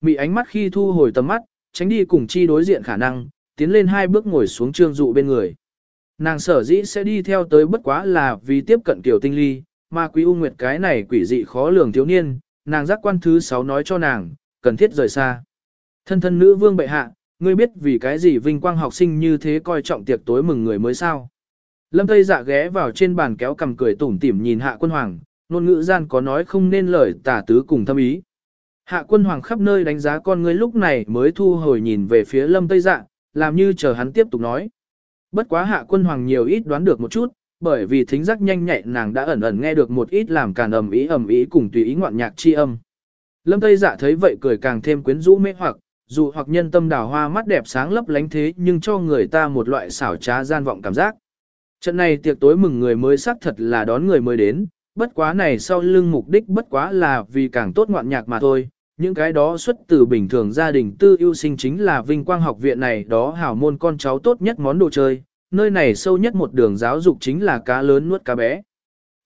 mị ánh mắt khi thu hồi tầm mắt, tránh đi cùng chi đối diện khả năng, tiến lên hai bước ngồi xuống trương dụ bên người. Nàng sở dĩ sẽ đi theo tới bất quá là vì tiếp cận tiểu tinh ly, mà quý u nguyệt cái này quỷ dị khó lường thiếu niên, nàng giác quan thứ sáu nói cho nàng, cần thiết rời xa. Thân thân nữ vương bệ hạ, ngươi biết vì cái gì vinh quang học sinh như thế coi trọng tiệc tối mừng người mới sao. Lâm Tây dạ ghé vào trên bàn kéo cầm cười tủm tỉm nhìn hạ quân hoàng, ngôn ngữ gian có nói không nên lời tả tứ cùng thâm ý. Hạ quân hoàng khắp nơi đánh giá con ngươi lúc này mới thu hồi nhìn về phía lâm Tây dạ, làm như chờ hắn tiếp tục nói. Bất quá hạ quân hoàng nhiều ít đoán được một chút, bởi vì thính giác nhanh nhạy nàng đã ẩn ẩn nghe được một ít làm càn ầm ý ầm ý cùng tùy ý ngoạn nhạc chi âm. Lâm Tây Dạ thấy vậy cười càng thêm quyến rũ mê hoặc, dù hoặc nhân tâm đào hoa mắt đẹp sáng lấp lánh thế nhưng cho người ta một loại xảo trá gian vọng cảm giác. Trận này tiệc tối mừng người mới xác thật là đón người mới đến, bất quá này sau lưng mục đích bất quá là vì càng tốt ngoạn nhạc mà thôi. Những cái đó xuất từ bình thường gia đình tư ưu sinh chính là vinh quang học viện này đó hảo môn con cháu tốt nhất món đồ chơi, nơi này sâu nhất một đường giáo dục chính là cá lớn nuốt cá bé.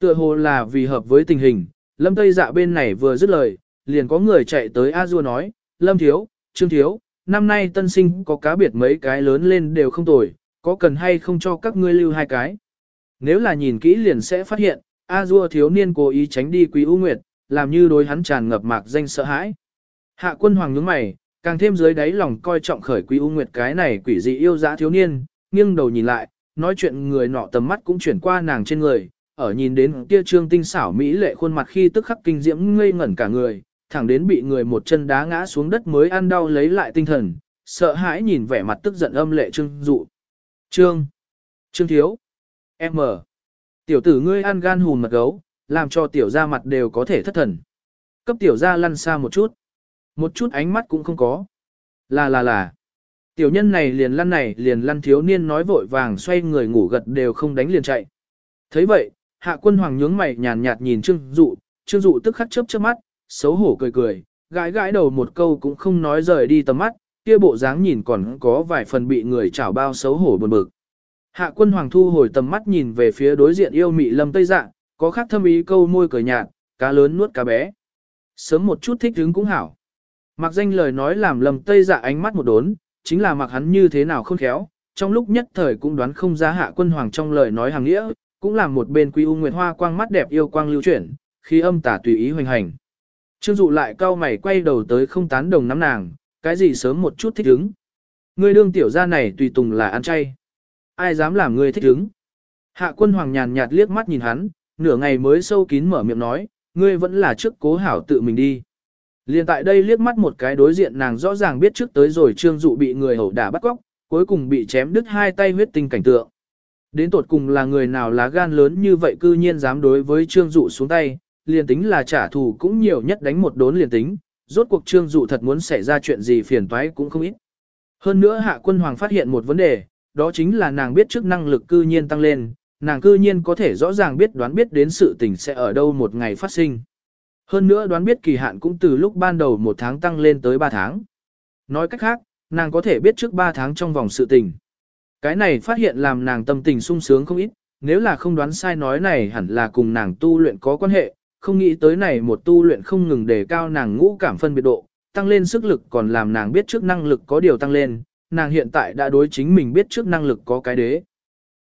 Tựa hồ là vì hợp với tình hình, Lâm Tây Dạ bên này vừa dứt lời, liền có người chạy tới A Du nói, Lâm Thiếu, Trương Thiếu, năm nay tân sinh có cá biệt mấy cái lớn lên đều không tồi, có cần hay không cho các ngươi lưu hai cái. Nếu là nhìn kỹ liền sẽ phát hiện, A Du thiếu niên cố ý tránh đi Quý U Nguyệt, làm như đối hắn tràn ngập mạc danh sợ hãi. Hạ quân hoàng nhướng mày, càng thêm dưới đáy lòng coi trọng khởi Quý U Nguyệt cái này quỷ dị yêu dã thiếu niên, nghiêng đầu nhìn lại, nói chuyện người nọ tầm mắt cũng chuyển qua nàng trên người, ở nhìn đến kia trương tinh xảo mỹ lệ khuôn mặt khi tức khắc kinh diễm ngây ngẩn cả người, thẳng đến bị người một chân đá ngã xuống đất mới ăn đau lấy lại tinh thần, sợ hãi nhìn vẻ mặt tức giận âm lệ trương dụ. Trương! Trương thiếu! M! Tiểu tử ngươi ăn gan hùn mật gấu, làm cho tiểu ra mặt đều có thể thất thần. Cấp tiểu ra lăn xa một chút. Một chút ánh mắt cũng không có. Là là là. Tiểu nhân này liền lăn này liền lăn thiếu niên nói vội vàng xoay người ngủ gật đều không đánh liền chạy. thấy vậy, hạ quân hoàng nhướng mày nhàn nhạt nhìn trương dụ, trương dụ tức khắc chớp chớp mắt, xấu hổ cười cười, gãi gãi đầu một câu cũng không nói rời đi tầm mắt, kia bộ dáng nhìn còn có vài phần bị người chảo bao xấu hổ buồn bực. Hạ quân hoàng thu hồi tầm mắt nhìn về phía đối diện yêu mị lâm tây dạ, có khác thâm ý câu môi cười nhạt, cá lớn nuốt cá bé. Sớm một chút thích hứng cũng hảo. Mặc danh lời nói làm lầm tây dạ ánh mắt một đốn, chính là mặc hắn như thế nào không khéo, trong lúc nhất thời cũng đoán không ra hạ quân hoàng trong lời nói hàng nghĩa, cũng làm một bên quý u nguyệt hoa quang mắt đẹp yêu quang lưu chuyển, khi âm tả tùy ý hoành hành. Trương dụ lại cau mày quay đầu tới không tán đồng nắm nàng, cái gì sớm một chút thích ứng. Ngươi đương tiểu gia này tùy tùng là ăn chay. Ai dám làm ngươi thích ứng. Hạ quân hoàng nhàn nhạt liếc mắt nhìn hắn, nửa ngày mới sâu kín mở miệng nói, ngươi vẫn là trước cố hảo tự mình đi. Liên tại đây liếc mắt một cái đối diện nàng rõ ràng biết trước tới rồi trương dụ bị người hầu đả bắt cóc, cuối cùng bị chém đứt hai tay huyết tinh cảnh tượng. Đến tột cùng là người nào lá gan lớn như vậy cư nhiên dám đối với trương dụ xuống tay, liền tính là trả thù cũng nhiều nhất đánh một đốn liền tính, rốt cuộc trương dụ thật muốn xảy ra chuyện gì phiền toái cũng không ít. Hơn nữa hạ quân hoàng phát hiện một vấn đề, đó chính là nàng biết trước năng lực cư nhiên tăng lên, nàng cư nhiên có thể rõ ràng biết đoán biết đến sự tình sẽ ở đâu một ngày phát sinh. Hơn nữa đoán biết kỳ hạn cũng từ lúc ban đầu một tháng tăng lên tới 3 tháng. Nói cách khác, nàng có thể biết trước 3 tháng trong vòng sự tình. Cái này phát hiện làm nàng tâm tình sung sướng không ít, nếu là không đoán sai nói này hẳn là cùng nàng tu luyện có quan hệ, không nghĩ tới này một tu luyện không ngừng đề cao nàng ngũ cảm phân biệt độ, tăng lên sức lực còn làm nàng biết trước năng lực có điều tăng lên, nàng hiện tại đã đối chính mình biết trước năng lực có cái đế.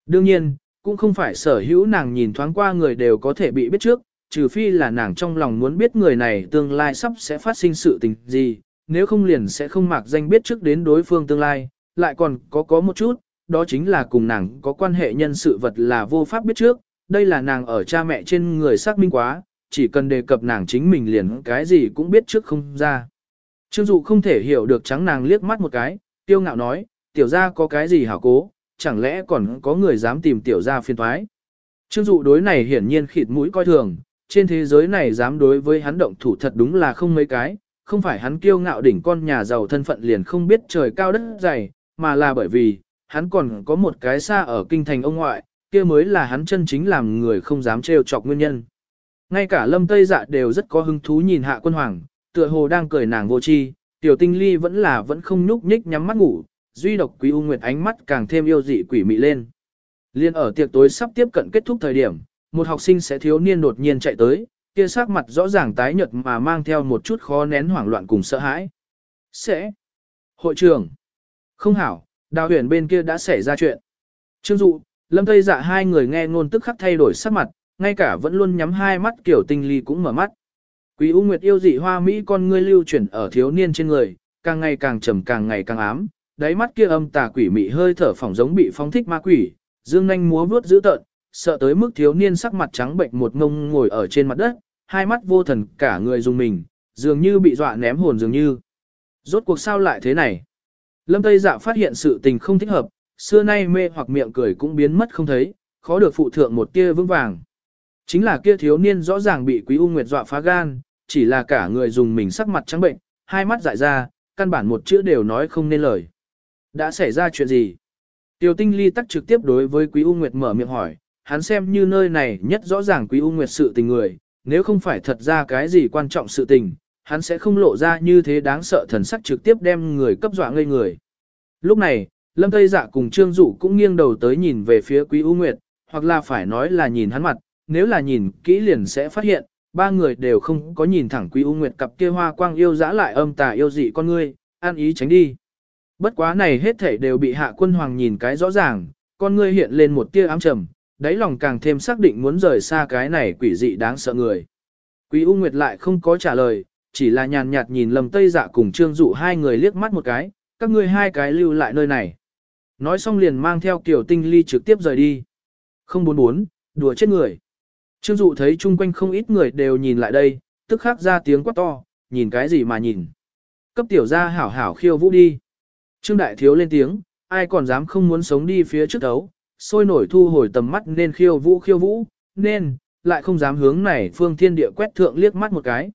Đương nhiên, cũng không phải sở hữu nàng nhìn thoáng qua người đều có thể bị biết trước, trừ phi là nàng trong lòng muốn biết người này tương lai sắp sẽ phát sinh sự tình gì, nếu không liền sẽ không mạc danh biết trước đến đối phương tương lai, lại còn có có một chút, đó chính là cùng nàng có quan hệ nhân sự vật là vô pháp biết trước, đây là nàng ở cha mẹ trên người xác minh quá, chỉ cần đề cập nàng chính mình liền cái gì cũng biết trước không ra. Trương Dụ không thể hiểu được trắng nàng liếc mắt một cái, tiêu ngạo nói, tiểu gia có cái gì hảo cố, chẳng lẽ còn có người dám tìm tiểu gia phiền thoái. Trương Dụ đối này hiển nhiên khịt mũi coi thường, trên thế giới này dám đối với hắn động thủ thật đúng là không mấy cái, không phải hắn kiêu ngạo đỉnh con nhà giàu thân phận liền không biết trời cao đất dày, mà là bởi vì, hắn còn có một cái xa ở kinh thành ông ngoại, kia mới là hắn chân chính làm người không dám trêu chọc nguyên nhân. Ngay cả lâm tây dạ đều rất có hứng thú nhìn hạ quân hoàng, tựa hồ đang cười nàng vô chi, tiểu tinh ly vẫn là vẫn không nhúc nhích nhắm mắt ngủ, duy độc quý u nguyệt ánh mắt càng thêm yêu dị quỷ mị lên. Liên ở tiệc tối sắp tiếp cận kết thúc thời điểm, một học sinh sẽ thiếu niên đột nhiên chạy tới, kia sắc mặt rõ ràng tái nhợt mà mang theo một chút khó nén hoảng loạn cùng sợ hãi. Sẽ. Hội trưởng. Không hảo, đào huyền bên kia đã xảy ra chuyện. Trương dụ, lâm tây dạ hai người nghe ngôn tức khắc thay đổi sắc mặt, ngay cả vẫn luôn nhắm hai mắt kiểu tinh ly cũng mở mắt. Quý U Nguyệt yêu dị hoa Mỹ con ngươi lưu chuyển ở thiếu niên trên người, càng ngày càng trầm càng ngày càng ám, đáy mắt kia âm tà quỷ mị hơi thở phỏng giống bị phóng thích ma quỷ, dương nhanh múa vuốt dữ tợn, sợ tới mức thiếu niên sắc mặt trắng bệnh một ngông ngồi ở trên mặt đất, hai mắt vô thần cả người dùng mình, dường như bị dọa ném hồn dường như. Rốt cuộc sao lại thế này? Lâm Tây Dạ phát hiện sự tình không thích hợp, xưa nay mê hoặc miệng cười cũng biến mất không thấy, khó được phụ thượng một tia vững vàng. Chính là kia thiếu niên rõ ràng bị Quý U Nguyệt dọa phá gan, chỉ là cả người dùng mình sắc mặt trắng bệnh, hai mắt dại ra, căn bản một chữ đều nói không nên lời. Đã xảy ra chuyện gì? Tiêu tinh ly tắc trực tiếp đối với Quý U Nguyệt mở miệng hỏi, hắn xem như nơi này nhất rõ ràng Quý U Nguyệt sự tình người, nếu không phải thật ra cái gì quan trọng sự tình, hắn sẽ không lộ ra như thế đáng sợ thần sắc trực tiếp đem người cấp dọa ngây người. Lúc này, Lâm Tây Dạ cùng Trương Dụ cũng nghiêng đầu tới nhìn về phía Quý U Nguyệt, hoặc là phải nói là nhìn hắn mặt, nếu là nhìn kỹ liền sẽ phát hiện, ba người đều không có nhìn thẳng Quý U Nguyệt cặp kia hoa quang yêu dã lại âm tà yêu dị con ngươi, an ý tránh đi. Bất quá này hết thảy đều bị hạ quân hoàng nhìn cái rõ ràng, con ngươi hiện lên một tia ám trầm, đáy lòng càng thêm xác định muốn rời xa cái này quỷ dị đáng sợ người. Quý U Nguyệt lại không có trả lời, chỉ là nhàn nhạt nhìn lầm tây dạ cùng trương dụ hai người liếc mắt một cái, các ngươi hai cái lưu lại nơi này. Nói xong liền mang theo Kiều tinh ly trực tiếp rời đi. Không bốn bốn, đùa chết người. Trương dụ thấy chung quanh không ít người đều nhìn lại đây, tức khắc ra tiếng quát to, nhìn cái gì mà nhìn. Cấp tiểu ra hảo hảo khiêu vũ đi. Trương đại thiếu lên tiếng, ai còn dám không muốn sống đi phía trước đấu, sôi nổi thu hồi tầm mắt nên khiêu vũ khiêu vũ, nên, lại không dám hướng này phương thiên địa quét thượng liếc mắt một cái.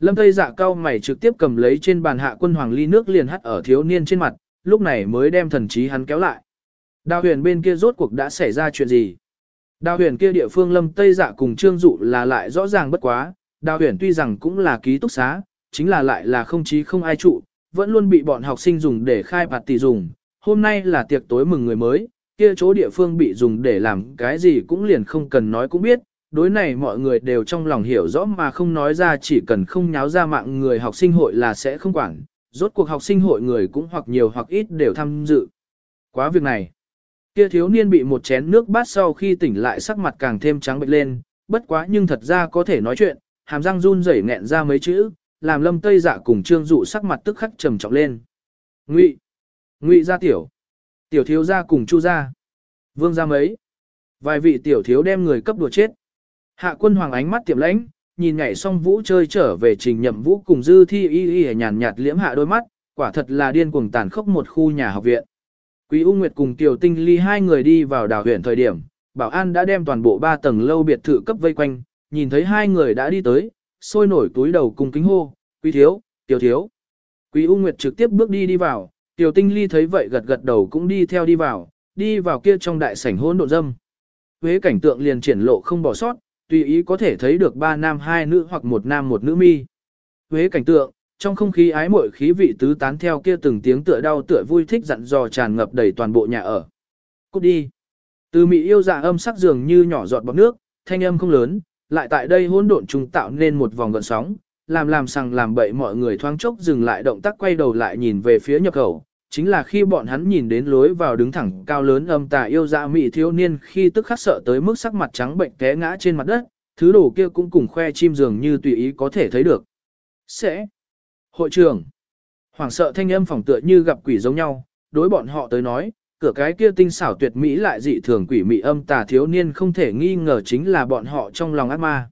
Lâm Tây dạ cao mày trực tiếp cầm lấy trên bàn hạ quân hoàng ly nước liền hắt ở thiếu niên trên mặt, lúc này mới đem thần trí hắn kéo lại. Đào huyền bên kia rốt cuộc đã xảy ra chuyện gì? Đào huyền kia địa phương lâm Tây dạ cùng trương dụ là lại rõ ràng bất quá, đào huyền tuy rằng cũng là ký túc xá, chính là lại là không chí không ai trụ, vẫn luôn bị bọn học sinh dùng để khai bạt tỷ dùng. Hôm nay là tiệc tối mừng người mới, kia chỗ địa phương bị dùng để làm cái gì cũng liền không cần nói cũng biết, đối này mọi người đều trong lòng hiểu rõ mà không nói ra chỉ cần không nháo ra mạng người học sinh hội là sẽ không quản, rốt cuộc học sinh hội người cũng hoặc nhiều hoặc ít đều tham dự. Quá việc này, kia thiếu niên bị một chén nước bát sau khi tỉnh lại sắc mặt càng thêm trắng bệch lên, bất quá nhưng thật ra có thể nói chuyện, hàm răng run rẩy nghẹn ra mấy chữ, làm lâm tây dạ cùng trương dụ sắc mặt tức khắc trầm trọng lên. Ngụy, ngụy gia tiểu, tiểu thiếu gia cùng chu gia, vương gia mấy, vài vị tiểu thiếu đem người cấp đùa chết. Hạ quân hoàng ánh mắt tiệm lãnh, nhìn nhảy xong vũ chơi trở về trình nhậm vũ cùng dư thi y y nhàn nhạt liễm hạ đôi mắt, quả thật là điên cuồng tàn khốc một khu nhà học viện. Quý U Nguyệt cùng Tiểu Tinh Ly hai người đi vào đảo huyện thời điểm, bảo an đã đem toàn bộ ba tầng lâu biệt thự cấp vây quanh, nhìn thấy hai người đã đi tới, sôi nổi túi đầu cùng kính hô, quý thiếu, tiểu thiếu. Quý U Nguyệt trực tiếp bước đi đi vào, Tiểu Tinh Ly thấy vậy gật gật đầu cũng đi theo đi vào, đi vào kia trong đại sảnh hôn độn dâm. Huế cảnh tượng liền triển lộ không bỏ sót, tùy ý có thể thấy được ba nam hai nữ hoặc một nam một nữ mi. Huế cảnh tượng, trong không khí ái mội khí vị tứ tán theo kia từng tiếng tựa đau tựa vui thích dặn dò tràn ngập đầy toàn bộ nhà ở. Cút đi. Từ mỹ yêu dạ âm sắc dường như nhỏ giọt bọt nước, thanh âm không lớn, lại tại đây hỗn độn trùng tạo nên một vòng gợn sóng, làm làm sằng làm bậy mọi người thoáng chốc dừng lại động tác quay đầu lại nhìn về phía nhập khẩu. Chính là khi bọn hắn nhìn đến lối vào đứng thẳng cao lớn âm tà yêu dạ mỹ thiếu niên khi tức khắc sợ tới mức sắc mặt trắng bệnh té ngã trên mặt đất, thứ đồ kia cũng cùng khoe chim dường như tùy ý có thể thấy được. Sẽ. Hội trưởng. hoảng sợ thanh âm phỏng tựa như gặp quỷ giống nhau, đối bọn họ tới nói, cửa cái kia tinh xảo tuyệt mỹ lại dị thường quỷ mị âm tà thiếu niên không thể nghi ngờ chính là bọn họ trong lòng ác ma.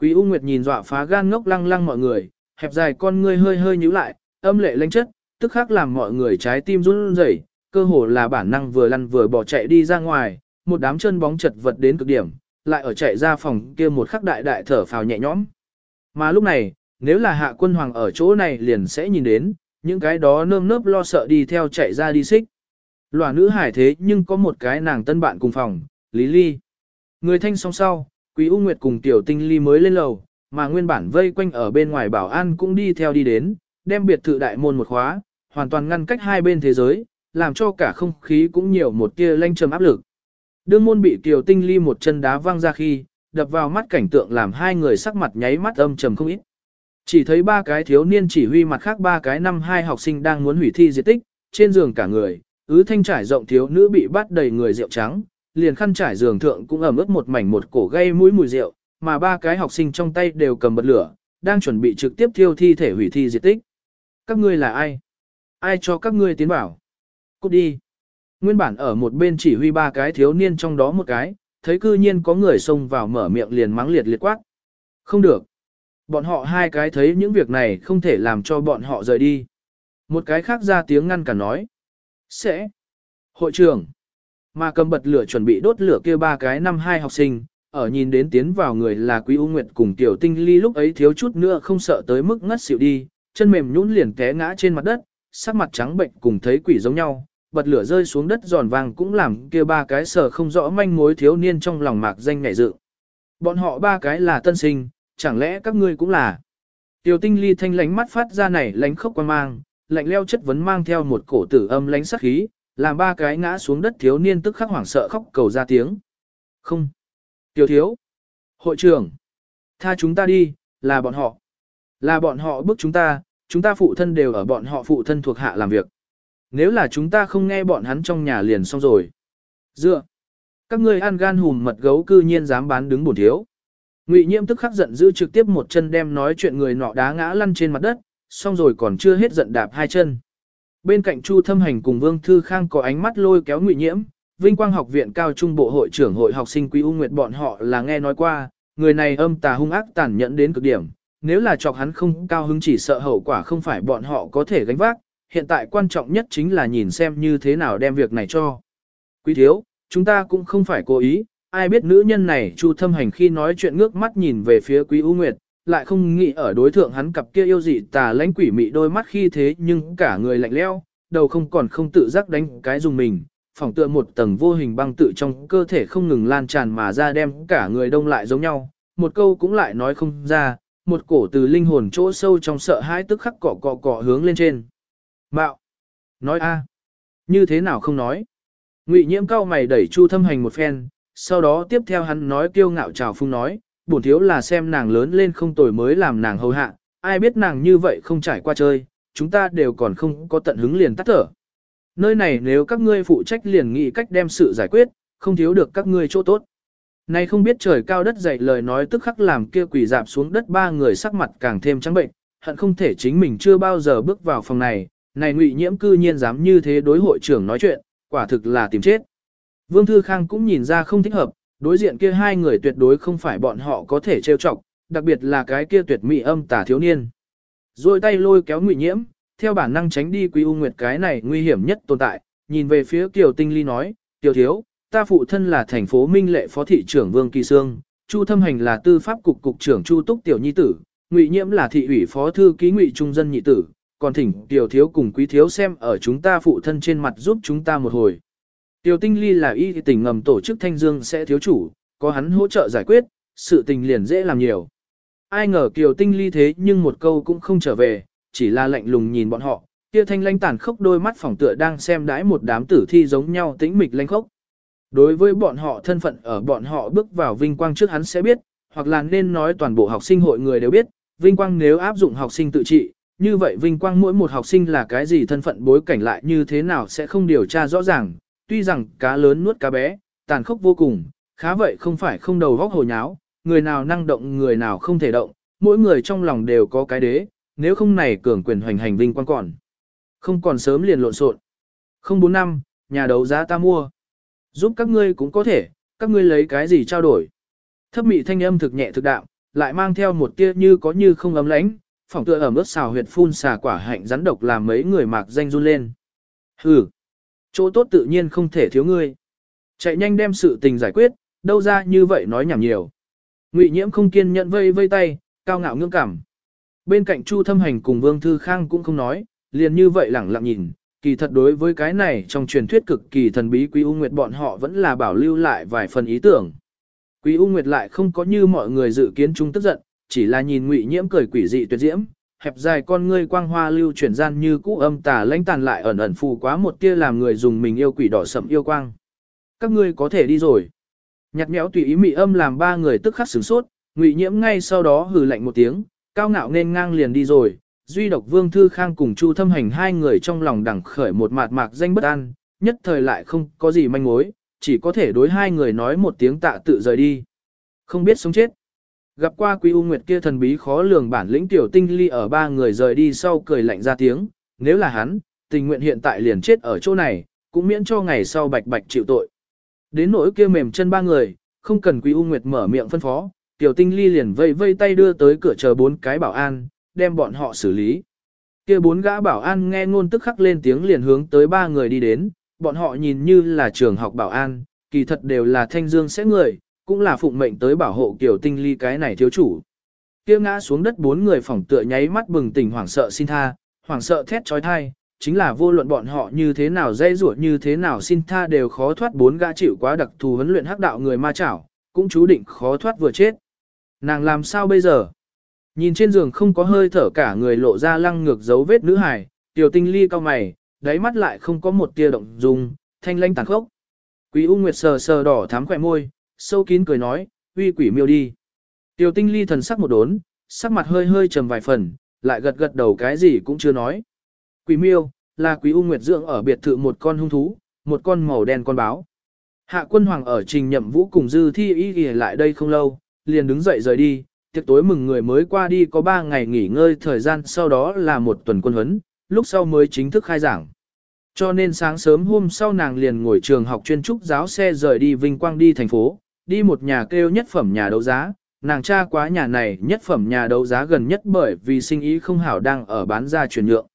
Quý U Nguyệt nhìn dọa phá gan ngốc lăng lăng mọi người, hẹp dài con ngươi hơi hơi nhíu lại, âm lệ lanh chất, tức khắc làm mọi người trái tim run rẩy, cơ hồ là bản năng vừa lăn vừa bỏ chạy đi ra ngoài, một đám chân bóng chật vật đến cực điểm, lại ở chạy ra phòng kia một khắc đại đại thở phào nhẹ nhõm. Mà lúc này, nếu là hạ quân hoàng ở chỗ này liền sẽ nhìn đến, những cái đó nơm nớp lo sợ đi theo chạy ra đi xích. Lòa nữ hải thế nhưng có một cái nàng tân bạn cùng phòng, Lý Ly. Người thanh song sau, Quý U Nguyệt cùng Tiểu Tinh Ly mới lên lầu, mà nguyên bản vây quanh ở bên ngoài bảo an cũng đi theo đi đến, đem biệt thự đại môn một khóa, hoàn toàn ngăn cách hai bên thế giới, làm cho cả không khí cũng nhiều một tia lanh trầm áp lực. Đương môn bị Tiểu Tinh Ly một chân đá văng ra khi, đập vào mắt cảnh tượng làm hai người sắc mặt nháy mắt âm trầm không ít. Chỉ thấy ba cái thiếu niên chỉ huy mặt khác ba cái năm hai học sinh đang muốn hủy thi diệt tích, trên giường cả người, ứ thanh trải rộng thiếu nữ bị bắt đầy người rượu trắng, liền khăn trải giường thượng cũng ẩm ướt một mảnh một cổ gây mũi mùi rượu, mà ba cái học sinh trong tay đều cầm bật lửa, đang chuẩn bị trực tiếp thiêu thi thể hủy thi diệt tích. Các ngươi là ai? Ai cho các ngươi tiến bảo? Cút đi. Nguyên bản ở một bên chỉ huy ba cái thiếu niên trong đó một cái, thấy cư nhiên có người xông vào mở miệng liền mắng liệt liệt quát. Không được. Bọn họ hai cái thấy những việc này không thể làm cho bọn họ rời đi. Một cái khác ra tiếng ngăn cả nói. Sẽ. Hội trưởng. Mà cầm bật lửa chuẩn bị đốt lửa kia ba cái năm hai học sinh, ở nhìn đến tiến vào người là Quý U Nguyệt cùng Tiểu Tinh Ly lúc ấy thiếu chút nữa không sợ tới mức ngất xỉu đi, chân mềm nhũn liền té ngã trên mặt đất, sắc mặt trắng bệnh cùng thấy quỷ giống nhau, bật lửa rơi xuống đất giòn vàng cũng làm kia ba cái sở không rõ manh mối thiếu niên trong lòng mạc danh ngảy dự. Bọn họ ba cái là tân sinh, chẳng lẽ các ngươi cũng là? Tiểu Tinh Ly thanh lánh mắt phát ra này lánh khốc quan mang, lạnh leo chất vấn mang theo một cổ tử âm lánh sắc khí, làm ba cái ngã xuống đất thiếu niên tức khắc hoảng sợ khóc cầu ra tiếng. Không. Tiểu thiếu. Hội trưởng. Tha chúng ta đi, là bọn họ. Là bọn họ bức chúng ta, chúng ta phụ thân đều ở bọn họ phụ thân thuộc hạ làm việc. Nếu là chúng ta không nghe bọn hắn trong nhà liền xong rồi. Dựa. Các ngươi ăn gan hùm mật gấu cư nhiên dám bán đứng bổn thiếu. Ngụy Nhiễm tức khắc giận dữ trực tiếp một chân đem nói chuyện người nọ đá ngã lăn trên mặt đất, xong rồi còn chưa hết giận đạp hai chân. Bên cạnh Chu Thâm Hành cùng Vương Thư Khang có ánh mắt lôi kéo Ngụy Nhiễm, Vinh Quang học viện cao trung bộ hội trưởng hội học sinh Quý U Nguyệt bọn họ là nghe nói qua, người này âm tà hung ác tàn nhẫn đến cực điểm, nếu là chọc hắn không cao hứng chỉ sợ hậu quả không phải bọn họ có thể gánh vác, hiện tại quan trọng nhất chính là nhìn xem như thế nào đem việc này cho. Quý thiếu, chúng ta cũng không phải cố ý, ai biết nữ nhân này Chu Thâm Hành khi nói chuyện ngước mắt nhìn về phía Quý U Nguyệt, lại không nghĩ ở đối thượng hắn cặp kia yêu dị tà lãnh quỷ mị đôi mắt khi thế nhưng cả người lạnh leo, đầu không còn không tự giác đánh cái dùng mình, phỏng tựa một tầng vô hình băng tự trong cơ thể không ngừng lan tràn mà ra đem cả người đông lại giống nhau, một câu cũng lại nói không ra, một cổ từ linh hồn chỗ sâu trong sợ hãi tức khắc cọ cọ cọ hướng lên trên. Mạo! Nói a Như thế nào không nói? Ngụy nhiễm cao mày đẩy Chu thâm hành một phen, sau đó tiếp theo hắn nói kiêu ngạo trào phung nói, bổn thiếu là xem nàng lớn lên không tồi mới làm nàng hầu hạ, ai biết nàng như vậy không trải qua chơi, chúng ta đều còn không có tận hứng liền tắt thở. Nơi này nếu các ngươi phụ trách liền nghĩ cách đem sự giải quyết, không thiếu được các ngươi chỗ tốt. Này không biết trời cao đất dậy lời nói tức khắc làm kia quỷ dạp xuống đất ba người sắc mặt càng thêm trắng bệnh, hận không thể chính mình chưa bao giờ bước vào phòng này, này ngụy nhiễm cư nhiên dám như thế đối hội trưởng nói chuyện, quả thực là tìm chết. Vương Thư Khang cũng nhìn ra không thích hợp, đối diện kia hai người tuyệt đối không phải bọn họ có thể trêu chọc, đặc biệt là cái kia tuyệt mỹ âm tả thiếu niên. Rồi tay lôi kéo ngụy nhiễm, theo bản năng tránh đi Quý U Nguyệt cái này nguy hiểm nhất tồn tại, nhìn về phía Kiều Tinh Ly nói, Kiều Thiếu, ta phụ thân là thành phố Minh Lệ Phó Thị trưởng Vương Kỳ Sương, Chu Thâm Hành là tư pháp cục cục trưởng Chu Túc Tiểu Nhi Tử, Ngụy Nhiễm là thị ủy phó thư ký Ngụy Trung Dân Nhị Tử, còn thỉnh Tiểu Thiếu cùng Quý Thiếu xem ở chúng ta phụ thân trên mặt giúp chúng ta một hồi. Tiểu Tinh Ly là y tỉnh ngầm tổ chức Thanh Dương sẽ thiếu chủ, có hắn hỗ trợ giải quyết, sự tình liền dễ làm nhiều. Ai ngờ Kiều Tinh Ly thế nhưng một câu cũng không trở về, chỉ là lạnh lùng nhìn bọn họ, kia thanh lanh tàn khốc đôi mắt phỏng tựa đang xem đãi một đám tử thi giống nhau tĩnh mịch lanh khốc. Đối với bọn họ thân phận ở bọn họ bước vào vinh quang trước hắn sẽ biết, hoặc là nên nói toàn bộ học sinh hội người đều biết, vinh quang nếu áp dụng học sinh tự trị, như vậy vinh quang mỗi một học sinh là cái gì thân phận bối cảnh lại như thế nào sẽ không điều tra rõ ràng, tuy rằng cá lớn nuốt cá bé, tàn khốc vô cùng, khá vậy không phải không đầu vóc hồ nháo, người nào năng động người nào không thể động, mỗi người trong lòng đều có cái đế, nếu không này cường quyền hoành hành vinh quang còn. Không còn sớm liền lộn xộn. Không bốn năm, nhà đấu giá ta mua. Giúp các ngươi cũng có thể, các ngươi lấy cái gì trao đổi. Thấp mị thanh âm thực nhẹ thực đạo, lại mang theo một tia như có như không ấm lãnh, phỏng tựa ẩm ướt xào huyệt phun xà quả hạnh rắn độc làm mấy người mạc danh run lên. Hừ, chỗ tốt tự nhiên không thể thiếu ngươi. Chạy nhanh đem sự tình giải quyết, đâu ra như vậy nói nhảm nhiều. Ngụy nhiễm không kiên nhẫn vây vây tay, cao ngạo ngưỡng cảm. Bên cạnh Chu Thâm Hành cùng Vương Thư Khang cũng không nói, liền như vậy lẳng lặng nhìn, kỳ thật đối với cái này trong truyền thuyết cực kỳ thần bí Quý U Nguyệt bọn họ vẫn là bảo lưu lại vài phần ý tưởng. Quý U Nguyệt lại không có như mọi người dự kiến chung tức giận, chỉ là nhìn Ngụy Nhiễm cười quỷ dị tuyệt diễm, hẹp dài con ngươi quang hoa lưu chuyển gian như cũ âm tà lãnh tàn lại ẩn ẩn phù quá một tia làm người dùng mình yêu quỷ đỏ sậm yêu quang. Các ngươi có thể đi rồi. Nhặt nhẽo tùy ý mị âm làm ba người tức khắc sửng sốt, Ngụy Nhiễm ngay sau đó hừ lạnh một tiếng, cao ngạo nên ngang liền đi rồi, duy độc Vương Thư Khang cùng Chu Thâm Hành hai người trong lòng đẳng khởi một mạt mạc danh bất an, nhất thời lại không có gì manh mối, chỉ có thể đối hai người nói một tiếng tạ tự rời đi. Không biết sống chết. Gặp qua Quý U Nguyệt kia thần bí khó lường bản lĩnh tiểu tinh ly ở ba người rời đi sau cười lạnh ra tiếng, nếu là hắn, tình nguyện hiện tại liền chết ở chỗ này, cũng miễn cho ngày sau bạch bạch chịu tội. Đến nỗi kia mềm chân ba người, không cần Quý U Nguyệt mở miệng phân phó, tiểu tinh ly liền vây vây tay đưa tới cửa chờ bốn cái bảo an, đem bọn họ xử lý. Kia bốn gã bảo an nghe ngôn tức khắc lên tiếng liền hướng tới ba người đi đến, bọn họ nhìn như là trường học bảo an, kỳ thật đều là thanh dương sẽ người, cũng là phụng mệnh tới bảo hộ kiểu tinh ly cái này thiếu chủ. Kia ngã xuống đất bốn người phỏng tựa nháy mắt bừng tỉnh hoảng sợ xin tha, hoảng sợ thét trói thai, chính là vô luận bọn họ như thế nào dây ruột như thế nào xin tha đều khó thoát bốn gã chịu quá đặc thù huấn luyện hắc đạo người ma chảo, cũng chú định khó thoát vừa chết. Nàng làm sao bây giờ? Nhìn trên giường không có hơi thở cả người lộ ra lăng ngược dấu vết nữ hài, tiểu tinh ly cao mày, đáy mắt lại không có một tia động dung, thanh lanh tàn khốc. Quý U Nguyệt sờ sờ đỏ thắm khỏe môi, sâu kín cười nói, uy quỷ miêu đi. Tiểu tinh ly thần sắc một đốn, sắc mặt hơi hơi trầm vài phần, lại gật gật đầu cái gì cũng chưa nói. Quỷ miêu, là quý U Nguyệt dưỡng ở biệt thự một con hung thú, một con màu đen con báo. Hạ quân hoàng ở trình nhậm vũ cùng dư thi ý ghi lại đây không lâu, liền đứng dậy rời đi, tiệc tối mừng người mới qua đi có 3 ngày nghỉ ngơi thời gian sau đó là một tuần quân huấn, lúc sau mới chính thức khai giảng. Cho nên sáng sớm hôm sau nàng liền ngồi trường học chuyên trúc giáo xe rời đi Vinh Quang đi thành phố, đi một nhà kêu nhất phẩm nhà đấu giá, nàng tra quá nhà này nhất phẩm nhà đấu giá gần nhất bởi vì sinh ý không hảo đang ở bán ra chuyển nhượng.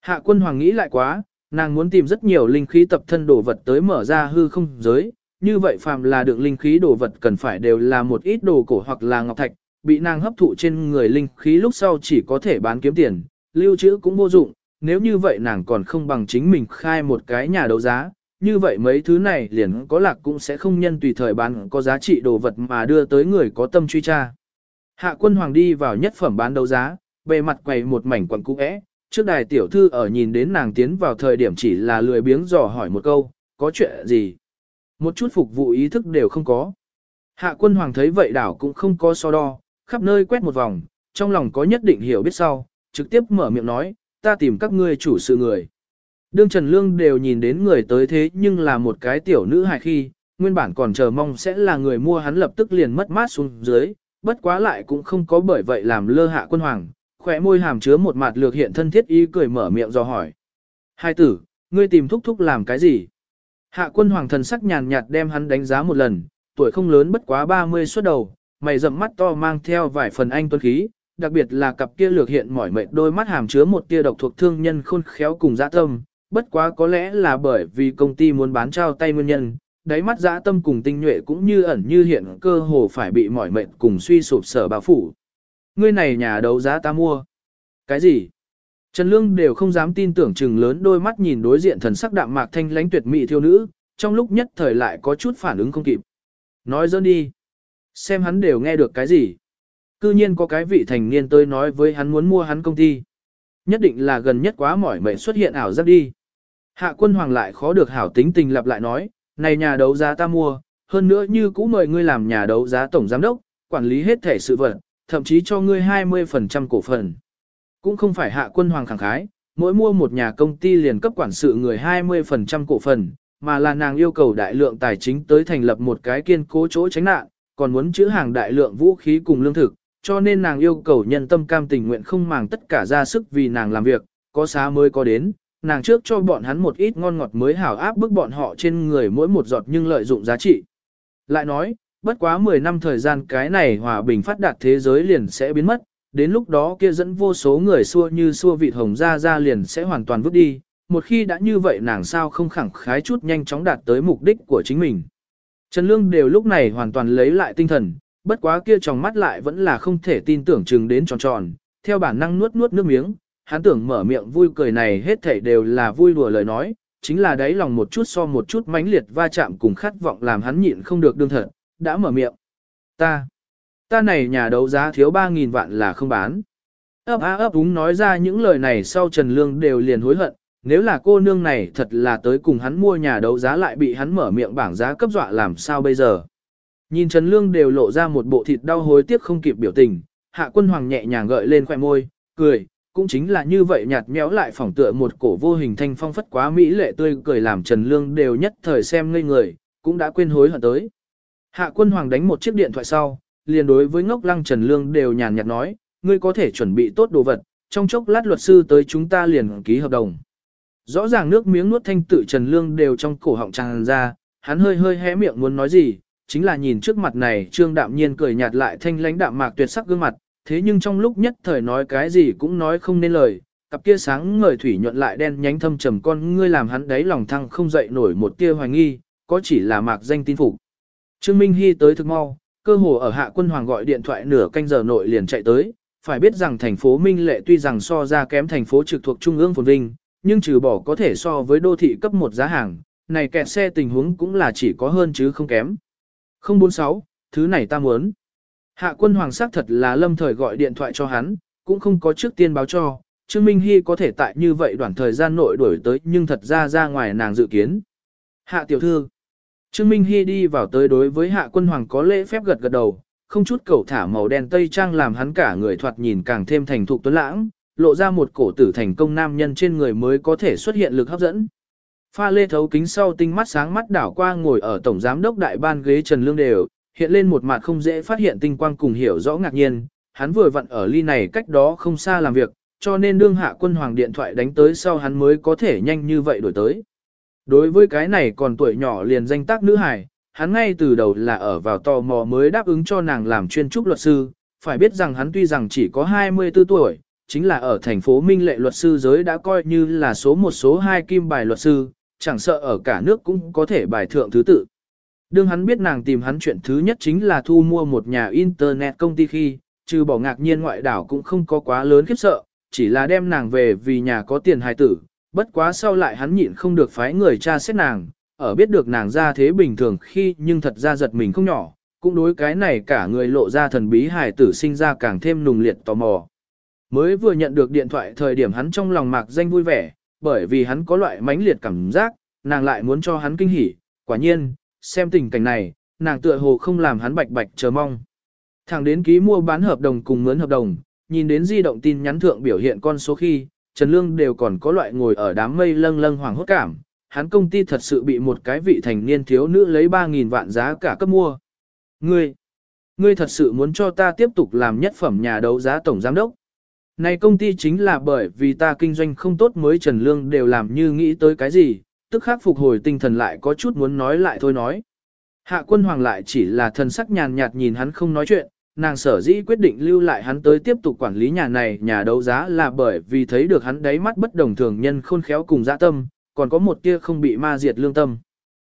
Hạ quân hoàng nghĩ lại quá, nàng muốn tìm rất nhiều linh khí tập thân đồ vật tới mở ra hư không giới, như vậy phàm là được linh khí đồ vật cần phải đều là một ít đồ cổ hoặc là ngọc thạch, bị nàng hấp thụ trên người linh khí lúc sau chỉ có thể bán kiếm tiền, lưu trữ cũng vô dụng, nếu như vậy nàng còn không bằng chính mình khai một cái nhà đấu giá, như vậy mấy thứ này liền có lạc cũng sẽ không nhân tùy thời bán có giá trị đồ vật mà đưa tới người có tâm truy tra. Hạ quân hoàng đi vào nhất phẩm bán đấu giá, bề mặt quầy một mảnh quặng cũ ẽ, trước đài tiểu thư ở nhìn đến nàng tiến vào thời điểm chỉ là lười biếng dò hỏi một câu, có chuyện gì? Một chút phục vụ ý thức đều không có. Hạ quân hoàng thấy vậy đảo cũng không có so đo, khắp nơi quét một vòng, trong lòng có nhất định hiểu biết sau, trực tiếp mở miệng nói, ta tìm các ngươi chủ sự người. Đương Trần Lương đều nhìn đến người tới thế nhưng là một cái tiểu nữ hài khi, nguyên bản còn chờ mong sẽ là người mua hắn lập tức liền mất mát xuống dưới, bất quá lại cũng không có bởi vậy làm lơ hạ quân hoàng, khỏe môi hàm chứa một mặt lược hiện thân thiết ý cười mở miệng do hỏi. Hai tử, ngươi tìm thúc thúc làm cái gì? Hạ quân hoàng thần sắc nhàn nhạt đem hắn đánh giá một lần, tuổi không lớn bất quá 30 suốt đầu, mày rậm mắt to mang theo vài phần anh tuấn khí, đặc biệt là cặp kia lược hiện mỏi mệt đôi mắt hàm chứa một tia độc thuộc thương nhân khôn khéo cùng dã tâm, bất quá có lẽ là bởi vì công ty muốn bán trao tay nguyên nhân, đáy mắt dã tâm cùng tinh nhuệ cũng như ẩn như hiện cơ hồ phải bị mỏi mệt cùng suy sụp sở bao phủ. Ngươi này nhà đấu giá ta mua. Cái gì? Trần Lương đều không dám tin tưởng chừng lớn đôi mắt nhìn đối diện thần sắc đạm mạc thanh lãnh tuyệt mỹ thiêu nữ, trong lúc nhất thời lại có chút phản ứng không kịp. Nói dơn đi. Xem hắn đều nghe được cái gì. Cư nhiên có cái vị thành niên tới nói với hắn muốn mua hắn công ty. Nhất định là gần nhất quá mỏi mệt xuất hiện ảo giác đi. Hạ quân hoàng lại khó được hảo tính tình lặp lại nói, này nhà đấu giá ta mua, hơn nữa như cũ mời ngươi làm nhà đấu giá tổng giám đốc, quản lý hết thể sự vật, thậm chí cho ngươi 20% cổ phần. Cũng không phải hạ quân hoàng khẳng khái, mỗi mua một nhà công ty liền cấp quản sự người 20% cổ phần, mà là nàng yêu cầu đại lượng tài chính tới thành lập một cái kiên cố chỗ tránh nạn, còn muốn chữ hàng đại lượng vũ khí cùng lương thực, cho nên nàng yêu cầu nhân tâm cam tình nguyện không màng tất cả ra sức vì nàng làm việc, có xá mới có đến, nàng trước cho bọn hắn một ít ngon ngọt mới hảo áp bức bọn họ trên người mỗi một giọt nhưng lợi dụng giá trị. Lại nói, bất quá 10 năm thời gian cái này hòa bình phát đạt thế giới liền sẽ biến mất, đến lúc đó kia dẫn vô số người xua như xua vịt hồng ra ra liền sẽ hoàn toàn vứt đi, một khi đã như vậy nàng sao không khẳng khái chút nhanh chóng đạt tới mục đích của chính mình. Trần Lương đều lúc này hoàn toàn lấy lại tinh thần, bất quá kia trong mắt lại vẫn là không thể tin tưởng chừng đến tròn tròn, theo bản năng nuốt nuốt nước miếng, hắn tưởng mở miệng vui cười này hết thảy đều là vui đùa lời nói, chính là đáy lòng một chút so một chút mãnh liệt va chạm cùng khát vọng làm hắn nhịn không được đương thật, đã mở miệng. Ta, ta này nhà đấu giá thiếu 3.000 vạn là không bán. Ấp á ấp úng nói ra những lời này sau Trần Lương đều liền hối hận, nếu là cô nương này thật là tới cùng hắn mua nhà đấu giá lại bị hắn mở miệng bảng giá cấp dọa làm sao bây giờ. Nhìn Trần Lương đều lộ ra một bộ thịt đau hối tiếc không kịp biểu tình, hạ quân hoàng nhẹ nhàng gợi lên khoẻ môi, cười, cũng chính là như vậy nhạt nhẽo lại phỏng tựa một cổ vô hình thanh phong phất quá mỹ lệ tươi cười làm Trần Lương đều nhất thời xem ngây người, cũng đã quên hối hận tới. Hạ quân hoàng đánh một chiếc điện thoại sau, liền đối với ngốc lăng Trần Lương đều nhàn nhạt nói, ngươi có thể chuẩn bị tốt đồ vật, trong chốc lát luật sư tới chúng ta liền ký hợp đồng. Rõ ràng nước miếng nuốt thanh tự Trần Lương đều trong cổ họng tràn ra, hắn hơi hơi hé miệng muốn nói gì, chính là nhìn trước mặt này trương đạm nhiên cười nhạt lại thanh lãnh đạm mạc tuyệt sắc gương mặt, thế nhưng trong lúc nhất thời nói cái gì cũng nói không nên lời, cặp kia sáng ngời thủy nhuận lại đen nhánh thâm trầm con ngươi làm hắn đáy lòng thăng không dậy nổi một tia hoài nghi, có chỉ là mạc danh tin phục. Trương Minh Hy tới thực mau, cơ hồ ở hạ quân hoàng gọi điện thoại nửa canh giờ nội liền chạy tới, phải biết rằng thành phố Minh Lệ tuy rằng so ra kém thành phố trực thuộc Trung ương Phồn Vinh, nhưng trừ bỏ có thể so với đô thị cấp một giá hàng, này kẹt xe tình huống cũng là chỉ có hơn chứ không kém. 046, thứ này ta muốn. Hạ quân hoàng sắc thật là lâm thời gọi điện thoại cho hắn, cũng không có trước tiên báo cho, Trương Minh Hy có thể tại như vậy đoạn thời gian nội đổi tới nhưng thật ra ra ngoài nàng dự kiến. Hạ tiểu thư. Trương Minh Hy đi vào tới đối với hạ quân hoàng có lễ phép gật gật đầu, không chút cầu thả màu đen tây trang làm hắn cả người thoạt nhìn càng thêm thành thục tuấn lãng, lộ ra một cổ tử thành công nam nhân trên người mới có thể xuất hiện lực hấp dẫn. Pha lê thấu kính sau tinh mắt sáng mắt đảo qua ngồi ở tổng giám đốc đại ban ghế Trần Lương đều, hiện lên một mặt không dễ phát hiện tinh quang cùng hiểu rõ ngạc nhiên, hắn vừa vặn ở ly này cách đó không xa làm việc, cho nên đương hạ quân hoàng điện thoại đánh tới sau hắn mới có thể nhanh như vậy đổi tới. Đối với cái này còn tuổi nhỏ liền danh tác nữ hài, hắn ngay từ đầu là ở vào tò mò mới đáp ứng cho nàng làm chuyên trúc luật sư, phải biết rằng hắn tuy rằng chỉ có 24 tuổi, chính là ở thành phố Minh Lệ luật sư giới đã coi như là số một số hai kim bài luật sư, chẳng sợ ở cả nước cũng có thể bài thượng thứ tự. Đương hắn biết nàng tìm hắn chuyện thứ nhất chính là thu mua một nhà internet công ty khi, trừ bỏ ngạc nhiên ngoại đảo cũng không có quá lớn khiếp sợ, chỉ là đem nàng về vì nhà có tiền hài tử, bất quá sau lại hắn nhịn không được phái người cha xét nàng, ở biết được nàng ra thế bình thường khi nhưng thật ra giật mình không nhỏ, cũng đối cái này cả người lộ ra thần bí hài tử sinh ra càng thêm nùng liệt tò mò. Mới vừa nhận được điện thoại thời điểm hắn trong lòng mạc danh vui vẻ, bởi vì hắn có loại mãnh liệt cảm giác, nàng lại muốn cho hắn kinh hỉ, quả nhiên, xem tình cảnh này, nàng tựa hồ không làm hắn bạch bạch chờ mong. Thẳng đến ký mua bán hợp đồng cùng mướn hợp đồng, nhìn đến di động tin nhắn thượng biểu hiện con số khi, Trần Lương đều còn có loại ngồi ở đám mây lâng lâng hoàng hốt cảm, hắn công ty thật sự bị một cái vị thành niên thiếu nữ lấy 3.000 vạn giá cả cấp mua. Ngươi, ngươi thật sự muốn cho ta tiếp tục làm nhất phẩm nhà đấu giá tổng giám đốc. Này công ty chính là bởi vì ta kinh doanh không tốt mới Trần Lương đều làm như nghĩ tới cái gì, tức khắc phục hồi tinh thần lại có chút muốn nói lại thôi nói. Hạ quân hoàng lại chỉ là thần sắc nhàn nhạt nhìn hắn không nói chuyện, nàng sở dĩ quyết định lưu lại hắn tới tiếp tục quản lý nhà này nhà đấu giá là bởi vì thấy được hắn đáy mắt bất đồng thường nhân khôn khéo cùng dạ tâm, còn có một tia không bị ma diệt lương tâm.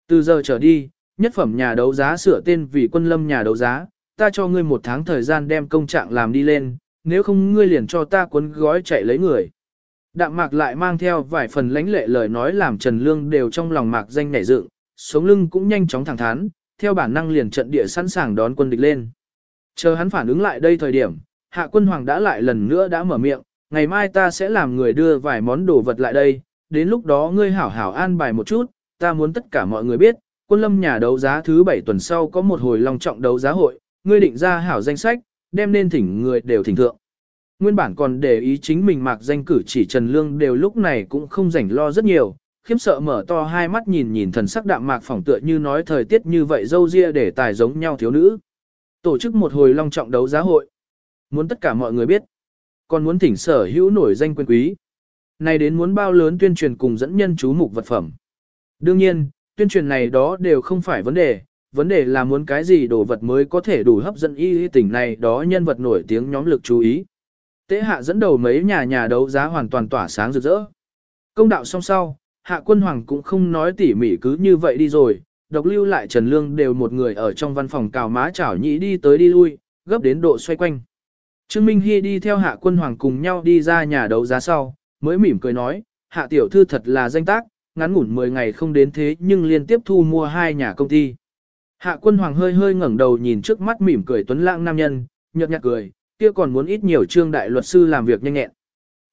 Từ giờ trở đi, nhất phẩm nhà đấu giá sửa tên vì quân lâm nhà đấu giá, ta cho ngươi một tháng thời gian đem công trạng làm đi lên, nếu không ngươi liền cho ta cuốn gói chạy lấy người. Đạm mạc lại mang theo vài phần lãnh lệ lời nói làm Trần Lương đều trong lòng mạc danh nảy dựng, sống lưng cũng nhanh chóng thẳng thắn, theo bản năng liền trận địa sẵn sàng đón quân địch lên. Chờ hắn phản ứng lại đây thời điểm, hạ quân hoàng đã lại lần nữa đã mở miệng, ngày mai ta sẽ làm người đưa vài món đồ vật lại đây, đến lúc đó ngươi hảo hảo an bài một chút, ta muốn tất cả mọi người biết, quân lâm nhà đấu giá thứ 7 tuần sau có một hồi long trọng đấu giá hội, ngươi định ra hảo danh sách, đem nên thỉnh người đều thỉnh thượng. Nguyên bản còn để ý chính mình mạc danh cử chỉ Trần Lương đều lúc này cũng không rảnh lo rất nhiều, khiếm sợ mở to hai mắt nhìn nhìn thần sắc đạm mạc phỏng tựa như nói thời tiết như vậy dâu ria để tài giống nhau thiếu nữ. Tổ chức một hồi long trọng đấu giá hội. Muốn tất cả mọi người biết. Còn muốn thỉnh sở hữu nổi danh quyền quý. Này đến muốn bao lớn tuyên truyền cùng dẫn nhân chú mục vật phẩm. Đương nhiên, tuyên truyền này đó đều không phải vấn đề, vấn đề là muốn cái gì đồ vật mới có thể đủ hấp dẫn y tỉnh này đó nhân vật nổi tiếng nhóm lực chú ý. Tế hạ dẫn đầu mấy nhà nhà đấu giá hoàn toàn tỏa sáng rực rỡ. Công đạo xong sau, hạ quân hoàng cũng không nói tỉ mỉ cứ như vậy đi rồi, độc lưu lại Trần Lương đều một người ở trong văn phòng cào má chảo nhĩ đi tới đi lui, gấp đến độ xoay quanh. Trương Minh Hy đi theo hạ quân hoàng cùng nhau đi ra nhà đấu giá sau, mới mỉm cười nói, hạ tiểu thư thật là danh tác, ngắn ngủn 10 ngày không đến thế nhưng liên tiếp thu mua hai nhà công ty. Hạ quân hoàng hơi hơi ngẩng đầu nhìn trước mắt mỉm cười tuấn lãng nam nhân, nhợt nhạt cười, kia còn muốn ít nhiều trương đại luật sư làm việc nhanh nhẹn.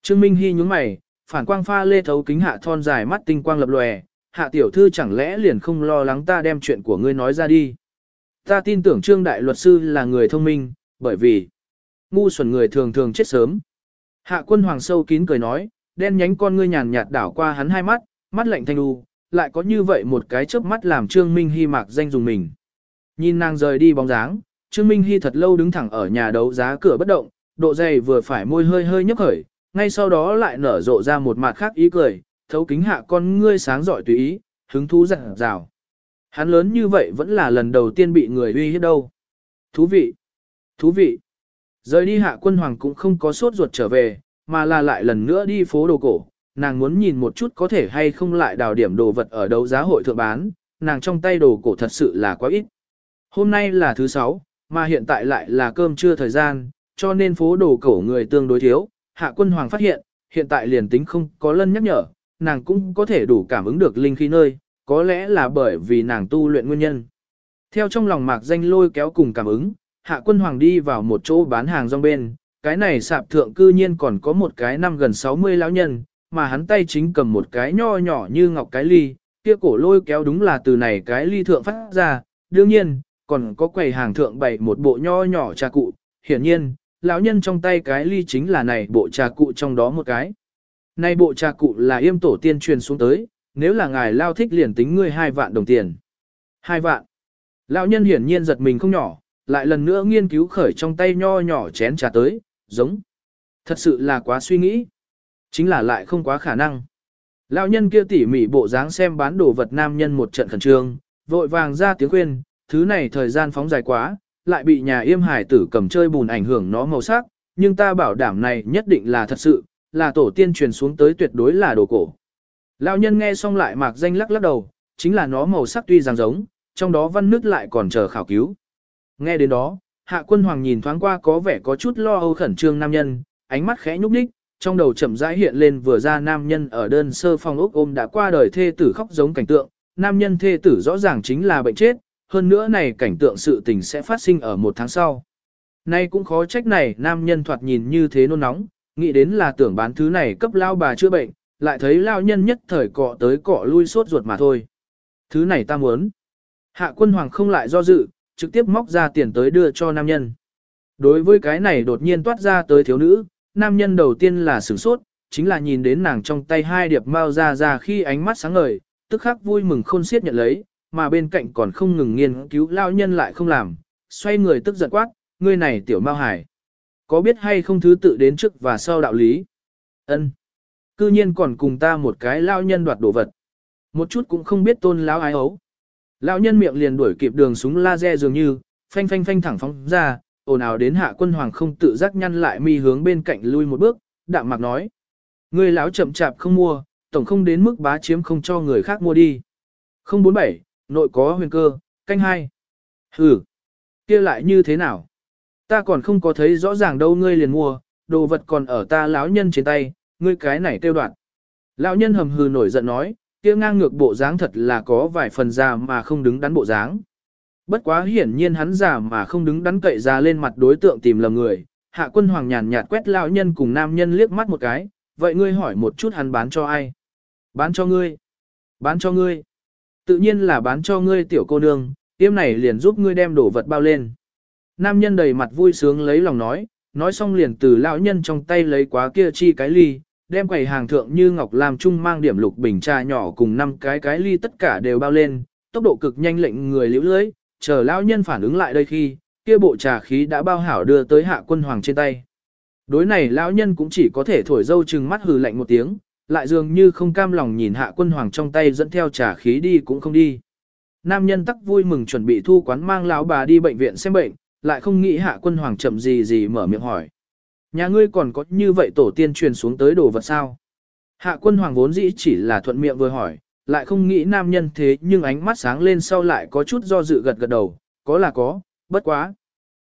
Trương Minh Hy nhúng mày, phản quang pha lê thấu kính hạ thon dài mắt tinh quang lập lòe, hạ tiểu thư chẳng lẽ liền không lo lắng ta đem chuyện của ngươi nói ra đi. Ta tin tưởng trương đại luật sư là người thông minh, bởi vì ngu xuẩn người thường thường chết sớm. Hạ quân hoàng sâu kín cười nói, đen nhánh con ngươi nhàn nhạt đảo qua hắn hai mắt, mắt lạnh thanh u, lại có như vậy một cái chớp mắt làm Trương Minh Hy mạc danh dùng mình. Nhìn nàng rời đi bóng dáng, Trương Minh Hy thật lâu đứng thẳng ở nhà đấu giá cửa bất động, độ dày vừa phải môi hơi hơi nhấp khởi, ngay sau đó lại nở rộ ra một mặt khác ý cười, thấu kính hạ con ngươi sáng giỏi tùy ý, hứng thú rạng rào. Hắn lớn như vậy vẫn là lần đầu tiên bị người uy hiếp đâu. Thú vị! Thú vị! Rời đi hạ quân hoàng cũng không có sốt ruột trở về, mà là lại lần nữa đi phố đồ cổ. Nàng muốn nhìn một chút có thể hay không lại đào điểm đồ vật ở đấu giá hội thượng bán, nàng trong tay đồ cổ thật sự là quá ít. Hôm nay là thứ sáu, mà hiện tại lại là cơm trưa thời gian, cho nên phố đồ cổ người tương đối thiếu. Hạ quân hoàng phát hiện, hiện tại liền tính không có lân nhắc nhở, nàng cũng có thể đủ cảm ứng được linh khí nơi, có lẽ là bởi vì nàng tu luyện nguyên nhân. Theo trong lòng mạc danh lôi kéo cùng cảm ứng, hạ quân hoàng đi vào một chỗ bán hàng rong bên, cái này sạp thượng cư nhiên còn có một cái năm gần 60 lão nhân, mà hắn tay chính cầm một cái nho nhỏ như ngọc cái ly, kia cổ lôi kéo đúng là từ này cái ly thượng phát ra, đương nhiên, còn có quầy hàng thượng bày một bộ nho nhỏ trà cụ, hiển nhiên, lão nhân trong tay cái ly chính là này bộ trà cụ trong đó một cái. Này bộ trà cụ là yêm tổ tiên truyền xuống tới, nếu là ngài lao thích liền tính ngươi hai vạn đồng tiền. Hai vạn. Lão nhân hiển nhiên giật mình không nhỏ, lại lần nữa nghiên cứu khởi trong tay nho nhỏ chén trà tới, giống. Thật sự là quá suy nghĩ. Chính là lại không quá khả năng. Lão nhân kia tỉ mỉ bộ dáng xem bán đồ vật nam nhân một trận khẩn trương, vội vàng ra tiếng khuyên, thứ này thời gian phóng dài quá, lại bị nhà yêm hải tử cầm chơi bùn ảnh hưởng nó màu sắc, nhưng ta bảo đảm này nhất định là thật sự, là tổ tiên truyền xuống tới tuyệt đối là đồ cổ. Lão nhân nghe xong lại mạc danh lắc lắc đầu, chính là nó màu sắc tuy rằng giống, trong đó văn nước lại còn chờ khảo cứu. Nghe đến đó, hạ quân hoàng nhìn thoáng qua có vẻ có chút lo âu khẩn trương nam nhân, ánh mắt khẽ nhúc nhích, trong đầu chậm rãi hiện lên vừa ra nam nhân ở đơn sơ phòng ốc ôm đã qua đời thê tử khóc giống cảnh tượng, nam nhân thê tử rõ ràng chính là bệnh chết, hơn nữa này cảnh tượng sự tình sẽ phát sinh ở một tháng sau. Nay cũng khó trách này nam nhân thoạt nhìn như thế nôn nóng, nghĩ đến là tưởng bán thứ này cấp lao bà chữa bệnh, lại thấy lao nhân nhất thời cọ tới cọ lui sốt ruột mà thôi. Thứ này ta muốn. Hạ quân hoàng không lại do dự, trực tiếp móc ra tiền tới đưa cho nam nhân. Đối với cái này đột nhiên toát ra tới thiếu nữ, nam nhân đầu tiên là sửng sốt, chính là nhìn đến nàng trong tay hai điệp mao ra ra khi ánh mắt sáng ngời, tức khắc vui mừng khôn xiết nhận lấy, mà bên cạnh còn không ngừng nghiên cứu lao nhân lại không làm, xoay người tức giận quát, ngươi này tiểu mao hải. Có biết hay không thứ tự đến trước và sau đạo lý? Ân. Cư nhiên còn cùng ta một cái lao nhân đoạt đồ vật. Một chút cũng không biết tôn lão ái ấu. Lão nhân miệng liền đuổi kịp đường súng laser dường như, phanh phanh phanh thẳng phóng ra, ồn ào đến hạ quân hoàng không tự giác nhăn lại mi hướng bên cạnh lui một bước, đạm mạc nói. Người lão chậm chạp không mua, tổng không đến mức bá chiếm không cho người khác mua đi. 047, nội có huyền cơ, canh hai. Hừ, kia lại như thế nào? Ta còn không có thấy rõ ràng đâu ngươi liền mua, đồ vật còn ở ta lão nhân trên tay, ngươi cái này tiêu đoạn. Lão nhân hầm hừ nổi giận nói, kia ngang ngược bộ dáng thật là có vài phần già mà không đứng đắn bộ dáng. Bất quá hiển nhiên hắn già mà không đứng đắn cậy ra lên mặt đối tượng tìm lầm người, hạ quân hoàng nhàn nhạt quét lão nhân cùng nam nhân liếc mắt một cái, vậy ngươi hỏi một chút hắn bán cho ai? Bán cho ngươi. Bán cho ngươi. Tự nhiên là bán cho ngươi tiểu cô nương, tiêm này liền giúp ngươi đem đồ vật bao lên. Nam nhân đầy mặt vui sướng lấy lòng nói, nói xong liền từ lão nhân trong tay lấy quá kia chi cái ly, đem quầy hàng thượng như ngọc làm chung mang điểm lục bình trà nhỏ cùng năm cái cái ly tất cả đều bao lên, tốc độ cực nhanh lệnh người liễu lưới, chờ lão nhân phản ứng lại đây khi, kia bộ trà khí đã bao hảo đưa tới hạ quân hoàng trên tay. Đối này lão nhân cũng chỉ có thể thổi dâu chừng mắt hừ lạnh một tiếng, lại dường như không cam lòng nhìn hạ quân hoàng trong tay dẫn theo trà khí đi cũng không đi. Nam nhân tắc vui mừng chuẩn bị thu quán mang lão bà đi bệnh viện xem bệnh, lại không nghĩ hạ quân hoàng chậm gì gì mở miệng hỏi. Nhà ngươi còn có như vậy tổ tiên truyền xuống tới đồ vật sao? Hạ quân hoàng vốn dĩ chỉ là thuận miệng vừa hỏi, lại không nghĩ nam nhân thế nhưng ánh mắt sáng lên sau lại có chút do dự gật gật đầu, có là có, bất quá.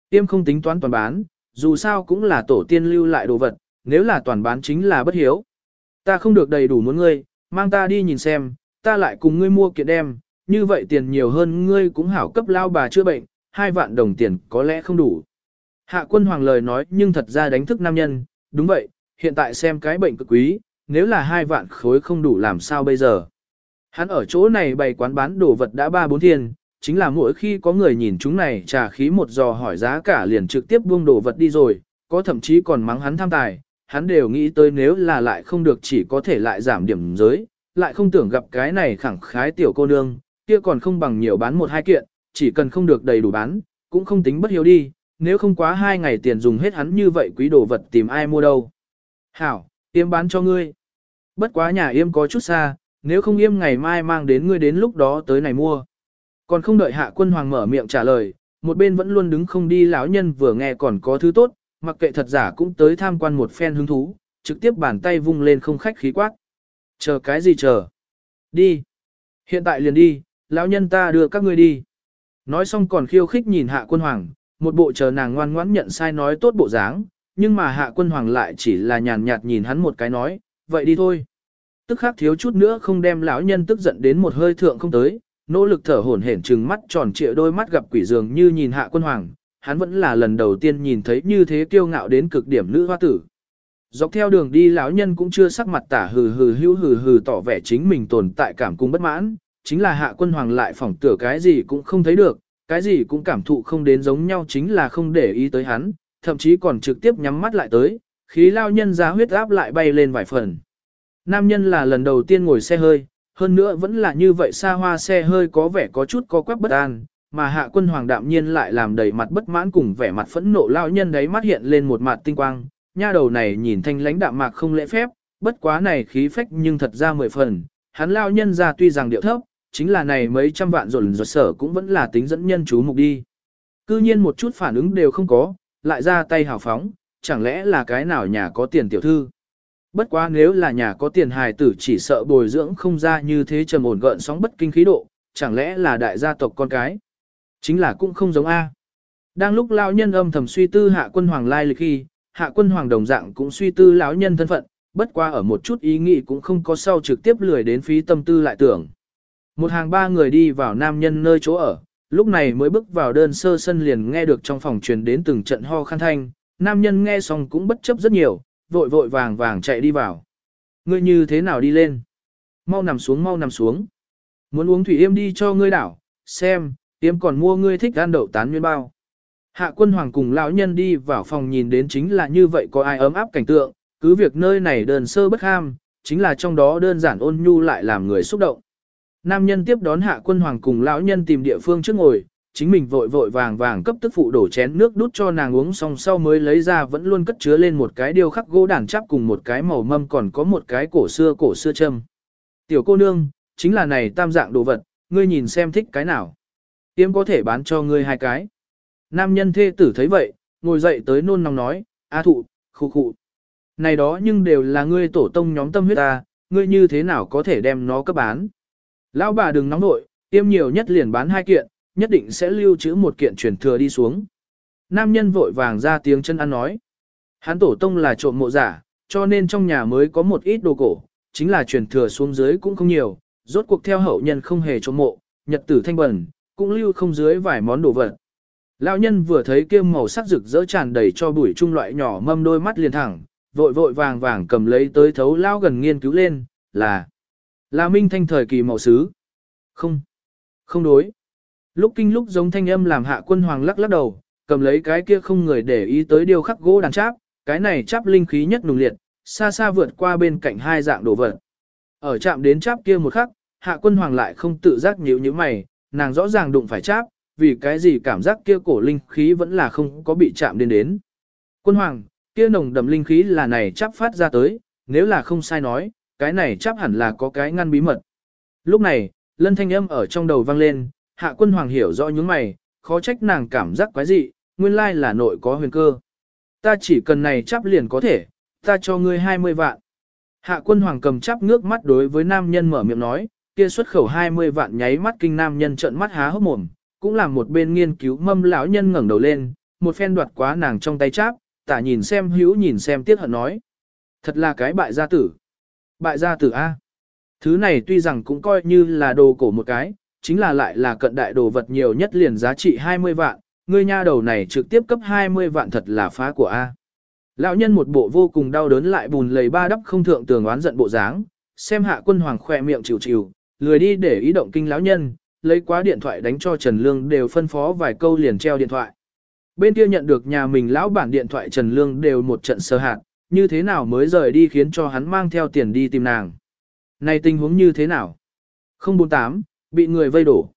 Tiêm không tính toán toàn bán, dù sao cũng là tổ tiên lưu lại đồ vật, nếu là toàn bán chính là bất hiếu. Ta không được đầy đủ muốn ngươi, mang ta đi nhìn xem, ta lại cùng ngươi mua kiện đem, như vậy tiền nhiều hơn ngươi cũng hảo cấp lao bà chữa bệnh, hai vạn đồng tiền có lẽ không đủ. Hạ quân hoàng lời nói nhưng thật ra đánh thức nam nhân, đúng vậy, hiện tại xem cái bệnh cực quý, nếu là hai vạn khối không đủ làm sao bây giờ. Hắn ở chỗ này bày quán bán đồ vật đã ba bốn thiên, chính là mỗi khi có người nhìn chúng này trà khí một giò hỏi giá cả liền trực tiếp buông đồ vật đi rồi, có thậm chí còn mắng hắn tham tài, hắn đều nghĩ tới nếu là lại không được chỉ có thể lại giảm điểm giới, lại không tưởng gặp cái này khẳng khái tiểu cô nương, kia còn không bằng nhiều bán một hai kiện, chỉ cần không được đầy đủ bán, cũng không tính bất hiếu đi, nếu không quá hai ngày tiền dùng hết hắn như vậy quý đồ vật tìm ai mua đâu. Hảo, yêm bán cho ngươi. Bất quá nhà yêm có chút xa, nếu không yêm ngày mai mang đến ngươi đến lúc đó tới này mua. Còn không đợi hạ quân hoàng mở miệng trả lời, một bên vẫn luôn đứng không đi lão nhân vừa nghe còn có thứ tốt, mặc kệ thật giả cũng tới tham quan một phen hứng thú, trực tiếp bàn tay vung lên không khách khí quát. Chờ cái gì chờ? Đi. Hiện tại liền đi, lão nhân ta đưa các ngươi đi. Nói xong còn khiêu khích nhìn hạ quân hoàng, một bộ chờ nàng ngoan ngoãn nhận sai nói tốt bộ dáng, nhưng mà hạ quân hoàng lại chỉ là nhàn nhạt nhìn hắn một cái nói, vậy đi thôi. Tức khắc thiếu chút nữa không đem lão nhân tức giận đến một hơi thượng không tới, nỗ lực thở hổn hển trừng mắt tròn trịa đôi mắt gặp quỷ dường như nhìn hạ quân hoàng, hắn vẫn là lần đầu tiên nhìn thấy như thế kiêu ngạo đến cực điểm nữ hoa tử. Dọc theo đường đi lão nhân cũng chưa sắc mặt tả hừ hừ hữu hừ hừ tỏ vẻ chính mình tồn tại cảm cung bất mãn, chính là hạ quân hoàng lại phỏng tửa cái gì cũng không thấy được, cái gì cũng cảm thụ không đến giống nhau chính là không để ý tới hắn, thậm chí còn trực tiếp nhắm mắt lại tới, khí lao nhân ra huyết áp lại bay lên vài phần. Nam nhân là lần đầu tiên ngồi xe hơi, hơn nữa vẫn là như vậy xa hoa xe hơi có vẻ có chút có quắc bất an, mà hạ quân hoàng đạm nhiên lại làm đầy mặt bất mãn cùng vẻ mặt phẫn nộ lao nhân đấy mắt hiện lên một mặt tinh quang, nha đầu này nhìn thanh lãnh đạm mạc không lễ phép, bất quá này khí phách nhưng thật ra mười phần, hắn lao nhân ra tuy rằng điệu thấp, chính là này mấy trăm vạn rộn rột sở cũng vẫn là tính dẫn nhân chú mục đi. Cư nhiên một chút phản ứng đều không có, lại ra tay hào phóng, chẳng lẽ là cái nào nhà có tiền tiểu thư. Bất quá nếu là nhà có tiền hài tử chỉ sợ bồi dưỡng không ra như thế trầm ổn gợn sóng bất kinh khí độ, chẳng lẽ là đại gia tộc con cái. Chính là cũng không giống A. Đang lúc lão nhân âm thầm suy tư hạ quân hoàng lai lịch khi, hạ quân hoàng đồng dạng cũng suy tư lão nhân thân phận, bất qua ở một chút ý nghĩ cũng không có sau trực tiếp lười đến phí tâm tư lại tưởng. Một hàng ba người đi vào nam nhân nơi chỗ ở, lúc này mới bước vào đơn sơ sân liền nghe được trong phòng truyền đến từng trận ho khăn thanh, nam nhân nghe xong cũng bất chấp rất nhiều, vội vội vàng vàng chạy đi vào. Ngươi như thế nào đi lên? Mau nằm xuống mau nằm xuống. Muốn uống thủy êm đi cho ngươi đảo, xem, yêm còn mua ngươi thích ăn đậu tán nguyên bao. Hạ quân hoàng cùng lão nhân đi vào phòng nhìn đến chính là như vậy có ai ấm áp cảnh tượng, cứ việc nơi này đơn sơ bất ham, chính là trong đó đơn giản ôn nhu lại làm người xúc động. Nam nhân tiếp đón hạ quân hoàng cùng lão nhân tìm địa phương trước ngồi, chính mình vội vội vàng vàng cấp tức phụ đổ chén nước đút cho nàng uống xong sau mới lấy ra vẫn luôn cất chứa lên một cái điêu khắc gỗ đàn chắp cùng một cái màu mâm còn có một cái cổ xưa cổ xưa châm. Tiểu cô nương, chính là này tam dạng đồ vật, ngươi nhìn xem thích cái nào. Tiêm có thể bán cho ngươi hai cái. Nam nhân thê tử thấy vậy, ngồi dậy tới nôn nóng nói, A thụ, khu khu. Này đó nhưng đều là ngươi tổ tông nhóm tâm huyết ta, ngươi như thế nào có thể đem nó cấp bán. Lão bà đừng nóng nội, tiêm nhiều nhất liền bán hai kiện, nhất định sẽ lưu trữ một kiện truyền thừa đi xuống. Nam nhân vội vàng ra tiếng chân ăn nói. Hắn tổ tông là trộm mộ giả, cho nên trong nhà mới có một ít đồ cổ, chính là truyền thừa xuống dưới cũng không nhiều, rốt cuộc theo hậu nhân không hề trộm mộ, nhật tử thanh bẩn, cũng lưu không dưới vài món đồ vật. Lão nhân vừa thấy kia màu sắc rực rỡ tràn đầy cho bụi trung loại nhỏ mâm đôi mắt liền thẳng, vội vội vàng vàng cầm lấy tới thấu lao gần nghiên cứu lên, là là minh thanh thời kỳ màu sứ. Không, không đối. Lúc kinh lúc giống thanh âm làm hạ quân hoàng lắc lắc đầu, cầm lấy cái kia không người để ý tới điều khắc gỗ đàn cháp, cái này cháp linh khí nhất nùng liệt, xa xa vượt qua bên cạnh hai dạng đồ vật. Ở chạm đến cháp kia một khắc, hạ quân hoàng lại không tự giác nhíu như mày, nàng rõ ràng đụng phải cháp, vì cái gì cảm giác kia cổ linh khí vẫn là không có bị chạm đến đến. Quân hoàng, kia nồng đậm linh khí là này cháp phát ra tới, nếu là không sai nói, cái này cháp hẳn là có cái ngăn bí mật. Lúc này, lân thanh âm ở trong đầu vang lên, hạ quân hoàng hiểu rõ những mày, khó trách nàng cảm giác quái dị, nguyên lai là nội có huyền cơ. Ta chỉ cần này cháp liền có thể, ta cho ngươi 20 vạn. Hạ quân hoàng cầm chắp ngước mắt đối với nam nhân mở miệng nói, kia xuất khẩu 20 vạn nháy mắt kinh nam nhân trợn mắt há hốc mồm, cũng làm một bên nghiên cứu mâm lão nhân ngẩng đầu lên, một phen đoạt quá nàng trong tay cháp, tả nhìn xem hữu nhìn xem tiếc hận nói. Thật là cái bại gia tử. Bại gia tử A. Thứ này tuy rằng cũng coi như là đồ cổ một cái, chính là lại là cận đại đồ vật nhiều nhất liền giá trị 20 vạn, ngươi nha đầu này trực tiếp cấp 20 vạn thật là phá của A. Lão nhân một bộ vô cùng đau đớn lại bùn lầy ba đắp không thượng tường oán giận bộ dáng, xem hạ quân hoàng khỏe miệng chịu chịu, lười đi để ý động kinh lão nhân, lấy quá điện thoại đánh cho Trần Lương đều phân phó vài câu liền treo điện thoại. Bên kia nhận được nhà mình lão bản điện thoại Trần Lương đều một trận sơ hạt, như thế nào mới rời đi khiến cho hắn mang theo tiền đi tìm nàng. Này tình huống như thế nào? 048, bị người vây đổ.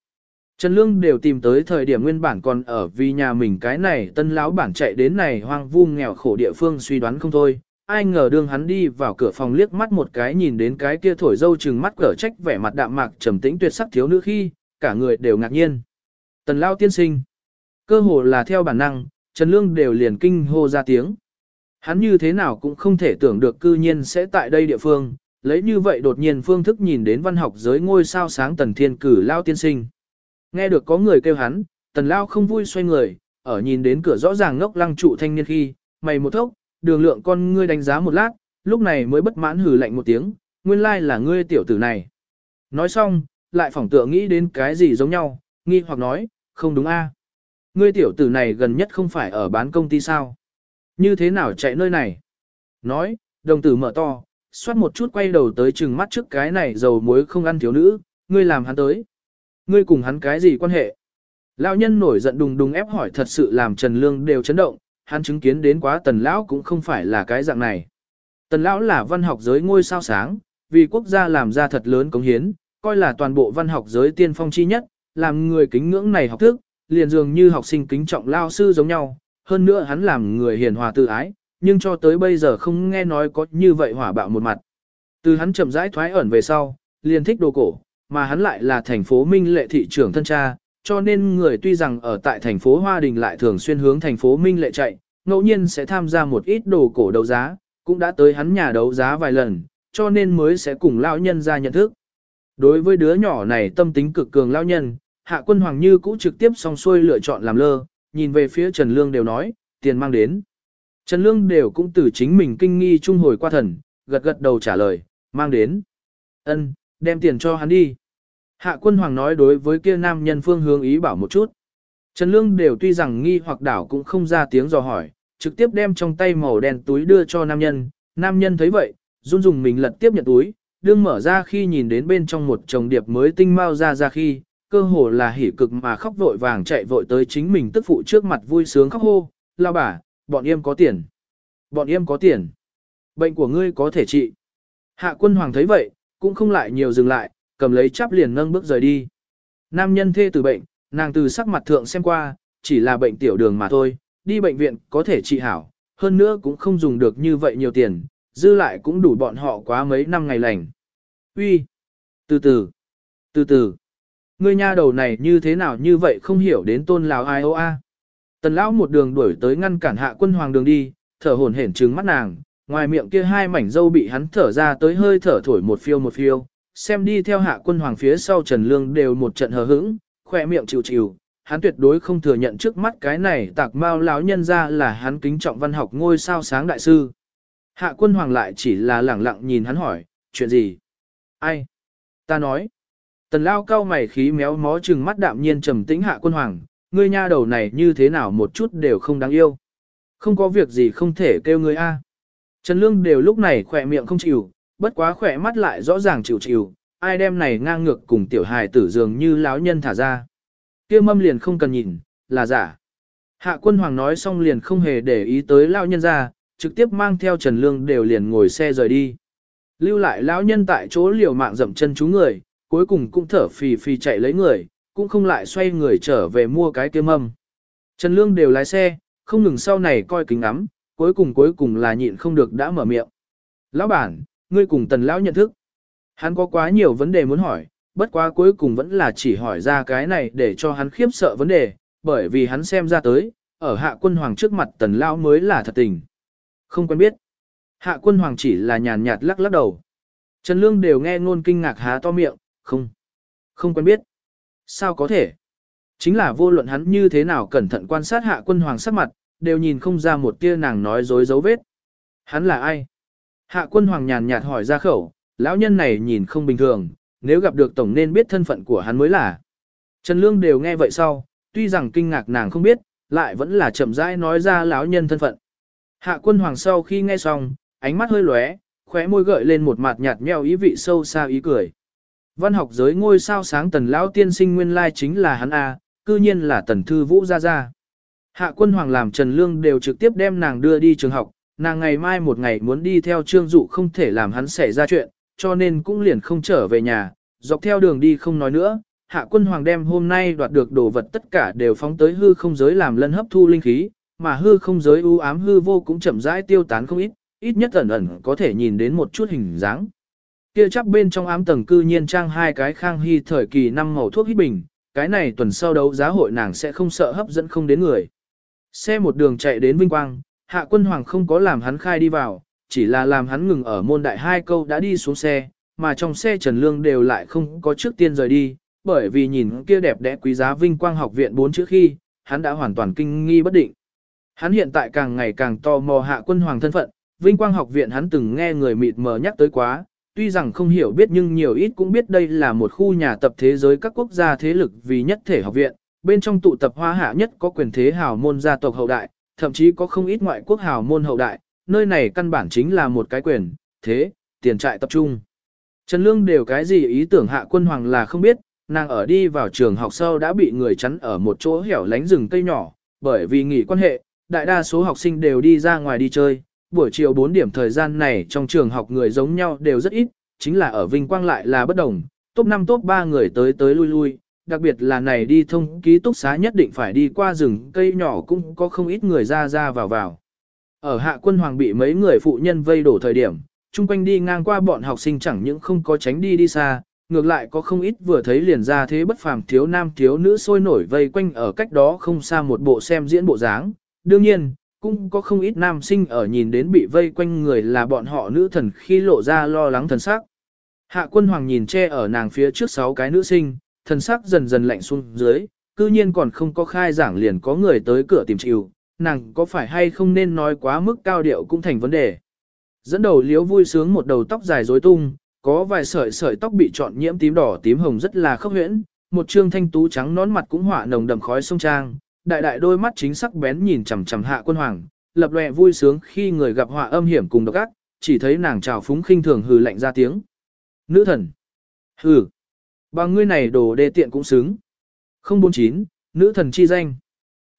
Trần Lương đều tìm tới thời điểm nguyên bản còn ở vì nhà mình cái này tân lão bản chạy đến này hoang vu nghèo khổ địa phương suy đoán không thôi. Ai ngờ đương hắn đi vào cửa phòng liếc mắt một cái nhìn đến cái kia thổi dâu trừng mắt cở trách vẻ mặt đạm mạc trầm tĩnh tuyệt sắc thiếu nữ khi, cả người đều ngạc nhiên. Tần lao tiên sinh. Cơ hồ là theo bản năng, Trần Lương đều liền kinh hô ra tiếng. Hắn như thế nào cũng không thể tưởng được cư nhiên sẽ tại đây địa phương, lấy như vậy đột nhiên phương thức nhìn đến văn học giới ngôi sao sáng tần thiên cử lao tiên sinh. Nghe được có người kêu hắn, tần lao không vui xoay người, ở nhìn đến cửa rõ ràng ngốc lăng trụ thanh niên khi, mày một thốc, đường lượng con ngươi đánh giá một lát, lúc này mới bất mãn hừ lạnh một tiếng, nguyên lai là ngươi tiểu tử này. Nói xong, lại phỏng tựa nghĩ đến cái gì giống nhau, nghi hoặc nói, không đúng a Ngươi tiểu tử này gần nhất không phải ở bán công ty sao? Như thế nào chạy nơi này? Nói, đồng tử mở to, xoát một chút quay đầu tới chừng mắt trước cái này dầu muối không ăn thiếu nữ, ngươi làm hắn tới. Ngươi cùng hắn cái gì quan hệ? Lão nhân nổi giận đùng đùng ép hỏi thật sự làm Trần Lương đều chấn động, hắn chứng kiến đến quá tần lão cũng không phải là cái dạng này. Tần lão là văn học giới ngôi sao sáng, vì quốc gia làm ra thật lớn cống hiến, coi là toàn bộ văn học giới tiên phong chi nhất, làm người kính ngưỡng này học thức, liền dường như học sinh kính trọng lao sư giống nhau, hơn nữa hắn làm người hiền hòa tự ái, nhưng cho tới bây giờ không nghe nói có như vậy hỏa bạo một mặt. Từ hắn chậm rãi thoái ẩn về sau, liền thích đồ cổ, mà hắn lại là thành phố Minh Lệ thị trưởng thân cha, cho nên người tuy rằng ở tại thành phố Hoa Đình lại thường xuyên hướng thành phố Minh Lệ chạy, ngẫu nhiên sẽ tham gia một ít đồ cổ đấu giá, cũng đã tới hắn nhà đấu giá vài lần, cho nên mới sẽ cùng lão nhân ra nhận thức. Đối với đứa nhỏ này tâm tính cực cường lão nhân, hạ quân hoàng như cũ trực tiếp song xuôi lựa chọn làm lơ, nhìn về phía Trần Lương đều nói, tiền mang đến. Trần Lương đều cũng từ chính mình kinh nghi trung hồi qua thần, gật gật đầu trả lời, mang đến. Ân, đem tiền cho hắn đi. Hạ quân hoàng nói đối với kia nam nhân phương hướng ý bảo một chút. Trần Lương đều tuy rằng nghi hoặc đảo cũng không ra tiếng dò hỏi, trực tiếp đem trong tay màu đen túi đưa cho nam nhân. Nam nhân thấy vậy, run dùng mình lật tiếp nhận túi, đương mở ra khi nhìn đến bên trong một chồng điệp mới tinh mau ra ra khi, cơ hồ là hỉ cực mà khóc vội vàng chạy vội tới chính mình tức phụ trước mặt vui sướng khóc hô, lao bà, bọn em có tiền. Bọn em có tiền. Bệnh của ngươi có thể trị. Hạ quân hoàng thấy vậy, cũng không lại nhiều dừng lại, cầm lấy chắp liền nâng bước rời đi. Nam nhân thê từ bệnh, nàng từ sắc mặt thượng xem qua, chỉ là bệnh tiểu đường mà thôi, đi bệnh viện có thể trị hảo, hơn nữa cũng không dùng được như vậy nhiều tiền, dư lại cũng đủ bọn họ quá mấy năm ngày lành. Uy, Từ từ. Từ từ. Ngươi nha đầu này như thế nào như vậy không hiểu đến tôn lão ai ô a. Tần lão một đường đuổi tới ngăn cản hạ quân hoàng đường đi, thở hổn hển trừng mắt nàng, ngoài miệng kia hai mảnh dâu bị hắn thở ra tới hơi thở thổi một phiêu một phiêu, xem đi theo hạ quân hoàng phía sau Trần Lương đều một trận hờ hững, khỏe miệng chịu chịu, hắn tuyệt đối không thừa nhận trước mắt cái này tạc mao lão nhân ra là hắn kính trọng văn học ngôi sao sáng đại sư. Hạ quân hoàng lại chỉ là lẳng lặng nhìn hắn hỏi, chuyện gì? Ai? Ta nói. Tần lao cao mày khí méo mó chừng mắt đạm nhiên trầm tĩnh hạ quân hoàng, ngươi nha đầu này như thế nào một chút đều không đáng yêu. Không có việc gì không thể kêu ngươi a. Trần Lương đều lúc này khỏe miệng không chịu, bất quá khỏe mắt lại rõ ràng chịu chịu, ai đem này ngang ngược cùng tiểu hài tử dường như láo nhân thả ra. kia mâm liền không cần nhìn, là giả. Hạ quân hoàng nói xong liền không hề để ý tới lão nhân ra, trực tiếp mang theo Trần Lương đều liền ngồi xe rời đi. Lưu lại lão nhân tại chỗ liều mạng dậm chân chú người, cuối cùng cũng thở phì phì chạy lấy người, cũng không lại xoay người trở về mua cái kia mâm. Trần Lương đều lái xe, không ngừng sau này coi kính ngắm, cuối cùng cuối cùng là nhịn không được đã mở miệng. Lão bản, ngươi cùng tần lão nhận thức. Hắn có quá nhiều vấn đề muốn hỏi, bất quá cuối cùng vẫn là chỉ hỏi ra cái này để cho hắn khiếp sợ vấn đề, bởi vì hắn xem ra tới, ở hạ quân hoàng trước mặt tần lão mới là thật tình. Không quen biết. Hạ quân hoàng chỉ là nhàn nhạt lắc lắc đầu. Trần Lương đều nghe ngôn kinh ngạc há to miệng, không. Không quen biết. Sao có thể? Chính là vô luận hắn như thế nào cẩn thận quan sát hạ quân hoàng sắc mặt, đều nhìn không ra một tia nàng nói dối dấu vết. Hắn là ai? Hạ quân hoàng nhàn nhạt hỏi ra khẩu, lão nhân này nhìn không bình thường, nếu gặp được tổng nên biết thân phận của hắn mới là. Trần Lương đều nghe vậy sau, tuy rằng kinh ngạc nàng không biết, lại vẫn là chậm rãi nói ra lão nhân thân phận. Hạ quân hoàng sau khi nghe xong, ánh mắt hơi lóe, khóe môi gợi lên một mặt nhạt nhẽo ý vị sâu xa ý cười. Văn học giới ngôi sao sáng tần lão tiên sinh nguyên lai chính là hắn A, cư nhiên là tần thư vũ gia gia. Hạ quân hoàng làm Trần Lương đều trực tiếp đem nàng đưa đi trường học, nàng ngày mai một ngày muốn đi theo trương dụ không thể làm hắn xảy ra chuyện, cho nên cũng liền không trở về nhà, dọc theo đường đi không nói nữa. Hạ quân hoàng đem hôm nay đoạt được đồ vật tất cả đều phóng tới hư không giới làm lân hấp thu linh khí, mà hư không giới u ám hư vô cũng chậm rãi tiêu tán không ít, ít nhất ẩn ẩn có thể nhìn đến một chút hình dáng. Kia chắc bên trong ám tầng cư nhiên trang hai cái khang hy thời kỳ năm màu thuốc hít bình, cái này tuần sau đấu giá hội nàng sẽ không sợ hấp dẫn không đến người. Xe một đường chạy đến Vinh Quang, hạ quân hoàng không có làm hắn khai đi vào, chỉ là làm hắn ngừng ở môn đại hai câu đã đi xuống xe, mà trong xe Trần Lương đều lại không có trước tiên rời đi, bởi vì nhìn kia đẹp đẽ quý giá Vinh Quang học viện bốn chữ khi, hắn đã hoàn toàn kinh nghi bất định. Hắn hiện tại càng ngày càng tò mò hạ quân hoàng thân phận, Vinh Quang học viện hắn từng nghe người mịt mờ nhắc tới quá, tuy rằng không hiểu biết nhưng nhiều ít cũng biết đây là một khu nhà tập thế giới các quốc gia thế lực vì nhất thể học viện, bên trong tụ tập hoa hạ nhất có quyền thế hào môn gia tộc hậu đại, thậm chí có không ít ngoại quốc hào môn hậu đại, nơi này căn bản chính là một cái quyền, thế, tiền trại tập trung. Trần Lương đều cái gì ý tưởng hạ quân hoàng là không biết, nàng ở đi vào trường học sau đã bị người chắn ở một chỗ hẻo lánh rừng cây nhỏ, bởi vì nghỉ quan hệ, đại đa số học sinh đều đi ra ngoài đi chơi, buổi chiều 4 điểm thời gian này trong trường học người giống nhau đều rất ít, chính là ở Vinh Quang lại là bất đồng, top 5 top 3 người tới tới lui lui, đặc biệt là này đi thông ký túc xá nhất định phải đi qua rừng cây nhỏ cũng có không ít người ra ra vào vào. Ở hạ quân hoàng bị mấy người phụ nhân vây đổ thời điểm, chung quanh đi ngang qua bọn học sinh chẳng những không có tránh đi đi xa, ngược lại có không ít vừa thấy liền ra thế bất phàm thiếu nam thiếu nữ sôi nổi vây quanh ở cách đó không xa một bộ xem diễn bộ dáng. Đương nhiên, cũng có không ít nam sinh ở nhìn đến bị vây quanh người là bọn họ nữ thần khi lộ ra lo lắng thần sắc. Hạ quân hoàng nhìn che ở nàng phía trước sáu cái nữ sinh, thần sắc dần dần lạnh xuống dưới, cư nhiên còn không có khai giảng liền có người tới cửa tìm chịu, nàng có phải hay không nên nói quá mức cao điệu cũng thành vấn đề. Dẫn đầu liếu vui sướng một đầu tóc dài rối tung, có vài sợi sợi tóc bị trọn nhiễm tím đỏ tím hồng rất là khốc huyễn, một trương thanh tú trắng nón mặt cũng họa nồng đậm khói sông trang, đại đại đôi mắt chính sắc bén nhìn chằm chằm hạ quân hoàng, lập lòe vui sướng khi người gặp họa âm hiểm cùng độc ác, chỉ thấy nàng trào phúng khinh thường hừ lạnh ra tiếng. Nữ thần. Hừ. Bằng ngươi này đồ đê tiện cũng xứng. 049, nữ thần chi danh.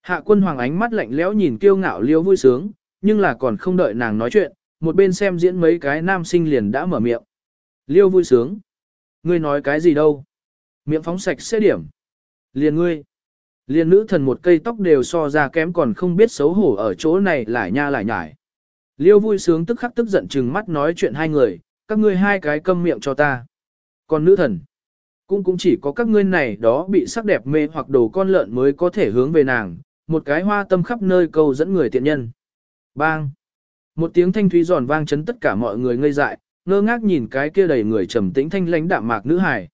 Hạ quân hoàng ánh mắt lạnh lẽo nhìn kiêu ngạo liêu vui sướng, nhưng là còn không đợi nàng nói chuyện, một bên xem diễn mấy cái nam sinh liền đã mở miệng. Liêu vui sướng. Ngươi nói cái gì đâu? Miệng phóng sạch sẽ điểm. Liền ngươi. Liền nữ thần một cây tóc đều so ra kém còn không biết xấu hổ ở chỗ này lại nha lại nhải. Liêu vui sướng tức khắc tức giận chừng mắt nói chuyện hai người, các ngươi hai cái câm miệng cho ta. Còn nữ thần. Cũng cũng chỉ có các ngươi này đó bị sắc đẹp mê hoặc đồ con lợn mới có thể hướng về nàng, một cái hoa tâm khắp nơi câu dẫn người tiện nhân. Bang! Một tiếng thanh thúy giòn vang chấn tất cả mọi người ngây dại, ngơ ngác nhìn cái kia đầy người trầm tĩnh thanh lãnh đạm mạc nữ hài.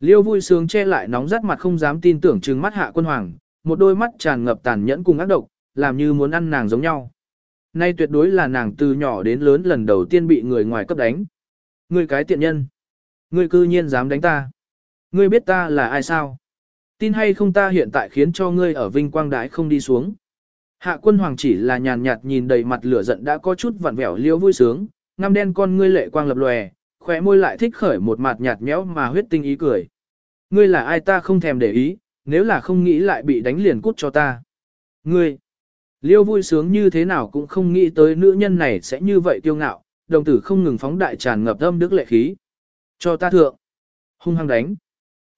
Liêu vui sướng che lại nóng rát mặt không dám tin tưởng trừng mắt hạ quân hoàng, một đôi mắt tràn ngập tàn nhẫn cùng ác độc, làm như muốn ăn nàng giống nhau. Nay tuyệt đối là nàng từ nhỏ đến lớn lần đầu tiên bị người ngoài cấp đánh. Ngươi cái tiện nhân. Ngươi cư nhiên dám đánh ta. Ngươi biết ta là ai sao? Tin hay không ta hiện tại khiến cho ngươi ở vinh quang đái không đi xuống. Hạ quân hoàng chỉ là nhàn nhạt nhìn đầy mặt lửa giận đã có chút vặn vẹo liêu vui sướng, ngăm đen con ngươi lệ quang lập lòe, khóe môi lại thích khởi một mặt nhạt nhẽo mà huyết tinh ý cười. Ngươi là ai ta không thèm để ý, nếu là không nghĩ lại bị đánh liền cút cho ta. Ngươi, liêu vui sướng như thế nào cũng không nghĩ tới nữ nhân này sẽ như vậy kiêu ngạo, đồng tử không ngừng phóng đại tràn ngập âm đức lệ khí. Cho ta thượng, hung hăng đánh.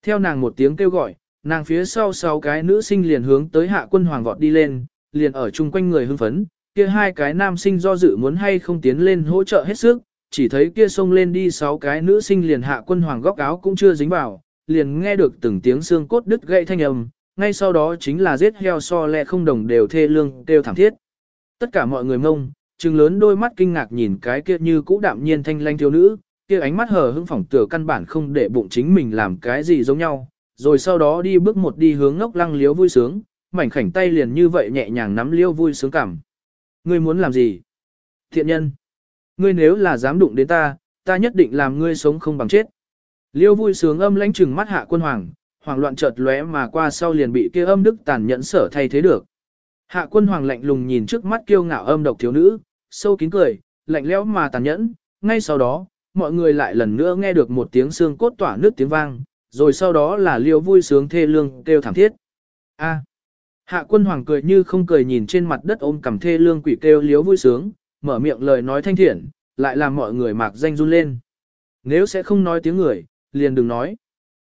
Theo nàng một tiếng kêu gọi, nàng phía sau sáu cái nữ sinh liền hướng tới hạ quân hoàng vọt đi lên, liền ở chung quanh người hưng phấn, kia hai cái nam sinh do dự muốn hay không tiến lên hỗ trợ hết sức, chỉ thấy kia xông lên đi sáu cái nữ sinh liền hạ quân hoàng góc áo cũng chưa dính vào, liền nghe được từng tiếng xương cốt đứt gãy thanh âm, ngay sau đó chính là giết heo so lẹ không đồng đều thê lương đều thảm thiết. Tất cả mọi người mông, trừng lớn đôi mắt kinh ngạc nhìn cái kia như cũ đạm nhiên thanh lanh thiếu nữ, kia ánh mắt hờ hững phỏng tựa căn bản không để bụng chính mình làm cái gì giống nhau, rồi sau đó đi bước một đi hướng ngốc lăng liếu vui sướng, mảnh khảnh tay liền như vậy nhẹ nhàng nắm liêu vui sướng cảm. Ngươi muốn làm gì? Thiện nhân! Ngươi nếu là dám đụng đến ta, ta nhất định làm ngươi sống không bằng chết. Liêu vui sướng âm lãnh trừng mắt hạ quân hoàng, hoàng loạn chợt lóe mà qua sau liền bị kia âm đức tàn nhẫn sở thay thế được. Hạ quân hoàng lạnh lùng nhìn trước mắt kiêu ngạo âm độc thiếu nữ, sâu kín cười, lạnh lẽo mà tàn nhẫn, ngay sau đó, mọi người lại lần nữa nghe được một tiếng xương cốt tỏa nước tiếng vang, rồi sau đó là liêu vui sướng thê lương kêu thảm thiết. A. Hạ quân hoàng cười như không cười nhìn trên mặt đất ôm cầm thê lương quỷ kêu liếu vui sướng, mở miệng lời nói thanh thiện, lại làm mọi người mạc danh run lên. Nếu sẽ không nói tiếng người, liền đừng nói.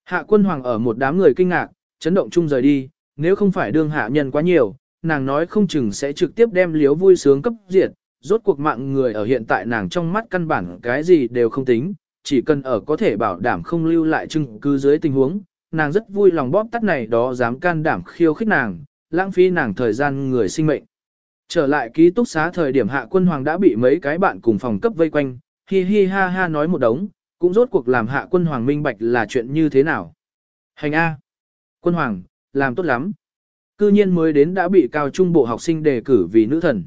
Hạ quân hoàng ở một đám người kinh ngạc, chấn động chung rời đi, nếu không phải đương hạ nhân quá nhiều, nàng nói không chừng sẽ trực tiếp đem liếu vui sướng cấp diệt, rốt cuộc mạng người ở hiện tại nàng trong mắt căn bản cái gì đều không tính, chỉ cần ở có thể bảo đảm không lưu lại chứng cứ dưới tình huống, nàng rất vui lòng bóp tắt này đó dám can đảm khiêu khích nàng, lãng phí nàng thời gian người sinh mệnh. Trở lại ký túc xá thời điểm hạ quân hoàng đã bị mấy cái bạn cùng phòng cấp vây quanh, hi hi ha ha nói một đống, cũng rốt cuộc làm hạ quân hoàng minh bạch là chuyện như thế nào. Hành A. Quân hoàng, làm tốt lắm. Cư nhiên mới đến đã bị cao trung bộ học sinh đề cử vì nữ thần.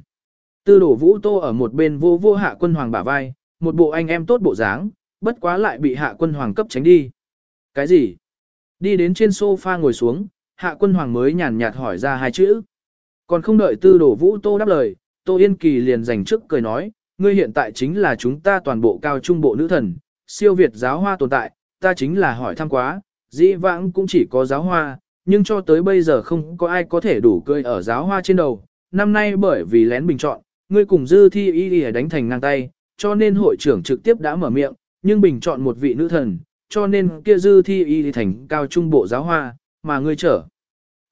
Tư đổ vũ tô ở một bên vô vô hạ quân hoàng bả vai, một bộ anh em tốt bộ dáng, bất quá lại bị hạ quân hoàng cấp tránh đi. Cái gì? Đi đến trên sofa ngồi xuống, hạ quân hoàng mới nhàn nhạt hỏi ra hai chữ. Còn không đợi tư đổ vũ tô đáp lời, tô yên kỳ liền giành trước cười nói, ngươi hiện tại chính là chúng ta toàn bộ cao trung bộ nữ thần, siêu việt giáo hoa tồn tại, ta chính là hỏi thăm quá, dĩ vãng cũng chỉ có giáo hoa, nhưng cho tới bây giờ không có ai có thể đủ cười ở giáo hoa trên đầu. Năm nay bởi vì lén bình chọn, ngươi cùng dư thi y y đánh thành ngang tay, cho nên hội trưởng trực tiếp đã mở miệng, nhưng bình chọn một vị nữ thần, cho nên kia dư thi y thành cao trung bộ giáo hoa, mà ngươi trở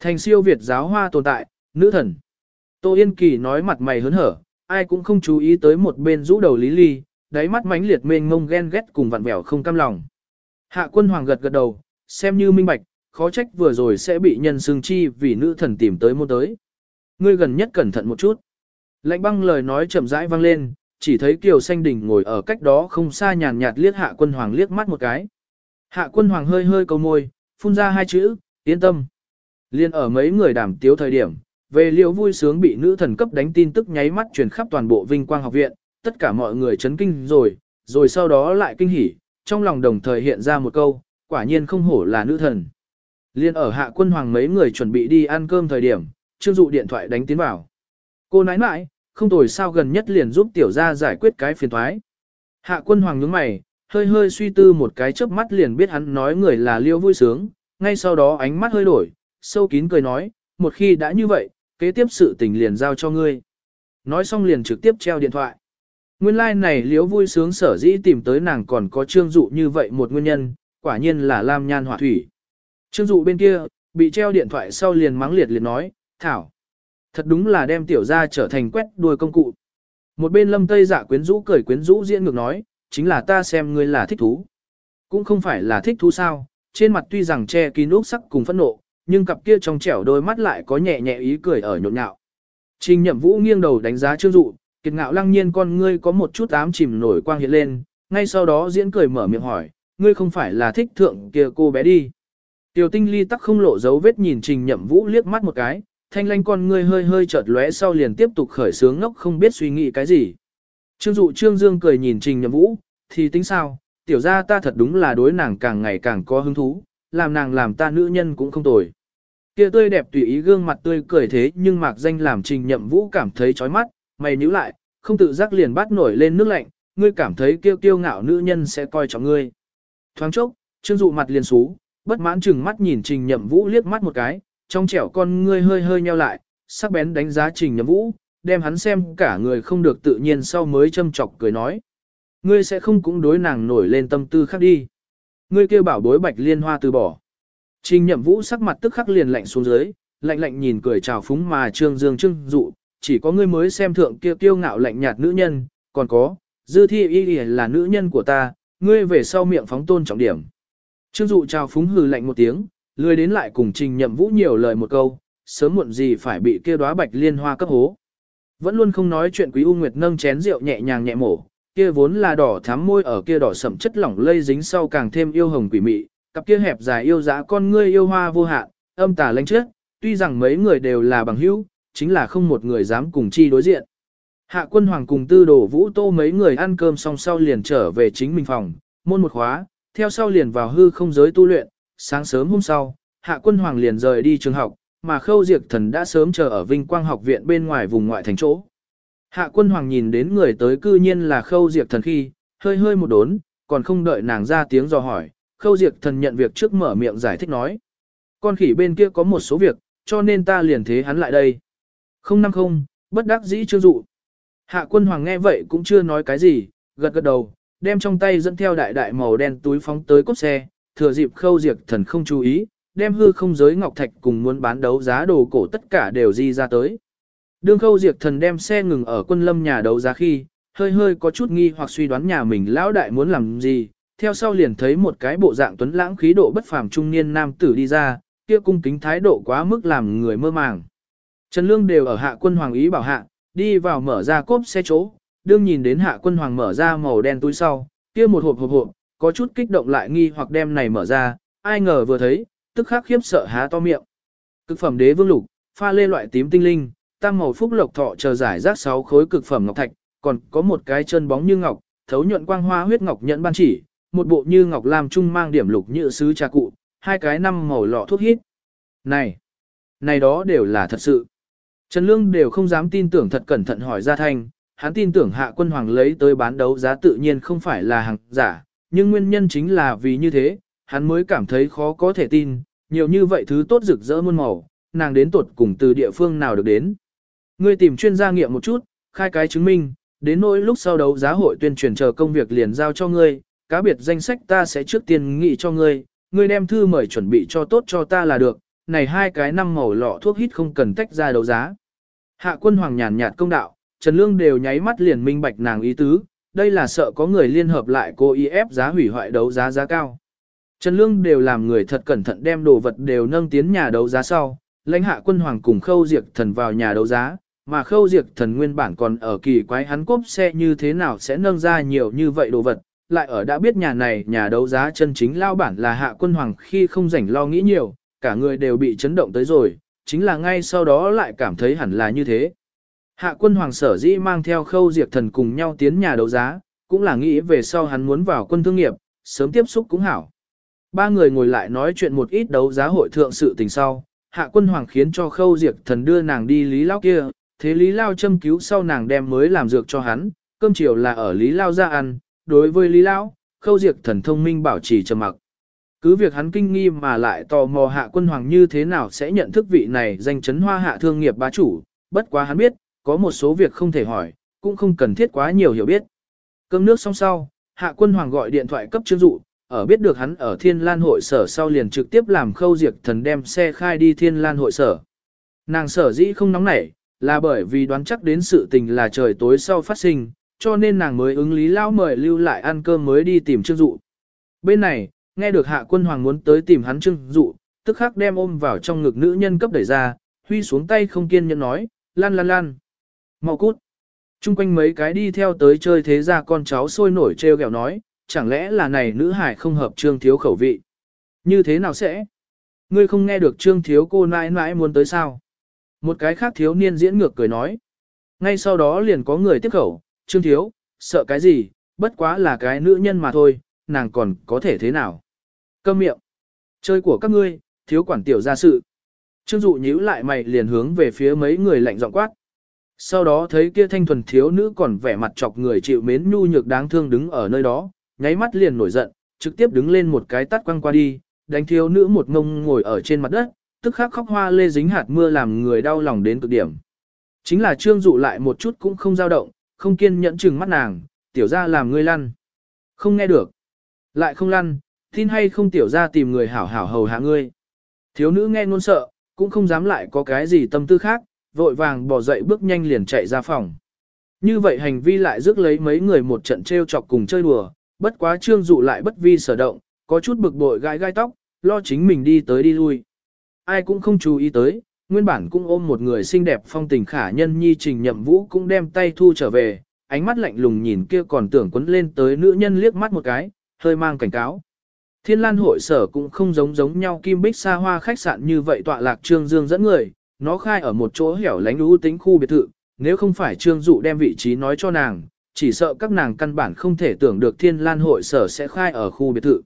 thành siêu việt giáo hoa tồn tại, nữ thần. Tô Yên Kỳ nói mặt mày hớn hở, ai cũng không chú ý tới một bên rũ đầu Lý Ly, đáy mắt mánh liệt mênh ngông ghen ghét cùng vặn vẹo không cam lòng. Hạ quân hoàng gật gật đầu, xem như minh bạch, khó trách vừa rồi sẽ bị nhân xương chi vì nữ thần tìm tới môn tới. Ngươi gần nhất cẩn thận một chút. Lạnh băng lời nói chậm rãi vang lên, chỉ thấy Kiều Xanh Đình ngồi ở cách đó không xa nhàn nhạt liếc hạ quân hoàng liếc mắt một cái. Hạ quân hoàng hơi hơi cầu môi, phun ra hai chữ, yên tâm. Liên ở mấy người đảm tiếu thời điểm, về liệu vui sướng bị nữ thần cấp đánh tin tức nháy mắt truyền khắp toàn bộ vinh quang học viện, tất cả mọi người chấn kinh rồi, rồi sau đó lại kinh hỉ, trong lòng đồng thời hiện ra một câu, quả nhiên không hổ là nữ thần. Liên ở hạ quân hoàng mấy người chuẩn bị đi ăn cơm thời điểm, trương dụ điện thoại đánh tiến vào. Cô nãi nãi, không tồi sao gần nhất liền giúp tiểu gia giải quyết cái phiền thoái. Hạ quân hoàng nhướng mày, hơi hơi suy tư một cái chớp mắt liền biết hắn nói người là liêu vui sướng, ngay sau đó ánh mắt hơi đổi, sâu kín cười nói, một khi đã như vậy, kế tiếp sự tình liền giao cho ngươi. Nói xong liền trực tiếp treo điện thoại. Nguyên lai like này liếu vui sướng sở dĩ tìm tới nàng còn có trương dụ như vậy một nguyên nhân, quả nhiên là lam nhan hỏa thủy. Trương dụ bên kia, bị treo điện thoại sau liền mắng liệt liền nói, Thảo. Thật đúng là đem tiểu ra trở thành quét đuôi công cụ. Một bên lâm tây giả dạ quyến rũ cười quyến rũ diễn ngược nói, chính là ta xem ngươi là thích thú. Cũng không phải là thích thú sao, trên mặt tuy rằng che kín úp sắc cùng phẫn nộ, nhưng cặp kia trong trẻo đôi mắt lại có nhẹ nhẹ ý cười ở nhộn nhạo. Trình nhậm vũ nghiêng đầu đánh giá trương dụ, kiệt ngạo lăng nhiên con ngươi có một chút ám chìm nổi quang hiện lên, ngay sau đó diễn cười mở miệng hỏi, ngươi không phải là thích thượng kia cô bé đi. Tiểu tinh ly tắc không lộ dấu vết nhìn trình nhậm vũ liếc mắt một cái, thanh lanh con ngươi hơi hơi chợt lóe sau liền tiếp tục khởi sướng ngốc không biết suy nghĩ cái gì. Trương dụ trương dương cười nhìn trình nhậm vũ, thì tính sao, tiểu ra ta thật đúng là đối nàng càng ngày càng có hứng thú, làm nàng làm ta nữ nhân cũng không tồi. Kia tươi đẹp tùy ý gương mặt tươi cười thế nhưng mạc danh làm trình nhậm vũ cảm thấy chói mắt, mày nhíu lại, không tự giác liền bắt nổi lên nước lạnh, ngươi cảm thấy kiêu kiêu ngạo nữ nhân sẽ coi trọng ngươi. Thoáng chốc, trương dụ mặt liền xú, bất mãn chừng mắt nhìn trình nhậm vũ liếc mắt một cái, trong trẻo con ngươi hơi hơi nheo lại, sắc bén đánh giá trình nhậm vũ, đem hắn xem cả người không được tự nhiên sau mới châm chọc cười nói. Ngươi sẽ không cũng đối nàng nổi lên tâm tư khác đi. Ngươi kêu bảo bối bạch liên hoa từ bỏ. Trình nhậm vũ sắc mặt tức khắc liền lạnh xuống dưới, lạnh lạnh nhìn cười chào phúng mà trương dương trưng dụ, chỉ có ngươi mới xem thượng kia kiêu ngạo lạnh nhạt nữ nhân, còn có, dư thi y là nữ nhân của ta, ngươi về sau miệng phóng tôn trọng điểm. Trương dụ chào phúng hừ lạnh một tiếng, lười đến lại cùng trình nhậm vũ nhiều lời một câu, sớm muộn gì phải bị kia đóa bạch liên hoa cấp hố. Vẫn luôn không nói chuyện quý U Nguyệt nâng chén rượu nhẹ nhàng nhẹ mổ, kia vốn là đỏ thắm môi ở kia đỏ sậm chất lỏng lây dính sau càng thêm yêu hồng quỷ mị, cặp kia hẹp dài yêu dã con ngươi yêu hoa vô hạn, âm tà lãnh trước, tuy rằng mấy người đều là bằng hữu, chính là không một người dám cùng chi đối diện. Hạ quân hoàng cùng tư đổ vũ tô mấy người ăn cơm xong sau liền trở về chính mình phòng, môn một khóa, theo sau liền vào hư không giới tu luyện, sáng sớm hôm sau, hạ quân hoàng liền rời đi trường học, mà khâu diệt thần đã sớm chờ ở vinh quang học viện bên ngoài vùng ngoại thành chỗ. Hạ quân hoàng nhìn đến người tới cư nhiên là khâu diệt thần khi, hơi hơi một đốn, còn không đợi nàng ra tiếng dò hỏi, khâu diệt thần nhận việc trước mở miệng giải thích nói. Con khỉ bên kia có một số việc, cho nên ta liền thế hắn lại đây. Không năm không, bất đắc dĩ chưa dụ. Hạ quân hoàng nghe vậy cũng chưa nói cái gì, gật gật đầu, đem trong tay dẫn theo đại đại màu đen túi phóng tới cốt xe, thừa dịp khâu diệt thần không chú ý, đem hư không giới ngọc thạch cùng muốn bán đấu giá đồ cổ tất cả đều di ra tới. Đương khâu diệt thần đem xe ngừng ở quân lâm nhà đấu giá khi, hơi hơi có chút nghi hoặc suy đoán nhà mình lão đại muốn làm gì, theo sau liền thấy một cái bộ dạng tuấn lãng khí độ bất phàm trung niên nam tử đi ra, kia cung kính thái độ quá mức làm người mơ màng. Trần Lương đều ở hạ quân hoàng ý bảo hạ, đi vào mở ra cốp xe chỗ, đương nhìn đến hạ quân hoàng mở ra màu đen túi sau, kia một hộp hộp hộp, có chút kích động lại nghi hoặc đem này mở ra, ai ngờ vừa thấy, tức khắc khiếp sợ há to miệng. Cực phẩm đế vương lục, pha lê loại tím tinh linh, tam màu phúc lộc thọ chờ giải rác 6 khối cực phẩm ngọc thạch, còn có một cái chân bóng như ngọc, thấu nhuận quang hoa huyết ngọc nhẫn ban chỉ, một bộ như ngọc lam trung mang điểm lục như sứ trà cụ, hai cái năm màu lọ thuốc hít. Này, này đó đều là thật sự. Trần Lương đều không dám tin tưởng thật cẩn thận hỏi ra thanh, hắn tin tưởng hạ quân hoàng lấy tới bán đấu giá tự nhiên không phải là hàng giả, nhưng nguyên nhân chính là vì như thế, hắn mới cảm thấy khó có thể tin, nhiều như vậy thứ tốt rực rỡ muôn màu, nàng đến tuột cùng từ địa phương nào được đến. Ngươi tìm chuyên gia nghiệm một chút, khai cái chứng minh, đến nỗi lúc sau đấu giá hội tuyên truyền chờ công việc liền giao cho ngươi, cá biệt danh sách ta sẽ trước tiên nghị cho ngươi, ngươi đem thư mời chuẩn bị cho tốt cho ta là được, này hai cái năm màu lọ thuốc hít không cần tách ra đấu giá. Hạ quân hoàng nhàn nhạt công đạo, Trần Lương đều nháy mắt liền minh bạch nàng ý tứ, đây là sợ có người liên hợp lại cố ý ép giá hủy hoại đấu giá giá cao. Trần Lương đều làm người thật cẩn thận đem đồ vật đều nâng tiến nhà đấu giá sau, lãnh hạ quân hoàng cùng khâu diệt thần vào nhà đấu giá, mà khâu diệt thần nguyên bản còn ở kỳ quái hắn cốp xe như thế nào sẽ nâng ra nhiều như vậy đồ vật, lại ở đã biết nhà này nhà đấu giá chân chính lao bản là hạ quân hoàng khi không rảnh lo nghĩ nhiều, cả người đều bị chấn động tới rồi, chính là ngay sau đó lại cảm thấy hẳn là như thế. Hạ quân hoàng sở dĩ mang theo khâu diệt thần cùng nhau tiến nhà đấu giá, cũng là nghĩ về sau hắn muốn vào quân thương nghiệp, sớm tiếp xúc cũng hảo. Ba người ngồi lại nói chuyện một ít đấu giá hội thượng sự tình sau, hạ quân hoàng khiến cho khâu diệt thần đưa nàng đi lý lao kia, thế lý lao châm cứu sau nàng đem mới làm dược cho hắn, cơm chiều là ở lý lao ra ăn, đối với lý lao, khâu diệt thần thông minh bảo trì trầm mặc. Cứ việc hắn kinh nghi mà lại tò mò hạ quân hoàng như thế nào sẽ nhận thức vị này danh chấn hoa hạ thương nghiệp bá chủ, bất quá hắn biết, có một số việc không thể hỏi, cũng không cần thiết quá nhiều hiểu biết. Cơm nước xong sau, hạ quân hoàng gọi điện thoại cấp trương dụ, ở biết được hắn ở thiên lan hội sở sau liền trực tiếp làm khâu diệt thần đem xe khai đi thiên lan hội sở. Nàng sở dĩ không nóng nảy, là bởi vì đoán chắc đến sự tình là trời tối sau phát sinh, cho nên nàng mới ứng lý lao mời lưu lại ăn cơm mới đi tìm trương dụ. Bên này, nghe được hạ quân hoàng muốn tới tìm hắn trương dụ, tức khắc đem ôm vào trong ngực nữ nhân cấp đẩy ra, huy xuống tay không kiên nhẫn nói, lan lan lan. Mau cút. Trung quanh mấy cái đi theo tới chơi thế ra con cháu sôi nổi treo gẹo nói, chẳng lẽ là này nữ hải không hợp trương thiếu khẩu vị. Như thế nào sẽ? Ngươi không nghe được trương thiếu cô nãi nãi muốn tới sao? Một cái khác thiếu niên diễn ngược cười nói. Ngay sau đó liền có người tiếp khẩu, trương thiếu, sợ cái gì, bất quá là cái nữ nhân mà thôi, nàng còn có thể thế nào? Câm miệng. Chơi của các ngươi, thiếu quản tiểu ra sự. Trương dụ nhíu lại mày liền hướng về phía mấy người lạnh giọng quát. Sau đó thấy kia thanh thuần thiếu nữ còn vẻ mặt chọc người chịu mến nhu nhược đáng thương đứng ở nơi đó, nháy mắt liền nổi giận, trực tiếp đứng lên một cái tắt quăng qua đi, đánh thiếu nữ một ngông ngồi ở trên mặt đất, tức khắc khóc hoa lê dính hạt mưa làm người đau lòng đến cực điểm. Chính là trương dụ lại một chút cũng không dao động, không kiên nhẫn chừng mắt nàng, tiểu ra làm ngươi lăn. Không nghe được. Lại không lăn, tin hay không tiểu ra tìm người hảo hảo hầu hạ ngươi. Thiếu nữ nghe ngôn sợ, cũng không dám lại có cái gì tâm tư khác, vội vàng bỏ dậy bước nhanh liền chạy ra phòng. Như vậy hành vi lại rước lấy mấy người một trận trêu chọc cùng chơi đùa, bất quá trương dụ lại bất vi sở động, có chút bực bội gai gai tóc, lo chính mình đi tới đi lui. Ai cũng không chú ý tới, nguyên bản cũng ôm một người xinh đẹp phong tình khả nhân nhi trình nhậm vũ cũng đem tay thu trở về, ánh mắt lạnh lùng nhìn kia còn tưởng quấn lên tới nữ nhân liếc mắt một cái, hơi mang cảnh cáo. Thiên lan hội sở cũng không giống giống nhau kim bích xa hoa khách sạn như vậy tọa lạc trương dương dẫn người, nó khai ở một chỗ hẻo lánh ưu tính khu biệt thự, nếu không phải trương dụ đem vị trí nói cho nàng, chỉ sợ các nàng căn bản không thể tưởng được thiên lan hội sở sẽ khai ở khu biệt thự.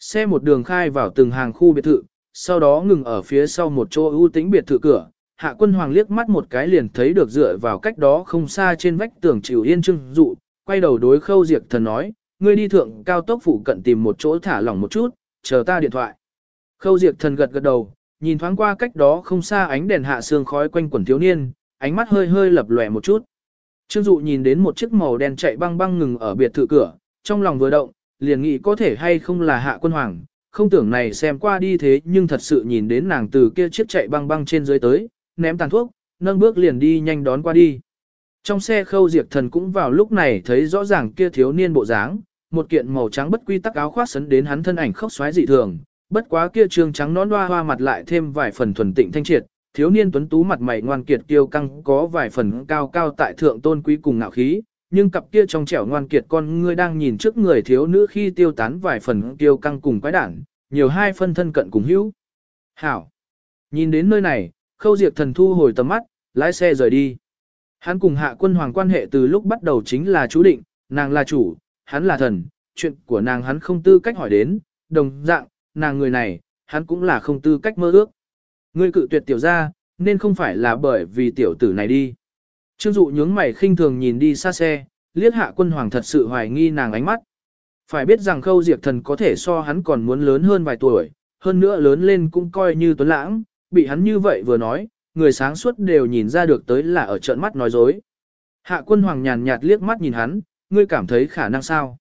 Xe một đường khai vào từng hàng khu biệt thự, sau đó ngừng ở phía sau một chỗ ưu tính biệt thự cửa. Hạ quân hoàng liếc mắt một cái liền thấy được dựa vào cách đó không xa trên vách tường chịu yên trưng dụ, quay đầu đối khâu diệt thần nói, ngươi đi thượng cao tốc phụ cận tìm một chỗ thả lỏng một chút, chờ ta điện thoại. Khâu diệt thần gật gật đầu, nhìn thoáng qua cách đó không xa ánh đèn hạ sương khói quanh quần thiếu niên, ánh mắt hơi hơi lập lòe một chút. Trương Dụ nhìn đến một chiếc màu đen chạy băng băng ngừng ở biệt thự cửa, trong lòng vừa động, liền nghĩ có thể hay không là hạ quân hoàng, không tưởng này xem qua đi thế nhưng thật sự nhìn đến nàng từ kia chiếc chạy băng băng trên dưới tới, ném tàn thuốc, nâng bước liền đi nhanh đón qua đi. Trong xe khâu diệt thần cũng vào lúc này thấy rõ ràng kia thiếu niên bộ dáng, một kiện màu trắng bất quy tắc áo khoác sấn đến hắn thân ảnh khốc xoáy dị thường, bất quá kia trường trắng nón hoa hoa mặt lại thêm vài phần thuần tịnh thanh triệt, thiếu niên tuấn tú mặt mày ngoan kiệt kiêu căng có vài phần cao cao tại thượng tôn quý cùng ngạo khí, nhưng cặp kia trong trẻo ngoan kiệt con ngươi đang nhìn trước người thiếu nữ khi tiêu tán vài phần kiêu căng cùng quái đản, nhiều hai phân thân cận cùng hữu. Hảo! Nhìn đến nơi này, khâu diệt thần thu hồi tầm mắt, lái xe rời đi. Hắn cùng hạ quân hoàng quan hệ từ lúc bắt đầu chính là chú định, nàng là chủ, hắn là thần, chuyện của nàng hắn không tư cách hỏi đến, đồng dạng, nàng người này, hắn cũng là không tư cách mơ ước. Ngươi cự tuyệt tiểu ra, nên không phải là bởi vì tiểu tử này đi. Trương dụ nhướng mày khinh thường nhìn đi xa xe, liếc hạ quân hoàng thật sự hoài nghi nàng ánh mắt. Phải biết rằng khâu diệt thần có thể so hắn còn muốn lớn hơn vài tuổi, hơn nữa lớn lên cũng coi như tuấn lãng, bị hắn như vậy vừa nói, người sáng suốt đều nhìn ra được tới là ở trận mắt nói dối. Hạ quân hoàng nhàn nhạt liếc mắt nhìn hắn, ngươi cảm thấy khả năng sao?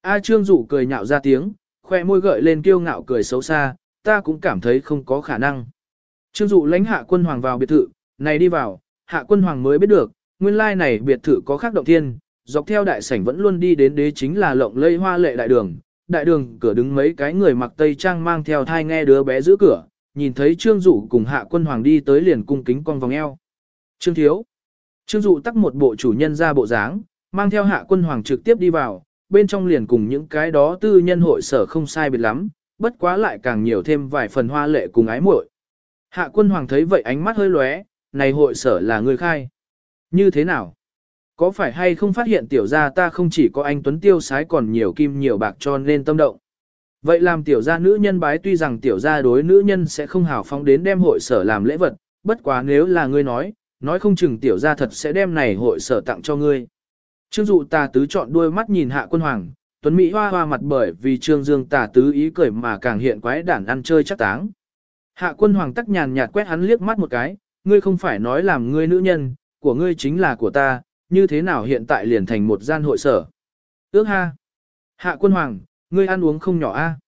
A trương dụ cười nhạo ra tiếng, khoe môi gợi lên kiêu ngạo cười xấu xa, ta cũng cảm thấy không có khả năng. Trương dụ lãnh hạ quân hoàng vào biệt thự, này đi vào, hạ quân hoàng mới biết được, nguyên lai này biệt thự có khác động thiên, dọc theo đại sảnh vẫn luôn đi đến đế chính là lộng lây hoa lệ đại đường. Đại đường cửa đứng mấy cái người mặc tây trang mang theo thai nghe đứa bé giữ cửa, nhìn thấy Trương Dụ cùng hạ quân hoàng đi tới liền cung kính con vòng eo. Trương Thiếu. Trương Dụ tắc một bộ chủ nhân ra bộ dáng, mang theo hạ quân hoàng trực tiếp đi vào, bên trong liền cùng những cái đó tư nhân hội sở không sai biệt lắm, bất quá lại càng nhiều thêm vài phần hoa lệ cùng ái muội. Hạ quân hoàng thấy vậy ánh mắt hơi lóe, này hội sở là người khai. Như thế nào? Có phải hay không phát hiện tiểu gia ta không chỉ có anh Tuấn Tiêu sái còn nhiều kim nhiều bạc cho nên tâm động. Vậy làm tiểu gia nữ nhân bái tuy rằng tiểu gia đối nữ nhân sẽ không hào phóng đến đem hội sở làm lễ vật, bất quá nếu là ngươi nói, nói không chừng tiểu gia thật sẽ đem này hội sở tặng cho ngươi. Trương dụ tà tứ chọn đuôi mắt nhìn hạ quân hoàng, tuấn Mỹ hoa hoa mặt bởi vì trương dương tà tứ ý cười mà càng hiện quái đản ăn chơi chắc táng. Hạ quân hoàng tắc nhàn nhạt quét hắn liếc mắt một cái, ngươi không phải nói làm ngươi nữ nhân, của ngươi chính là của ta, như thế nào hiện tại liền thành một gian hội sở. Ước ha. Hạ quân hoàng, ngươi ăn uống không nhỏ a.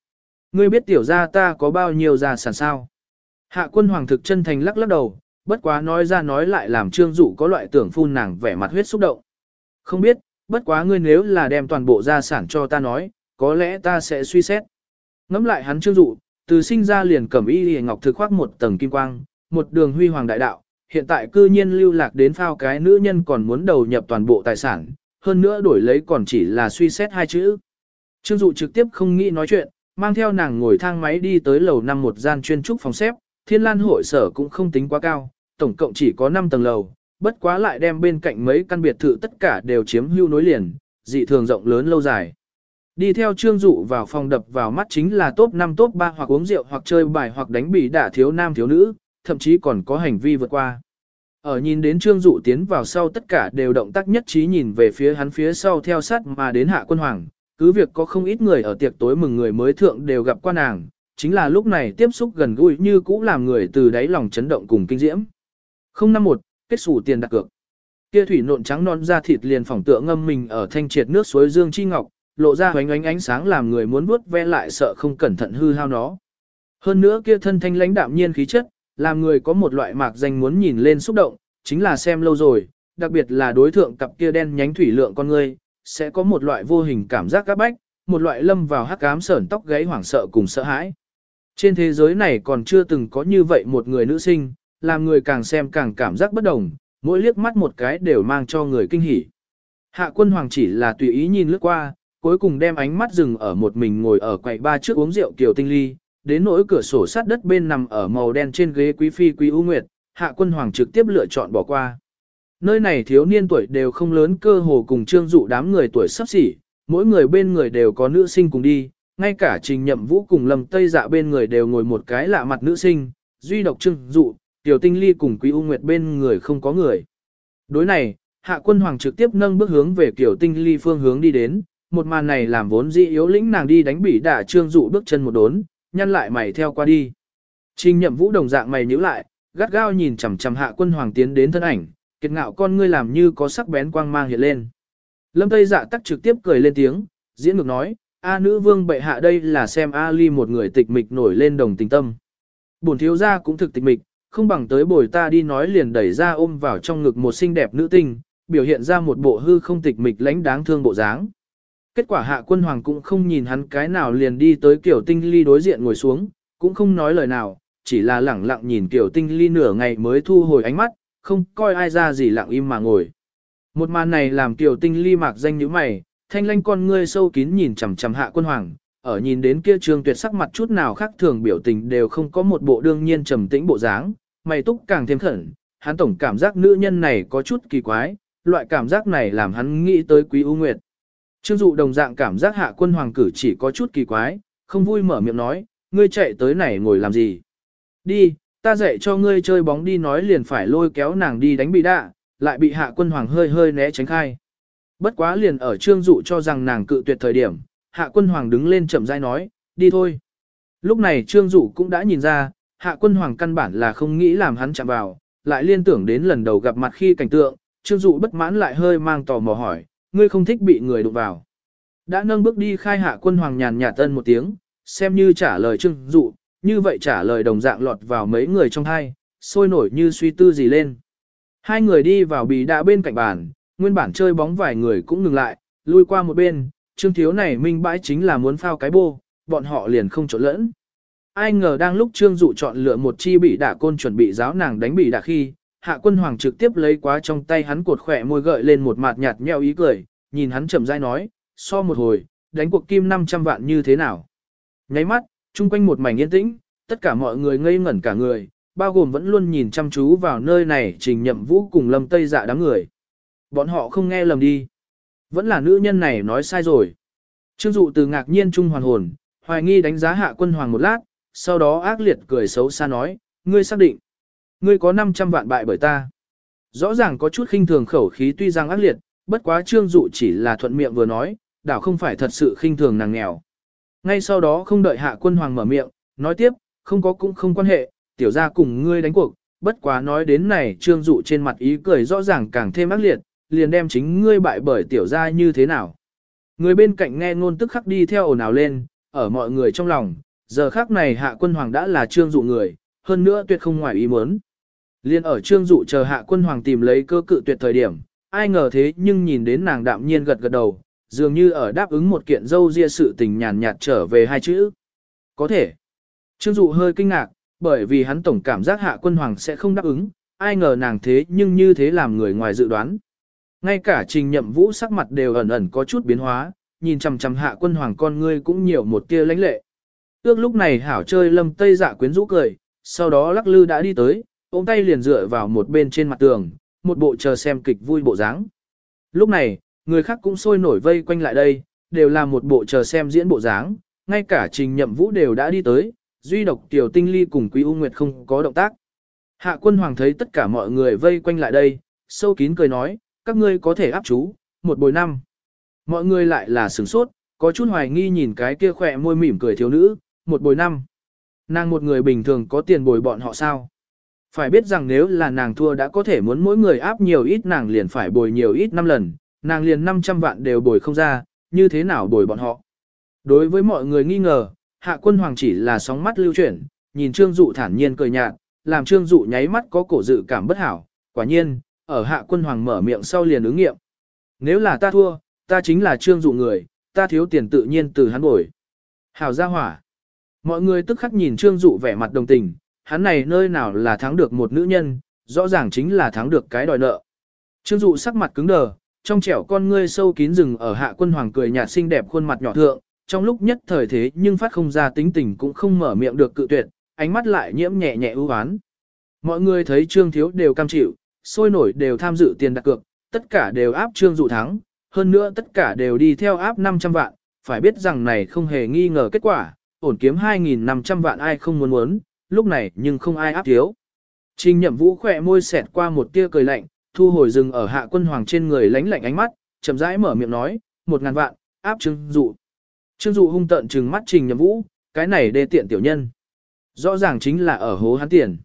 Ngươi biết tiểu gia ta có bao nhiêu gia sản sao? Hạ quân hoàng thực chân thành lắc lắc đầu, bất quá nói ra nói lại làm trương dụ có loại tưởng phun nàng vẻ mặt huyết xúc động. Không biết, bất quá ngươi nếu là đem toàn bộ gia sản cho ta nói, có lẽ ta sẽ suy xét. Ngắm lại hắn trương dụ, từ sinh ra liền cầm y hề ngọc thực khoác một tầng kim quang, một đường huy hoàng đại đạo, hiện tại cư nhiên lưu lạc đến phao cái nữ nhân còn muốn đầu nhập toàn bộ tài sản, hơn nữa đổi lấy còn chỉ là suy xét hai chữ. Trương Dụ trực tiếp không nghĩ nói chuyện, mang theo nàng ngồi thang máy đi tới lầu năm một gian chuyên trúc phòng xếp, thiên lan hội sở cũng không tính quá cao, tổng cộng chỉ có 5 tầng lầu, bất quá lại đem bên cạnh mấy căn biệt thự tất cả đều chiếm hưu nối liền, dị thường rộng lớn lâu dài. Đi theo trương dụ vào phòng đập vào mắt chính là top 5 top 3 hoặc uống rượu hoặc chơi bài hoặc đánh bỉ đả thiếu nam thiếu nữ, thậm chí còn có hành vi vượt qua. Ở nhìn đến trương dụ tiến vào sau tất cả đều động tác nhất trí nhìn về phía hắn phía sau theo sát mà đến hạ quân hoàng, cứ việc có không ít người ở tiệc tối mừng người mới thượng đều gặp qua nàng, chính là lúc này tiếp xúc gần gũi như cũ làm người từ đáy lòng chấn động cùng kinh diễm. 051, kết sủ tiền đặt cược. Kia thủy nộn trắng non da thịt liền phỏng tựa ngâm mình ở thanh triệt nước suối dương chi ngọc, lộ ra hoánh ánh ánh sáng làm người muốn vuốt ve lại sợ không cẩn thận hư hao nó. Hơn nữa kia thân thanh lãnh đạm nhiên khí chất, làm người có một loại mạc danh muốn nhìn lên xúc động, chính là xem lâu rồi, đặc biệt là đối thượng cặp kia đen nhánh thủy lượng con người, sẽ có một loại vô hình cảm giác các bách, một loại lâm vào hắc ám sởn tóc gáy hoảng sợ cùng sợ hãi. Trên thế giới này còn chưa từng có như vậy một người nữ sinh, làm người càng xem càng cảm giác bất đồng, mỗi liếc mắt một cái đều mang cho người kinh hỉ. Hạ quân hoàng chỉ là tùy ý nhìn lướt qua, cuối cùng đem ánh mắt dừng ở một mình ngồi ở quầy ba trước uống rượu kiều tinh ly, đến nỗi cửa sổ sát đất bên nằm ở màu đen trên ghế quý phi quý u nguyệt, hạ quân hoàng trực tiếp lựa chọn bỏ qua. Nơi này thiếu niên tuổi đều không lớn cơ hồ cùng trương dụ đám người tuổi sắp xỉ, mỗi người bên người đều có nữ sinh cùng đi, ngay cả trình nhậm vũ cùng lầm tây dạ bên người đều ngồi một cái lạ mặt nữ sinh, duy độc trương dụ, tiểu tinh ly cùng quý u nguyệt bên người không có người. Đối này, hạ quân hoàng trực tiếp nâng bước hướng về kiểu tinh ly phương hướng đi đến, một màn này làm vốn dĩ yếu lĩnh nàng đi đánh bỉ đả trương dụ bước chân một đốn, nhăn lại mày theo qua đi. Trình nhậm vũ đồng dạng mày nhíu lại, gắt gao nhìn chằm chằm hạ quân hoàng tiến đến thân ảnh, kiệt ngạo con ngươi làm như có sắc bén quang mang hiện lên. Lâm Tây dạ tắc trực tiếp cười lên tiếng, diễn ngược nói, A nữ vương bệ hạ đây là xem A ly một người tịch mịch nổi lên đồng tình tâm. Bổn thiếu gia cũng thực tịch mịch, không bằng tới bồi ta đi nói liền đẩy ra ôm vào trong ngực một xinh đẹp nữ tinh, biểu hiện ra một bộ hư không tịch mịch lãnh đáng thương bộ dáng. Kết quả hạ quân hoàng cũng không nhìn hắn cái nào liền đi tới kiểu tinh ly đối diện ngồi xuống, cũng không nói lời nào, chỉ là lẳng lặng nhìn kiểu tinh ly nửa ngày mới thu hồi ánh mắt, không coi ai ra gì lặng im mà ngồi. Một màn này làm kiểu tinh ly mạc danh như mày, thanh lanh con ngươi sâu kín nhìn chằm chằm hạ quân hoàng, ở nhìn đến kia trương tuyệt sắc mặt chút nào khác thường biểu tình đều không có một bộ đương nhiên trầm tĩnh bộ dáng, mày túc càng thêm khẩn, hắn tổng cảm giác nữ nhân này có chút kỳ quái, loại cảm giác này làm hắn nghĩ tới quý ưu nguyệt. Trương dụ đồng dạng cảm giác hạ quân hoàng cử chỉ có chút kỳ quái, không vui mở miệng nói, ngươi chạy tới này ngồi làm gì? Đi, ta dạy cho ngươi chơi bóng đi nói liền phải lôi kéo nàng đi đánh bị đạ, lại bị hạ quân hoàng hơi hơi né tránh khai. Bất quá liền ở trương dụ cho rằng nàng cự tuyệt thời điểm, hạ quân hoàng đứng lên chậm rãi nói, đi thôi. Lúc này trương dụ cũng đã nhìn ra, hạ quân hoàng căn bản là không nghĩ làm hắn chạm vào, lại liên tưởng đến lần đầu gặp mặt khi cảnh tượng, trương dụ bất mãn lại hơi mang tò mò hỏi, ngươi không thích bị người đụng vào. Đã nâng bước đi khai hạ quân hoàng nhàn nhạt tân một tiếng, xem như trả lời trương dụ, như vậy trả lời đồng dạng lọt vào mấy người trong hai, sôi nổi như suy tư gì lên. Hai người đi vào bì đạ bên cạnh bàn, nguyên bản chơi bóng vài người cũng ngừng lại, lui qua một bên, trương thiếu này minh bãi chính là muốn phao cái bô, bọn họ liền không trộn lẫn. Ai ngờ đang lúc trương dụ chọn lựa một chi bị đả côn chuẩn bị giáo nàng đánh bị đả khi, hạ quân hoàng trực tiếp lấy quá trong tay hắn cột khỏe môi gợi lên một mặt nhạt nheo ý cười, nhìn hắn chậm rãi nói, so một hồi, đánh cuộc kim 500 vạn như thế nào. Nháy mắt, chung quanh một mảnh yên tĩnh, tất cả mọi người ngây ngẩn cả người, bao gồm vẫn luôn nhìn chăm chú vào nơi này trình nhậm vũ cùng lâm tây dạ đám người. Bọn họ không nghe lầm đi. Vẫn là nữ nhân này nói sai rồi. Trương dụ từ ngạc nhiên trung hoàn hồn, hoài nghi đánh giá hạ quân hoàng một lát, sau đó ác liệt cười xấu xa nói, ngươi xác định. Ngươi có 500 vạn bại bởi ta. Rõ ràng có chút khinh thường khẩu khí tuy rằng ác liệt, bất quá trương dụ chỉ là thuận miệng vừa nói, đảo không phải thật sự khinh thường nàng nghèo. Ngay sau đó không đợi hạ quân hoàng mở miệng, nói tiếp, không có cũng không quan hệ, tiểu ra cùng ngươi đánh cuộc, bất quá nói đến này trương dụ trên mặt ý cười rõ ràng càng thêm ác liệt, liền đem chính ngươi bại bởi tiểu gia như thế nào. Người bên cạnh nghe ngôn tức khắc đi theo ồn ào lên, ở mọi người trong lòng, giờ khắc này hạ quân hoàng đã là trương dụ người, hơn nữa tuyệt không ngoài ý muốn. Liên ở trương dụ chờ hạ quân hoàng tìm lấy cơ cự tuyệt thời điểm, ai ngờ thế nhưng nhìn đến nàng đạm nhiên gật gật đầu, dường như ở đáp ứng một kiện dâu ria sự tình nhàn nhạt trở về hai chữ. Có thể. Trương dụ hơi kinh ngạc, bởi vì hắn tổng cảm giác hạ quân hoàng sẽ không đáp ứng, ai ngờ nàng thế nhưng như thế làm người ngoài dự đoán. Ngay cả trình nhậm vũ sắc mặt đều ẩn ẩn có chút biến hóa, nhìn chằm chằm hạ quân hoàng con ngươi cũng nhiều một tia lãnh lệ. Ước lúc này hảo chơi lâm tây dạ quyến rũ cười, sau đó lắc lư đã đi tới, ôm tay liền dựa vào một bên trên mặt tường, một bộ chờ xem kịch vui bộ dáng. Lúc này, người khác cũng sôi nổi vây quanh lại đây, đều là một bộ chờ xem diễn bộ dáng, ngay cả trình nhậm vũ đều đã đi tới, duy độc tiểu tinh ly cùng quý u nguyệt không có động tác. Hạ quân hoàng thấy tất cả mọi người vây quanh lại đây, sâu kín cười nói, các ngươi có thể áp chú, một bồi năm. Mọi người lại là sửng sốt, có chút hoài nghi nhìn cái kia khỏe môi mỉm cười thiếu nữ, một bồi năm. Nàng một người bình thường có tiền bồi bọn họ sao? Phải biết rằng nếu là nàng thua đã có thể muốn mỗi người áp nhiều ít nàng liền phải bồi nhiều ít năm lần, nàng liền 500 vạn đều bồi không ra, như thế nào bồi bọn họ? Đối với mọi người nghi ngờ, hạ quân hoàng chỉ là sóng mắt lưu chuyển, nhìn trương dụ thản nhiên cười nhạt, làm trương dụ nháy mắt có cổ dự cảm bất hảo, quả nhiên, ở hạ quân hoàng mở miệng sau liền ứng nghiệm. Nếu là ta thua, ta chính là trương dụ người, ta thiếu tiền tự nhiên từ hắn bồi. Hảo gia hỏa. Mọi người tức khắc nhìn trương dụ vẻ mặt đồng tình, hắn này nơi nào là thắng được một nữ nhân, rõ ràng chính là thắng được cái đòi nợ. Trương dụ sắc mặt cứng đờ, trong trẻo con ngươi sâu kín rừng ở hạ quân hoàng cười nhạt xinh đẹp khuôn mặt nhỏ thượng, trong lúc nhất thời thế nhưng phát không ra tính tình cũng không mở miệng được cự tuyệt, ánh mắt lại nhiễm nhẹ nhẹ ưu oán. Mọi người thấy trương thiếu đều cam chịu, sôi nổi đều tham dự tiền đặt cược, tất cả đều áp trương dụ thắng, hơn nữa tất cả đều đi theo áp 500 vạn, phải biết rằng này không hề nghi ngờ kết quả, ổn kiếm 2.500 vạn ai không muốn muốn, lúc này nhưng không ai áp thiếu. Trình nhậm vũ khỏe môi xẹt qua một tia cười lạnh, thu hồi rừng ở hạ quân hoàng trên người lánh lạnh ánh mắt, chậm rãi mở miệng nói, một ngàn vạn, áp trương dụ. Trương dụ hung tận trừng mắt trình nhậm vũ, cái này đê tiện tiểu nhân. Rõ ràng chính là ở hố hắn tiền.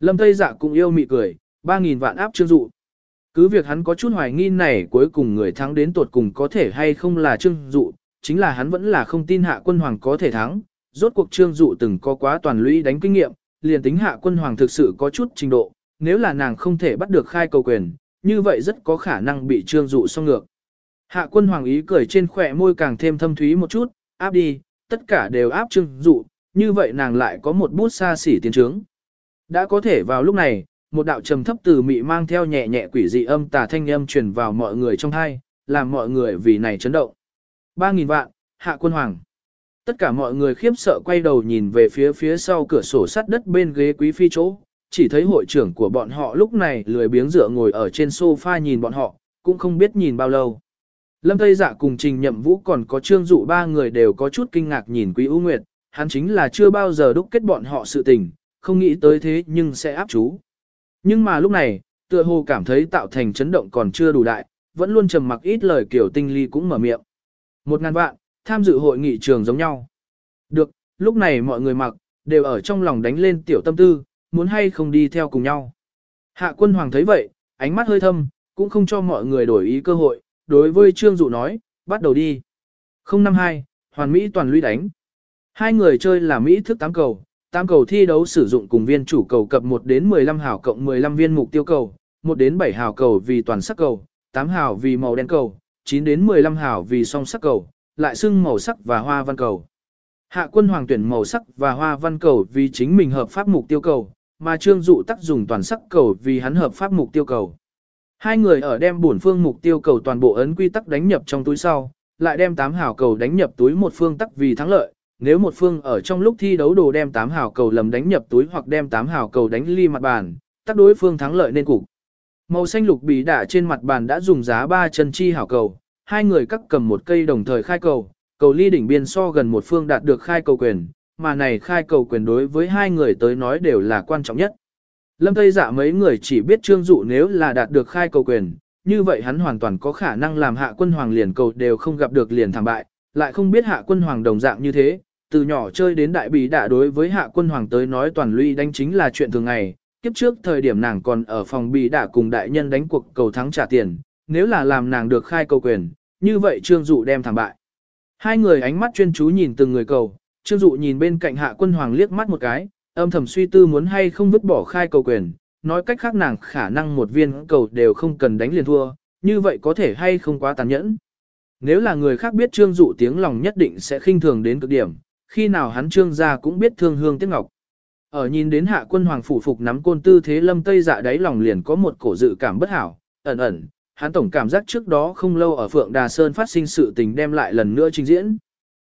Lâm Tây Dạ cũng yêu mị cười, 3.000 vạn áp trương dụ. Cứ việc hắn có chút hoài nghi này cuối cùng người thắng đến tuột cùng có thể hay không là trương dụ, chính là hắn vẫn là không tin hạ quân hoàng có thể thắng. Rốt cuộc trương dụ từng có quá toàn lũy đánh kinh nghiệm, liền tính hạ quân hoàng thực sự có chút trình độ, nếu là nàng không thể bắt được khai cầu quyền, như vậy rất có khả năng bị trương dụ xong ngược. Hạ quân hoàng ý cười trên khỏe môi càng thêm thâm thúy một chút, áp đi, tất cả đều áp trương dụ, như vậy nàng lại có một bút xa xỉ tiến trướng. Đã có thể vào lúc này, một đạo trầm thấp từ mị mang theo nhẹ nhẹ quỷ dị âm tà thanh âm truyền vào mọi người trong hai, làm mọi người vì này chấn động. 3.000 vạn, hạ quân hoàng. Tất cả mọi người khiếp sợ quay đầu nhìn về phía phía sau cửa sổ sắt đất bên ghế quý phi chỗ, chỉ thấy hội trưởng của bọn họ lúc này lười biếng dựa ngồi ở trên sofa nhìn bọn họ, cũng không biết nhìn bao lâu. Lâm Tây Dạ cùng Trình Nhậm Vũ còn có Trương Dụ ba người đều có chút kinh ngạc nhìn Quý U Nguyệt, hắn chính là chưa bao giờ đúc kết bọn họ sự tình, không nghĩ tới thế nhưng sẽ áp chú. Nhưng mà lúc này, tựa hồ cảm thấy tạo thành chấn động còn chưa đủ đại, vẫn luôn trầm mặc ít lời kiểu tinh ly cũng mở miệng. Một ngàn vạn, tham dự hội nghị trường giống nhau. Được, lúc này mọi người mặc, đều ở trong lòng đánh lên tiểu tâm tư, muốn hay không đi theo cùng nhau. Hạ quân hoàng thấy vậy, ánh mắt hơi thâm, cũng không cho mọi người đổi ý cơ hội, đối với Trương Dụ nói, bắt đầu đi. 052, Hoàn Mỹ toàn lũy đánh. Hai người chơi là Mỹ thức tám cầu, tám cầu thi đấu sử dụng cùng viên chủ cầu cập 1 đến 15 hào cộng 15 viên mục tiêu cầu, 1 đến 7 hào cầu vì toàn sắc cầu, 8 hào vì màu đen cầu, 9 đến 15 hào vì song sắc cầu, lại xưng màu sắc và hoa văn cầu. Hạ quân hoàng tuyển màu sắc và hoa văn cầu vì chính mình hợp pháp mục tiêu cầu, mà trương dụ tắc dùng toàn sắc cầu vì hắn hợp pháp mục tiêu cầu. Hai người ở đem bổn phương mục tiêu cầu toàn bộ ấn quy tắc đánh nhập trong túi sau, lại đem 8 hào cầu đánh nhập túi một phương tắc vì thắng lợi. Nếu một phương ở trong lúc thi đấu đồ đem 8 hào cầu lầm đánh nhập túi hoặc đem 8 hào cầu đánh ly mặt bàn, tác đối phương thắng lợi nên cục. Màu xanh lục bí đả trên mặt bàn đã dùng giá 3 chân chi hào cầu, hai người cắt cầm một cây đồng thời khai cầu, cầu ly đỉnh biên so gần một phương đạt được khai cầu quyền, mà này khai cầu quyền đối với hai người tới nói đều là quan trọng nhất. Lâm Tây Dạ mấy người chỉ biết trương dụ nếu là đạt được khai cầu quyền, như vậy hắn hoàn toàn có khả năng làm hạ quân hoàng liền cầu đều không gặp được liền thảm bại, lại không biết hạ quân hoàng đồng dạng như thế, từ nhỏ chơi đến đại bì đã đối với hạ quân hoàng tới nói toàn lũy đánh chính là chuyện thường ngày, kiếp trước thời điểm nàng còn ở phòng bì đã cùng đại nhân đánh cuộc cầu thắng trả tiền, nếu là làm nàng được khai cầu quyền, như vậy trương dụ đem thảm bại. Hai người ánh mắt chuyên chú nhìn từng người cầu, trương dụ nhìn bên cạnh hạ quân hoàng liếc mắt một cái, âm thầm suy tư muốn hay không vứt bỏ khai cầu quyền, nói cách khác nàng khả năng một viên cầu đều không cần đánh liền thua, như vậy có thể hay không quá tàn nhẫn. Nếu là người khác biết trương dụ tiếng lòng nhất định sẽ khinh thường đến cực điểm, khi nào hắn trương ra cũng biết thương hương tiếc ngọc. Ở nhìn đến hạ quân hoàng phủ phục nắm côn tư thế lâm tây dạ đáy lòng liền có một cổ dự cảm bất hảo, ẩn ẩn, hắn tổng cảm giác trước đó không lâu ở Phượng Đà Sơn phát sinh sự tình đem lại lần nữa trình diễn.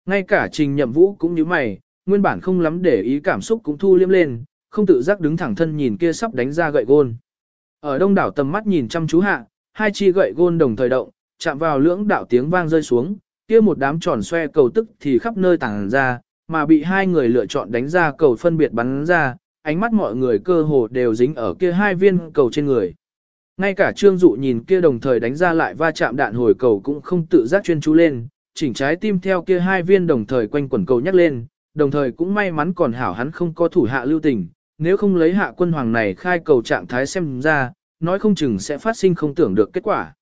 Ngay cả trình nhậm vũ cũng như mày, nguyên bản không lắm để ý cảm xúc cũng thu liêm lên, không tự giác đứng thẳng thân nhìn kia sắp đánh ra gậy gôn. Ở đông đảo tầm mắt nhìn chăm chú hạ, hai chi gậy gôn đồng thời động, chạm vào lưỡng đạo tiếng vang rơi xuống, kia một đám tròn xoe cầu tức thì khắp nơi tàng ra, mà bị hai người lựa chọn đánh ra cầu phân biệt bắn ra, ánh mắt mọi người cơ hồ đều dính ở kia hai viên cầu trên người. Ngay cả Trương Dụ nhìn kia đồng thời đánh ra lại va chạm đạn hồi cầu cũng không tự giác chuyên chú lên, chỉnh trái tim theo kia hai viên đồng thời quanh quẩn cầu nhắc lên, đồng thời cũng may mắn còn hảo hắn không có thủ hạ lưu tình, nếu không lấy hạ quân hoàng này khai cầu trạng thái xem ra, nói không chừng sẽ phát sinh không tưởng được kết quả.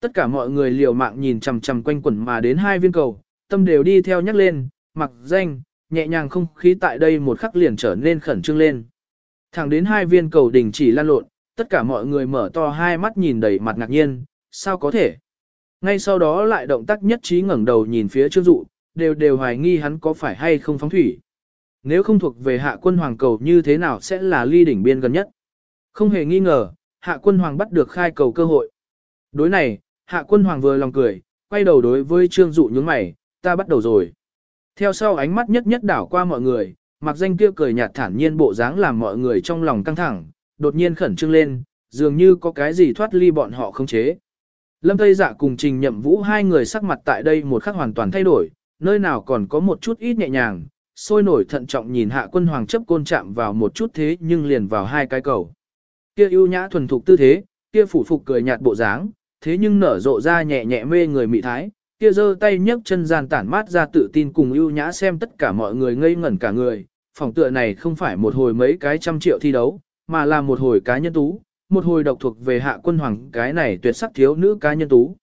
Tất cả mọi người liều mạng nhìn chằm chằm quanh quẩn mà đến hai viên cầu, tâm đều đi theo nhắc lên, mặc danh, nhẹ nhàng không khí tại đây một khắc liền trở nên khẩn trương lên. Thẳng đến hai viên cầu đình chỉ lan lộn, tất cả mọi người mở to hai mắt nhìn đầy mặt ngạc nhiên, sao có thể? Ngay sau đó lại động tác nhất trí ngẩng đầu nhìn phía Trương Dụ, đều đều hoài nghi hắn có phải hay không phóng thủy. Nếu không thuộc về hạ quân hoàng cầu như thế nào sẽ là ly đỉnh biên gần nhất. Không hề nghi ngờ, hạ quân hoàng bắt được khai cầu cơ hội. Đối này, hạ quân hoàng vừa lòng cười, quay đầu đối với trương dụ nhướng mày, ta bắt đầu rồi. Theo sau ánh mắt nhất nhất đảo qua mọi người, mặc danh kia cười nhạt thản nhiên bộ dáng làm mọi người trong lòng căng thẳng, đột nhiên khẩn trương lên, dường như có cái gì thoát ly bọn họ không chế. Lâm Tây Dạ cùng Trình Nhậm Vũ hai người sắc mặt tại đây một khắc hoàn toàn thay đổi, nơi nào còn có một chút ít nhẹ nhàng, sôi nổi thận trọng nhìn hạ quân hoàng chấp côn chạm vào một chút thế nhưng liền vào hai cái cầu. Kia ưu nhã thuần thục tư thế, kia phủ phục cười nhạt bộ dáng, thế nhưng nở rộ ra nhẹ nhẹ mê người mị thái, kia giơ tay nhấc chân gian tản mát ra tự tin cùng ưu nhã xem tất cả mọi người ngây ngẩn cả người, phòng tựa này không phải một hồi mấy cái trăm triệu thi đấu, mà là một hồi cá nhân tú, một hồi độc thuộc về hạ quân hoàng cái này tuyệt sắc thiếu nữ cá nhân tú.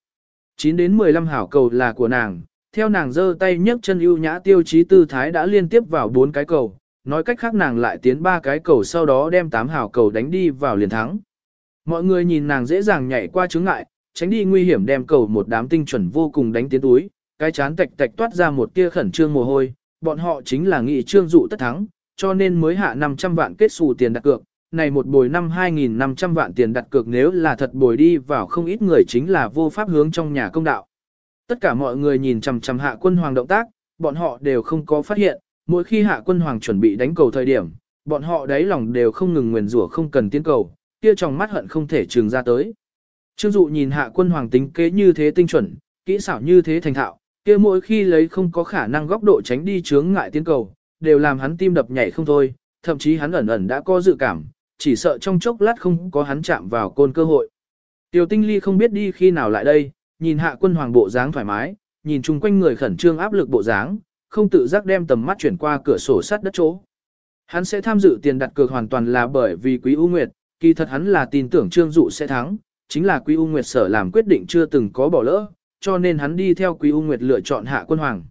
9 đến 15 hảo cầu là của nàng, theo nàng giơ tay nhấc chân ưu nhã tiêu chí tư thái đã liên tiếp vào bốn cái cầu, nói cách khác nàng lại tiến ba cái cầu sau đó đem 8 hảo cầu đánh đi vào liền thắng. Mọi người nhìn nàng dễ dàng nhảy qua chướng ngại, tránh đi nguy hiểm đem cầu một đám tinh chuẩn vô cùng đánh tiến túi, cái chán tạch tạch toát ra một tia khẩn trương mồ hôi, bọn họ chính là nghị trương dụ tất thắng, cho nên mới hạ 500 vạn kết xù tiền đặt cược, này một bồi năm 2.500 vạn tiền đặt cược nếu là thật bồi đi vào không ít người chính là vô pháp hướng trong nhà công đạo. Tất cả mọi người nhìn chằm chằm hạ quân hoàng động tác, bọn họ đều không có phát hiện, mỗi khi hạ quân hoàng chuẩn bị đánh cầu thời điểm, bọn họ đáy lòng đều không ngừng nguyền rủa không cần tiến cầu, kia trong mắt hận không thể trường ra tới. Trương dụ nhìn hạ quân hoàng tính kế như thế tinh chuẩn, kỹ xảo như thế thành thạo, kia mỗi khi lấy không có khả năng góc độ tránh đi chướng ngại tiến cầu, đều làm hắn tim đập nhảy không thôi, thậm chí hắn ẩn ẩn đã có dự cảm, chỉ sợ trong chốc lát không có hắn chạm vào côn cơ hội. Tiểu tinh ly không biết đi khi nào lại đây, nhìn hạ quân hoàng bộ dáng thoải mái, nhìn chung quanh người khẩn trương áp lực bộ dáng, không tự giác đem tầm mắt chuyển qua cửa sổ sắt đất chỗ. Hắn sẽ tham dự tiền đặt cược hoàn toàn là bởi vì Quý U Nguyệt, kỳ thật hắn là tin tưởng Trương Dụ sẽ thắng, chính là Quý U Nguyệt sở làm quyết định chưa từng có bỏ lỡ, cho nên hắn đi theo Quý U Nguyệt lựa chọn hạ quân hoàng.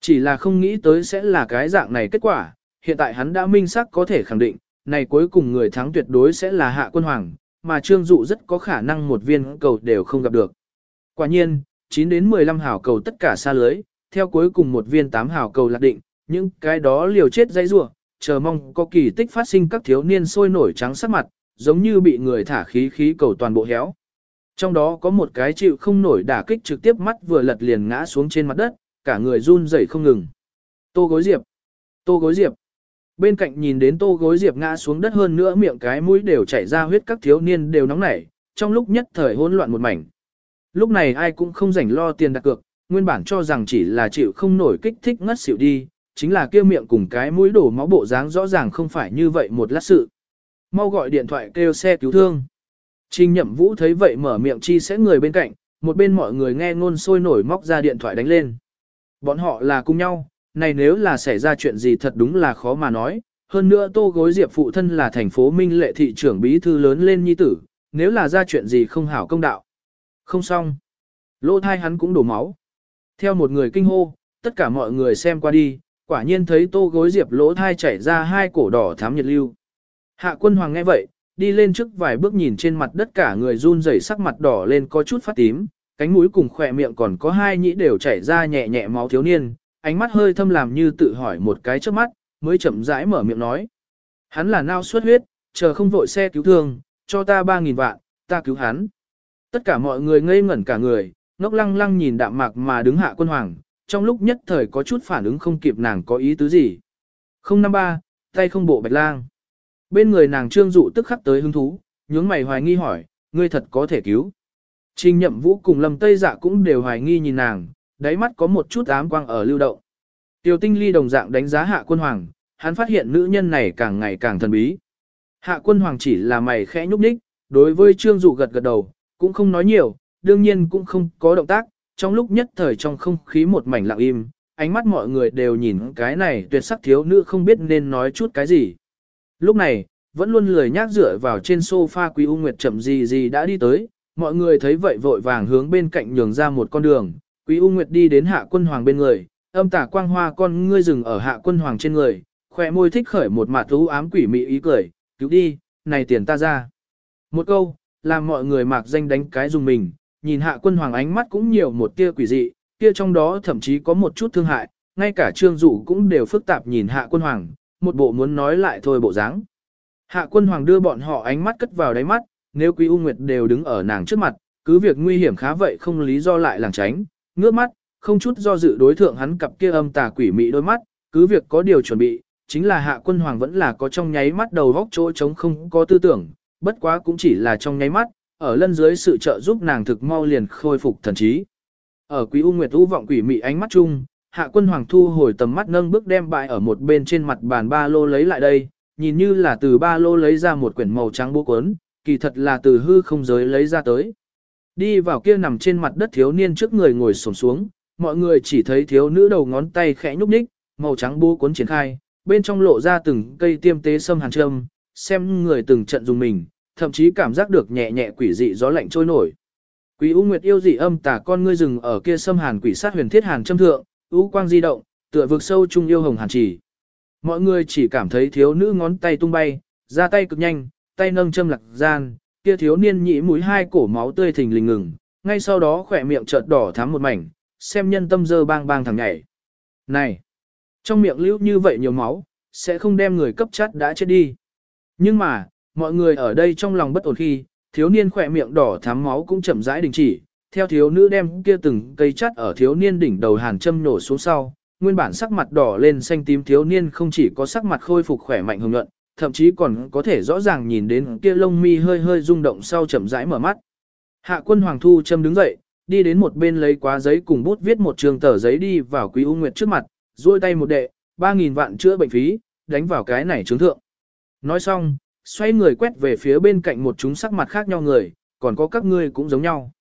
Chỉ là không nghĩ tới sẽ là cái dạng này kết quả, hiện tại hắn đã minh xác có thể khẳng định, này cuối cùng người thắng tuyệt đối sẽ là hạ quân hoàng, mà Trương Dụ rất có khả năng một viên cầu đều không gặp được. Quả nhiên, 9 đến 15 hảo cầu tất cả xa lưới, theo cuối cùng một viên 8 hảo cầu lạc định, những cái đó liều chết dây rủa, chờ mong có kỳ tích phát sinh các thiếu niên sôi nổi trắng sắc mặt, giống như bị người thả khí khí cầu toàn bộ héo. Trong đó có một cái chịu không nổi đả kích trực tiếp mắt vừa lật liền ngã xuống trên mặt đất, cả người run rẩy không ngừng. Tô gối diệp, tô gối diệp. Bên cạnh nhìn đến tô gối diệp ngã xuống đất hơn nữa miệng cái mũi đều chảy ra huyết các thiếu niên đều nóng nảy, trong lúc nhất thời hỗn loạn một mảnh. Lúc này ai cũng không rảnh lo tiền đặt cược, nguyên bản cho rằng chỉ là chịu không nổi kích thích ngất xỉu đi, chính là kia miệng cùng cái mũi đổ máu bộ dáng rõ ràng không phải như vậy một lát sự. Mau gọi điện thoại kêu xe cứu thương. Trình nhậm vũ thấy vậy mở miệng chi sẽ người bên cạnh, một bên mọi người nghe ngôn sôi nổi móc ra điện thoại đánh lên. Bọn họ là cùng nhau, này nếu là xảy ra chuyện gì thật đúng là khó mà nói. Hơn nữa tô gối diệp phụ thân là thành phố Minh lệ thị trưởng bí thư lớn lên nhi tử, nếu là ra chuyện gì không hảo công đạo. Không xong. Lỗ thai hắn cũng đổ máu. Theo một người kinh hô, tất cả mọi người xem qua đi, quả nhiên thấy tô gối diệp lỗ thai chảy ra hai cổ đỏ thám nhiệt lưu. Hạ quân hoàng nghe vậy, đi lên trước vài bước nhìn trên mặt đất cả người run rẩy sắc mặt đỏ lên có chút phát tím, cánh mũi cùng khỏe miệng còn có hai nhĩ đều chảy ra nhẹ nhẹ máu thiếu niên, ánh mắt hơi thâm làm như tự hỏi một cái trước mắt, mới chậm rãi mở miệng nói. Hắn là nao suốt huyết, chờ không vội xe cứu thương, cho ta 3.000 vạn, ta cứu hắn. Tất cả mọi người ngây ngẩn cả người, ngốc lăng lăng nhìn đạm mạc mà đứng hạ quân hoàng, trong lúc nhất thời có chút phản ứng không kịp nàng có ý tứ gì. 053, tay không bộ bạch lang. Bên người nàng trương dụ tức khắc tới hứng thú, nhướng mày hoài nghi hỏi, ngươi thật có thể cứu. Trình nhậm vũ cùng lâm tây dạ cũng đều hoài nghi nhìn nàng, đáy mắt có một chút ám quang ở lưu động. Tiêu tinh ly đồng dạng đánh giá hạ quân hoàng, hắn phát hiện nữ nhân này càng ngày càng thần bí. Hạ quân hoàng chỉ là mày khẽ nhúc nhích, đối với trương dụ gật gật đầu, cũng không nói nhiều, đương nhiên cũng không có động tác, trong lúc nhất thời trong không khí một mảnh lặng im, ánh mắt mọi người đều nhìn cái này tuyệt sắc thiếu nữ không biết nên nói chút cái gì. Lúc này, vẫn luôn lười nhác dựa vào trên sofa Quý U Nguyệt chậm gì gì đã đi tới, mọi người thấy vậy vội vàng hướng bên cạnh nhường ra một con đường, Quý U Nguyệt đi đến hạ quân hoàng bên người, âm tả quang hoa con ngươi rừng ở hạ quân hoàng trên người, khỏe môi thích khởi một mặt thú ám quỷ mị ý cười, cứu đi, này tiền ta ra. Một câu, làm mọi người mạc danh đánh cái dùng mình, nhìn hạ quân hoàng ánh mắt cũng nhiều một tia quỷ dị, kia trong đó thậm chí có một chút thương hại, ngay cả trương dụ cũng đều phức tạp nhìn hạ quân hoàng, một bộ muốn nói lại thôi bộ dáng. Hạ quân hoàng đưa bọn họ ánh mắt cất vào đáy mắt, nếu quý U Nguyệt đều đứng ở nàng trước mặt, cứ việc nguy hiểm khá vậy không lý do lại làng tránh, ngước mắt, không chút do dự đối thượng hắn cặp kia âm tà quỷ mị đôi mắt, cứ việc có điều chuẩn bị, chính là hạ quân hoàng vẫn là có trong nháy mắt đầu vóc chỗ trống không có tư tưởng, bất quá cũng chỉ là trong nháy mắt, ở lân dưới sự trợ giúp nàng thực mau liền khôi phục thần trí. Ở quý u nguyệt u vọng quỷ mị ánh mắt chung, hạ quân hoàng thu hồi tầm mắt nâng bước đem bại ở một bên trên mặt bàn ba lô lấy lại đây, nhìn như là từ ba lô lấy ra một quyển màu trắng bố cuốn, kỳ thật là từ hư không giới lấy ra tới. Đi vào kia nằm trên mặt đất thiếu niên trước người ngồi xổm xuống, mọi người chỉ thấy thiếu nữ đầu ngón tay khẽ nhúc nhích, màu trắng bố cuốn triển khai, bên trong lộ ra từng cây tiêm tế sâm hàn trâm, xem người từng trận dùng mình, thậm chí cảm giác được nhẹ nhẹ quỷ dị gió lạnh trôi nổi. Quý U Nguyệt yêu dị âm tà con ngươi rừng ở kia sâm hàn quỷ sát huyền thiết hàn châm thượng, u quang di động, tựa vực sâu trung yêu hồng hàn chỉ. Mọi người chỉ cảm thấy thiếu nữ ngón tay tung bay, ra tay cực nhanh, tay nâng châm lạc gian, kia thiếu niên nhĩ mũi hai cổ máu tươi thình lình ngừng, ngay sau đó khỏe miệng chợt đỏ thắm một mảnh, xem nhân tâm dơ bang bang thằng nhảy. Này, trong miệng lưu như vậy nhiều máu, sẽ không đem người cấp chát đã chết đi. Nhưng mà, mọi người ở đây trong lòng bất ổn khi, thiếu niên khỏe miệng đỏ thắm máu cũng chậm rãi đình chỉ, theo thiếu nữ đem kia từng cây chát ở thiếu niên đỉnh đầu hàn châm nổ xuống sau, nguyên bản sắc mặt đỏ lên xanh tím thiếu niên không chỉ có sắc mặt khôi phục khỏe mạnh hồng nhuận, thậm chí còn có thể rõ ràng nhìn đến kia lông mi hơi hơi rung động sau chậm rãi mở mắt. Hạ quân Hoàng Thu châm đứng dậy, đi đến một bên lấy quá giấy cùng bút viết một trường tờ giấy đi vào Quý U Nguyệt trước mặt, duỗi tay một đệ, 3.000 vạn chữa bệnh phí, đánh vào cái này chứng thượng. Nói xong, xoay người quét về phía bên cạnh một chúng sắc mặt khác nhau người, còn có các ngươi cũng giống nhau.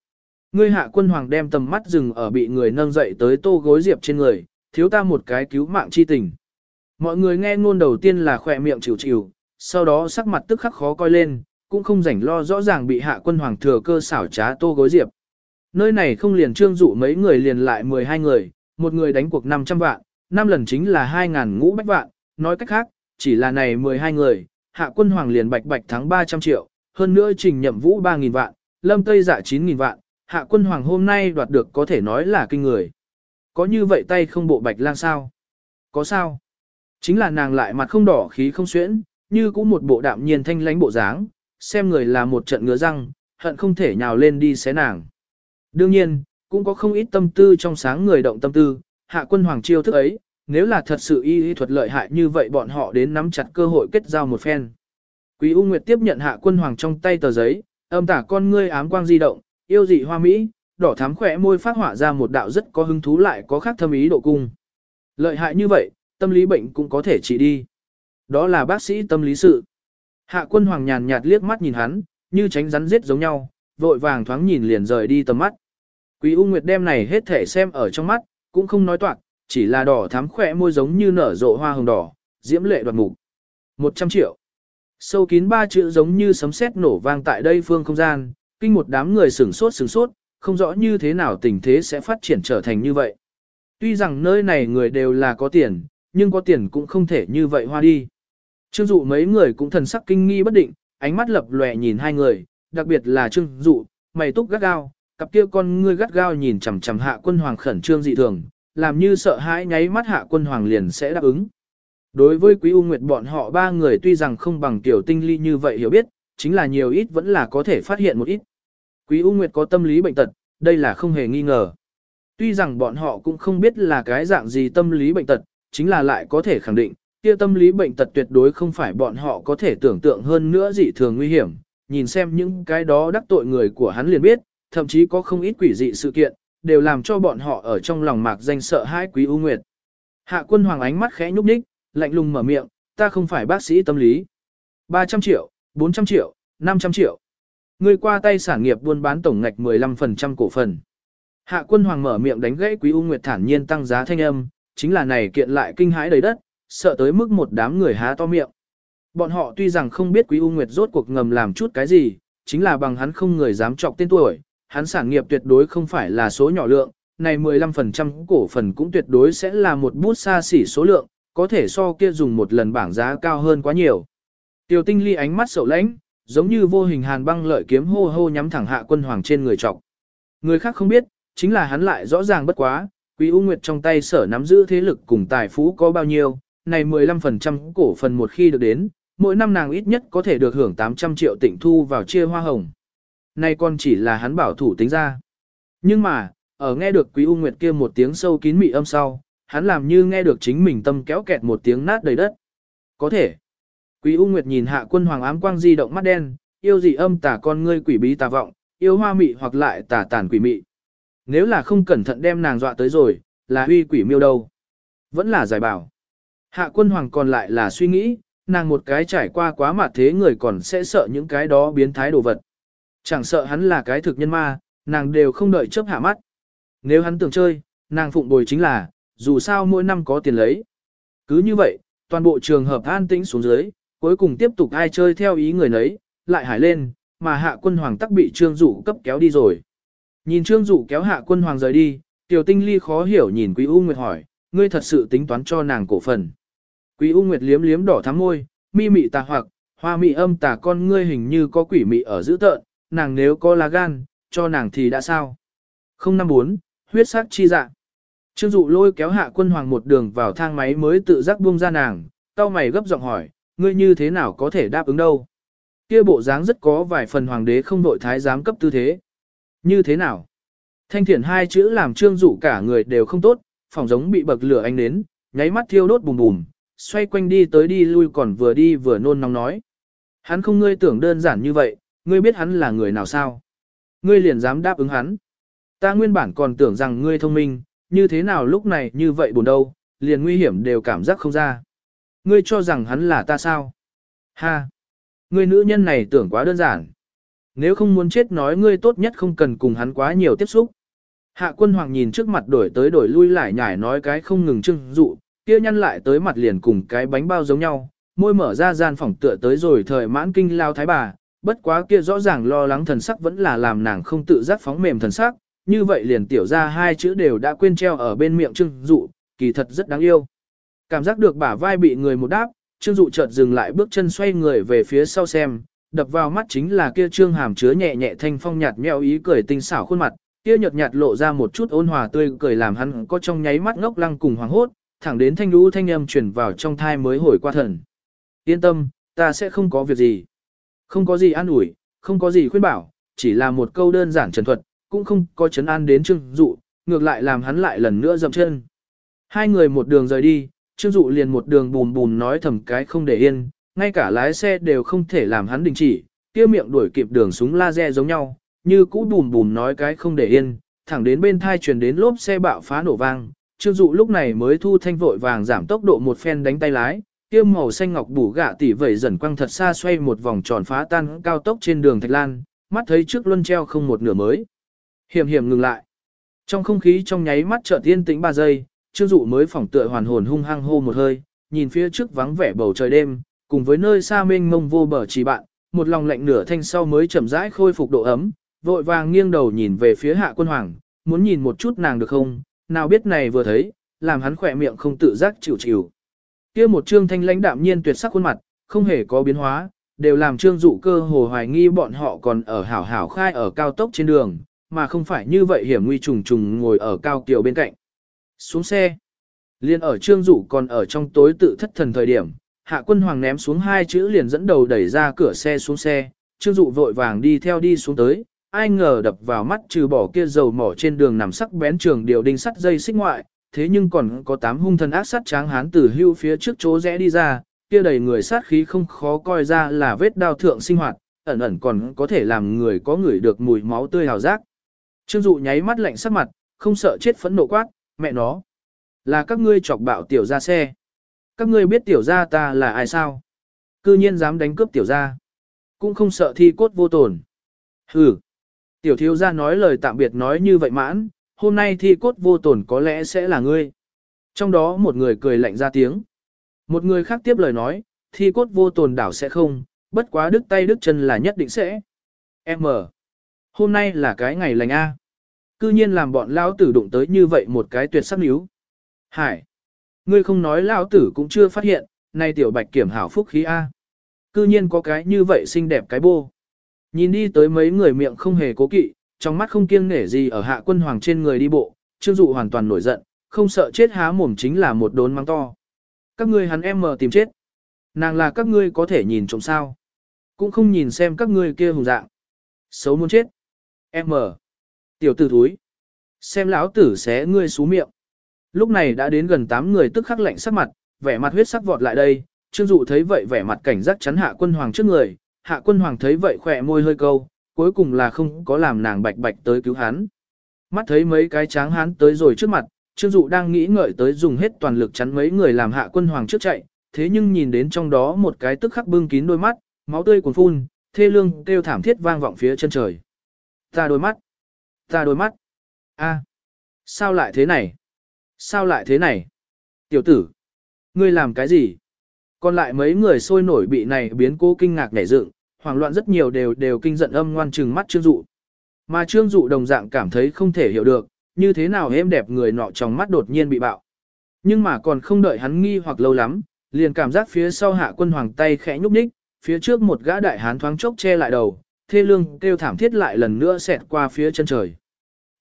Ngươi hạ quân hoàng đem tầm mắt dừng ở bị người nâng dậy tới tô gối diệp trên người, thiếu ta một cái cứu mạng chi tình. Mọi người nghe ngôn đầu tiên là khỏe miệng chịu chịu, sau đó sắc mặt tức khắc khó coi lên, cũng không rảnh lo rõ ràng bị hạ quân hoàng thừa cơ xảo trá tô gối diệp. Nơi này không liền trương dụ mấy người liền lại 12 người, một người đánh cuộc 500 vạn, năm lần chính là 2.000 ngũ bách vạn, nói cách khác, chỉ là này 12 người, hạ quân hoàng liền bạch bạch thắng 300 triệu, hơn nữa trình nhậm vũ 3.000 vạn, lâm tây dạ giả 9.000 vạn, hạ quân hoàng hôm nay đoạt được có thể nói là kinh người. Có như vậy tay không bộ bạch lang sao? Có sao? Chính là nàng lại mặt không đỏ khí không xuyễn, như cũng một bộ đạm nhiên thanh lánh bộ dáng, xem người là một trận ngứa răng, hận không thể nhào lên đi xé nàng. Đương nhiên, cũng có không ít tâm tư trong sáng người động tâm tư, hạ quân hoàng chiêu thức ấy, nếu là thật sự y y thuật lợi hại như vậy bọn họ đến nắm chặt cơ hội kết giao một phen. Quý U Nguyệt tiếp nhận hạ quân hoàng trong tay tờ giấy, âm tả con ngươi ám quang di động, yêu dị hoa mỹ, đỏ thắm khỏe môi phát họa ra một đạo rất có hứng thú lại có khác thâm ý độ cung. Lợi hại như vậy, tâm lý bệnh cũng có thể trị đi. Đó là bác sĩ tâm lý sự. Hạ quân hoàng nhàn nhạt liếc mắt nhìn hắn, như tránh rắn giết giống nhau, vội vàng thoáng nhìn liền rời đi tầm mắt. Quý U Nguyệt đem này hết thể xem ở trong mắt, cũng không nói toạc, chỉ là đỏ thắm khỏe môi giống như nở rộ hoa hồng đỏ, diễm lệ đoạt mục. 100 triệu. Sâu kín ba chữ giống như sấm sét nổ vang tại đây phương không gian, kinh một đám người sửng sốt sửng sốt, không rõ như thế nào tình thế sẽ phát triển trở thành như vậy. Tuy rằng nơi này người đều là có tiền, nhưng có tiền cũng không thể như vậy hoa đi. Trương dụ mấy người cũng thần sắc kinh nghi bất định, ánh mắt lập lòe nhìn hai người, đặc biệt là trương dụ, mày túc gắt gao, cặp kia con ngươi gắt gao nhìn chằm chằm hạ quân hoàng khẩn trương dị thường, làm như sợ hãi nháy mắt hạ quân hoàng liền sẽ đáp ứng. Đối với quý U Nguyệt bọn họ ba người tuy rằng không bằng tiểu tinh ly như vậy hiểu biết, chính là nhiều ít vẫn là có thể phát hiện một ít. Quý U Nguyệt có tâm lý bệnh tật, đây là không hề nghi ngờ. Tuy rằng bọn họ cũng không biết là cái dạng gì tâm lý bệnh tật, chính là lại có thể khẳng định, kia tâm lý bệnh tật tuyệt đối không phải bọn họ có thể tưởng tượng hơn nữa dị thường nguy hiểm. Nhìn xem những cái đó đắc tội người của hắn liền biết, thậm chí có không ít quỷ dị sự kiện, đều làm cho bọn họ ở trong lòng mạc danh sợ hãi quý U Nguyệt. Hạ quân hoàng ánh mắt khẽ nhúc nhích, lạnh lùng mở miệng, ta không phải bác sĩ tâm lý. 300 triệu, 400 triệu, 500 triệu. Ngươi qua tay sản nghiệp buôn bán tổng ngạch 15% cổ phần. Hạ quân hoàng mở miệng đánh gãy quý U Nguyệt thản nhiên tăng giá thanh âm, chính là này kiện lại kinh hãi đầy đất, sợ tới mức một đám người há to miệng. Bọn họ tuy rằng không biết quý U Nguyệt rốt cuộc ngầm làm chút cái gì, chính là bằng hắn không người dám chọc tên tuổi, hắn sản nghiệp tuyệt đối không phải là số nhỏ lượng, này 15% cổ phần cũng tuyệt đối sẽ là một bút xa xỉ số lượng, có thể so kia dùng một lần bảng giá cao hơn quá nhiều. Tiểu tinh ly ánh mắt sầu lãnh, giống như vô hình hàn băng lợi kiếm hô hô nhắm thẳng hạ quân hoàng trên người trọc. Người khác không biết, chính là hắn lại rõ ràng bất quá, Quý U Nguyệt trong tay sở nắm giữ thế lực cùng tài phú có bao nhiêu, này 15% cổ phần một khi được đến, mỗi năm nàng ít nhất có thể được hưởng 800 triệu tịnh thu vào chia hoa hồng. Này còn chỉ là hắn bảo thủ tính ra. Nhưng mà, ở nghe được Quý U Nguyệt kia một tiếng sâu kín mị âm sau, hắn làm như nghe được chính mình tâm kéo kẹt một tiếng nát đầy đất. Có thể. Quý U Nguyệt nhìn hạ quân hoàng ám quang di động mắt đen, yêu dị âm tả con ngươi quỷ bí tà vọng, yêu hoa mị hoặc lại tà tàn quỷ mị. Nếu là không cẩn thận đem nàng dọa tới rồi, là huy quỷ miêu đâu. Vẫn là giải bảo. Hạ quân hoàng còn lại là suy nghĩ, nàng một cái trải qua quá mà thế người còn sẽ sợ những cái đó biến thái đồ vật. Chẳng sợ hắn là cái thực nhân ma, nàng đều không đợi chớp hạ mắt. Nếu hắn tưởng chơi, nàng phụng bồi chính là, dù sao mỗi năm có tiền lấy. Cứ như vậy, toàn bộ trường hợp an tĩnh xuống dưới, cuối cùng tiếp tục ai chơi theo ý người nấy, lại hải lên, mà hạ quân hoàng tắc bị trương dụ cấp kéo đi rồi. Nhìn trương dụ kéo hạ quân hoàng rời đi, tiểu tinh ly khó hiểu nhìn quý U Nguyệt hỏi, ngươi thật sự tính toán cho nàng cổ phần. Quý U Nguyệt liếm liếm đỏ thắm môi, mi mị tà hoặc, hoa mị âm tà con ngươi hình như có quỷ mị ở giữ tợn, nàng nếu có lá gan, cho nàng thì đã sao. 054, huyết sắc chi dạ. Trương dụ lôi kéo hạ quân hoàng một đường vào thang máy mới tự giác buông ra nàng, tao mày gấp giọng hỏi, ngươi như thế nào có thể đáp ứng đâu. Kia bộ dáng rất có vài phần hoàng đế không đội thái giám cấp tư thế. Như thế nào? Thanh thiện hai chữ làm trương dụ cả người đều không tốt, phòng giống bị bậc lửa ánh đến, nháy mắt thiêu đốt bùm bùm, xoay quanh đi tới đi lui còn vừa đi vừa nôn nóng nói. Hắn không ngươi tưởng đơn giản như vậy, ngươi biết hắn là người nào sao? Ngươi liền dám đáp ứng hắn. Ta nguyên bản còn tưởng rằng ngươi thông minh, như thế nào lúc này như vậy buồn đâu, liền nguy hiểm đều cảm giác không ra. Ngươi cho rằng hắn là ta sao? Ha! Ngươi nữ nhân này tưởng quá đơn giản. Nếu không muốn chết nói ngươi tốt nhất không cần cùng hắn quá nhiều tiếp xúc. Hạ quân hoàng nhìn trước mặt đổi tới đổi lui lại nhải nói cái không ngừng trưng dụ, kia nhăn lại tới mặt liền cùng cái bánh bao giống nhau, môi mở ra gian phòng tựa tới rồi thời mãn kinh lao thái bà, bất quá kia rõ ràng lo lắng thần sắc vẫn là làm nàng không tự giác phóng mềm thần sắc, như vậy liền tiểu ra hai chữ đều đã quên treo ở bên miệng trưng dụ, kỳ thật rất đáng yêu. Cảm giác được bả vai bị người một đáp, trương dụ chợt dừng lại bước chân xoay người về phía sau xem, đập vào mắt chính là kia trương hàm chứa nhẹ nhẹ thanh phong nhạt meo ý cười tinh xảo khuôn mặt, kia nhợt nhạt lộ ra một chút ôn hòa tươi cười làm hắn có trong nháy mắt ngốc lăng cùng hoàng hốt, thẳng đến thanh lũ thanh âm truyền vào trong thai mới hồi qua thần. Yên tâm, ta sẽ không có việc gì. Không có gì an ủi, không có gì khuyên bảo, chỉ là một câu đơn giản trần thuật, cũng không có chấn an đến Trương Dụ, ngược lại làm hắn lại lần nữa dậm chân. Hai người một đường rời đi, Trương Dụ liền một đường bùn bùn nói thầm cái không để yên, ngay cả lái xe đều không thể làm hắn đình chỉ, kia miệng đuổi kịp đường súng laser giống nhau, như cũ bùn bùn nói cái không để yên, thẳng đến bên thai truyền đến lốp xe bạo phá nổ vang. Trương Dụ lúc này mới thu thanh vội vàng giảm tốc độ một phen đánh tay lái, kia màu xanh ngọc bù gạ tỉ vẩy dần quăng thật xa xoay một vòng tròn phá tan cao tốc trên đường Thạch Lan, mắt thấy trước luân treo không một nửa mới. Hiểm hiểm ngừng lại. Trong không khí trong nháy mắt chợt yên tĩnh 3 giây, Trương Dụ mới phỏng tựa hoàn hồn hung hăng hô một hơi, nhìn phía trước vắng vẻ bầu trời đêm, cùng với nơi xa mênh mông vô bờ chỉ bạn, một lòng lạnh nửa thanh sau mới chậm rãi khôi phục độ ấm, vội vàng nghiêng đầu nhìn về phía Hạ Quân Hoàng, muốn nhìn một chút nàng được không, nào biết này vừa thấy, làm hắn khỏe miệng không tự giác chịu chịu. Kia một trương thanh lãnh đạm nhiên tuyệt sắc khuôn mặt, không hề có biến hóa, đều làm trương dụ cơ hồ hoài nghi bọn họ còn ở hảo hảo khai ở cao tốc trên đường, mà không phải như vậy hiểm nguy trùng trùng ngồi ở cao kiều bên cạnh. Xuống xe. Liên ở trương dụ còn ở trong tối tự thất thần thời điểm, hạ quân hoàng ném xuống hai chữ liền dẫn đầu đẩy ra cửa xe xuống xe, trương dụ vội vàng đi theo đi xuống tới, ai ngờ đập vào mắt trừ bỏ kia dầu mỏ trên đường nằm sắc bén trường điều đinh sắt dây xích ngoại, thế nhưng còn có tám hung thần ác sát tráng hán từ hưu phía trước chỗ rẽ đi ra, kia đầy người sát khí không khó coi ra là vết đao thượng sinh hoạt, ẩn ẩn còn có thể làm người có người được mùi máu tươi hào giác. Trương dụ nháy mắt lạnh sắc mặt, không sợ chết phẫn nộ quát, mẹ nó. Là các ngươi chọc bạo tiểu ra xe. Các ngươi biết tiểu ra ta là ai sao? Cư nhiên dám đánh cướp tiểu ra. Cũng không sợ thi cốt vô tổn. Hừ. Tiểu thiếu gia nói lời tạm biệt nói như vậy mãn, hôm nay thi cốt vô tổn có lẽ sẽ là ngươi. Trong đó một người cười lạnh ra tiếng. Một người khác tiếp lời nói, thi cốt vô tổn đảo sẽ không, bất quá đứt tay đứt chân là nhất định sẽ. M. Hôm nay là cái ngày lành A. Cư nhiên làm bọn lão tử đụng tới như vậy một cái tuyệt sắc níu. Hải. Ngươi không nói lão tử cũng chưa phát hiện, nay tiểu bạch kiểm hảo phúc khí A. Cư nhiên có cái như vậy xinh đẹp cái bô. Nhìn đi tới mấy người miệng không hề cố kỵ, trong mắt không kiêng nể gì ở hạ quân hoàng trên người đi bộ, trương dụ hoàn toàn nổi giận, không sợ chết há mồm chính là một đốn mắng to. Các ngươi hắn em mờ tìm chết. Nàng là các ngươi có thể nhìn trộm sao. Cũng không nhìn xem các ngươi kia hùng dạng. Xấu muốn chết. Em mờ. Tiểu tử thúi. Xem lão tử xé ngươi xú miệng. Lúc này đã đến gần 8 người tức khắc lạnh sắc mặt, vẻ mặt huyết sắc vọt lại đây. Trương dụ thấy vậy vẻ mặt cảnh giác chắn hạ quân hoàng trước người. Hạ quân hoàng thấy vậy khỏe môi hơi câu, cuối cùng là không có làm nàng bạch bạch tới cứu hắn. Mắt thấy mấy cái tráng hắn tới rồi trước mặt, Trương Dụ đang nghĩ ngợi tới dùng hết toàn lực chắn mấy người làm hạ quân hoàng trước chạy, thế nhưng nhìn đến trong đó một cái tức khắc bưng kín đôi mắt, máu tươi cuồn phun, thê lương kêu thảm thiết vang vọng phía chân trời. Ta đôi mắt, ta đôi mắt, a, sao lại thế này, sao lại thế này, tiểu tử, ngươi làm cái gì, Còn lại mấy người sôi nổi bị này biến cố kinh ngạc nhảy dựng, hoảng loạn rất nhiều đều đều kinh giận âm ngoan trừng mắt Trương Dụ. Mà Trương Dụ đồng dạng cảm thấy không thể hiểu được, như thế nào êm đẹp người nọ trong mắt đột nhiên bị bạo. Nhưng mà còn không đợi hắn nghi hoặc lâu lắm, liền cảm giác phía sau hạ quân hoàng tay khẽ nhúc nhích, phía trước một gã đại hán thoáng chốc che lại đầu, thê lương kêu thảm thiết lại lần nữa xẹt qua phía chân trời.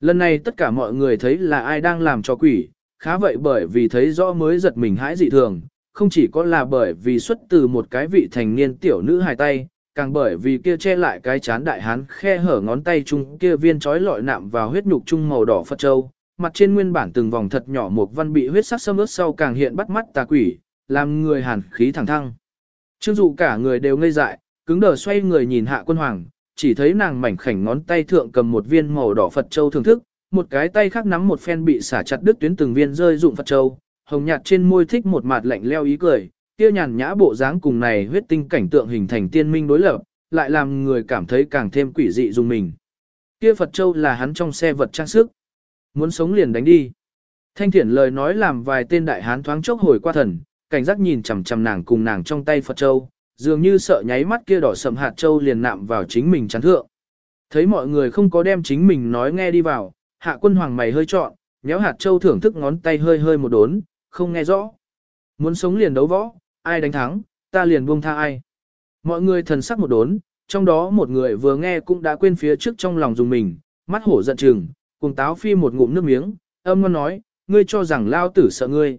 Lần này tất cả mọi người thấy là ai đang làm cho quỷ, khá vậy bởi vì thấy rõ mới giật mình hãi dị thường, không chỉ có là bởi vì xuất từ một cái vị thành niên tiểu nữ hài tay, càng bởi vì kia che lại cái chán đại hán khe hở ngón tay chung kia viên trói lọi nạm vào huyết nhục chung màu đỏ Phật Châu, mặt trên nguyên bản từng vòng thật nhỏ một văn bị huyết sắc xâm ướt sau càng hiện bắt mắt tà quỷ, làm người hàn khí thẳng thăng. Trương dụ cả người đều ngây dại, cứng đờ xoay người nhìn hạ quân hoàng, chỉ thấy nàng mảnh khảnh ngón tay thượng cầm một viên màu đỏ Phật Châu thưởng thức, một cái tay khác nắm một phen bị xả chặt đứt tuyến từng viên rơi dụng Phật Châu, hồng nhạt trên môi thích một mặt lạnh leo ý cười, kia nhàn nhã bộ dáng cùng này huyết tinh cảnh tượng hình thành tiên minh đối lập, lại làm người cảm thấy càng thêm quỷ dị dùng mình. Kia Phật Châu là hắn trong xe vật trang sức. Muốn sống liền đánh đi. Thanh thiển lời nói làm vài tên đại hán thoáng chốc hồi qua thần, cảnh giác nhìn chằm chằm nàng cùng nàng trong tay Phật Châu, dường như sợ nháy mắt kia đỏ sầm hạt châu liền nạm vào chính mình chán thượng. Thấy mọi người không có đem chính mình nói nghe đi vào, hạ quân hoàng mày hơi trọn, nhéo hạt châu thưởng thức ngón tay hơi hơi một đốn, không nghe rõ. Muốn sống liền đấu võ, ai đánh thắng, ta liền buông tha ai. Mọi người thần sắc một đốn, trong đó một người vừa nghe cũng đã quên phía trước trong lòng dùng mình, mắt hổ giận chừng, cùng táo phi một ngụm nước miếng, âm ngon nói, ngươi cho rằng lao tử sợ ngươi.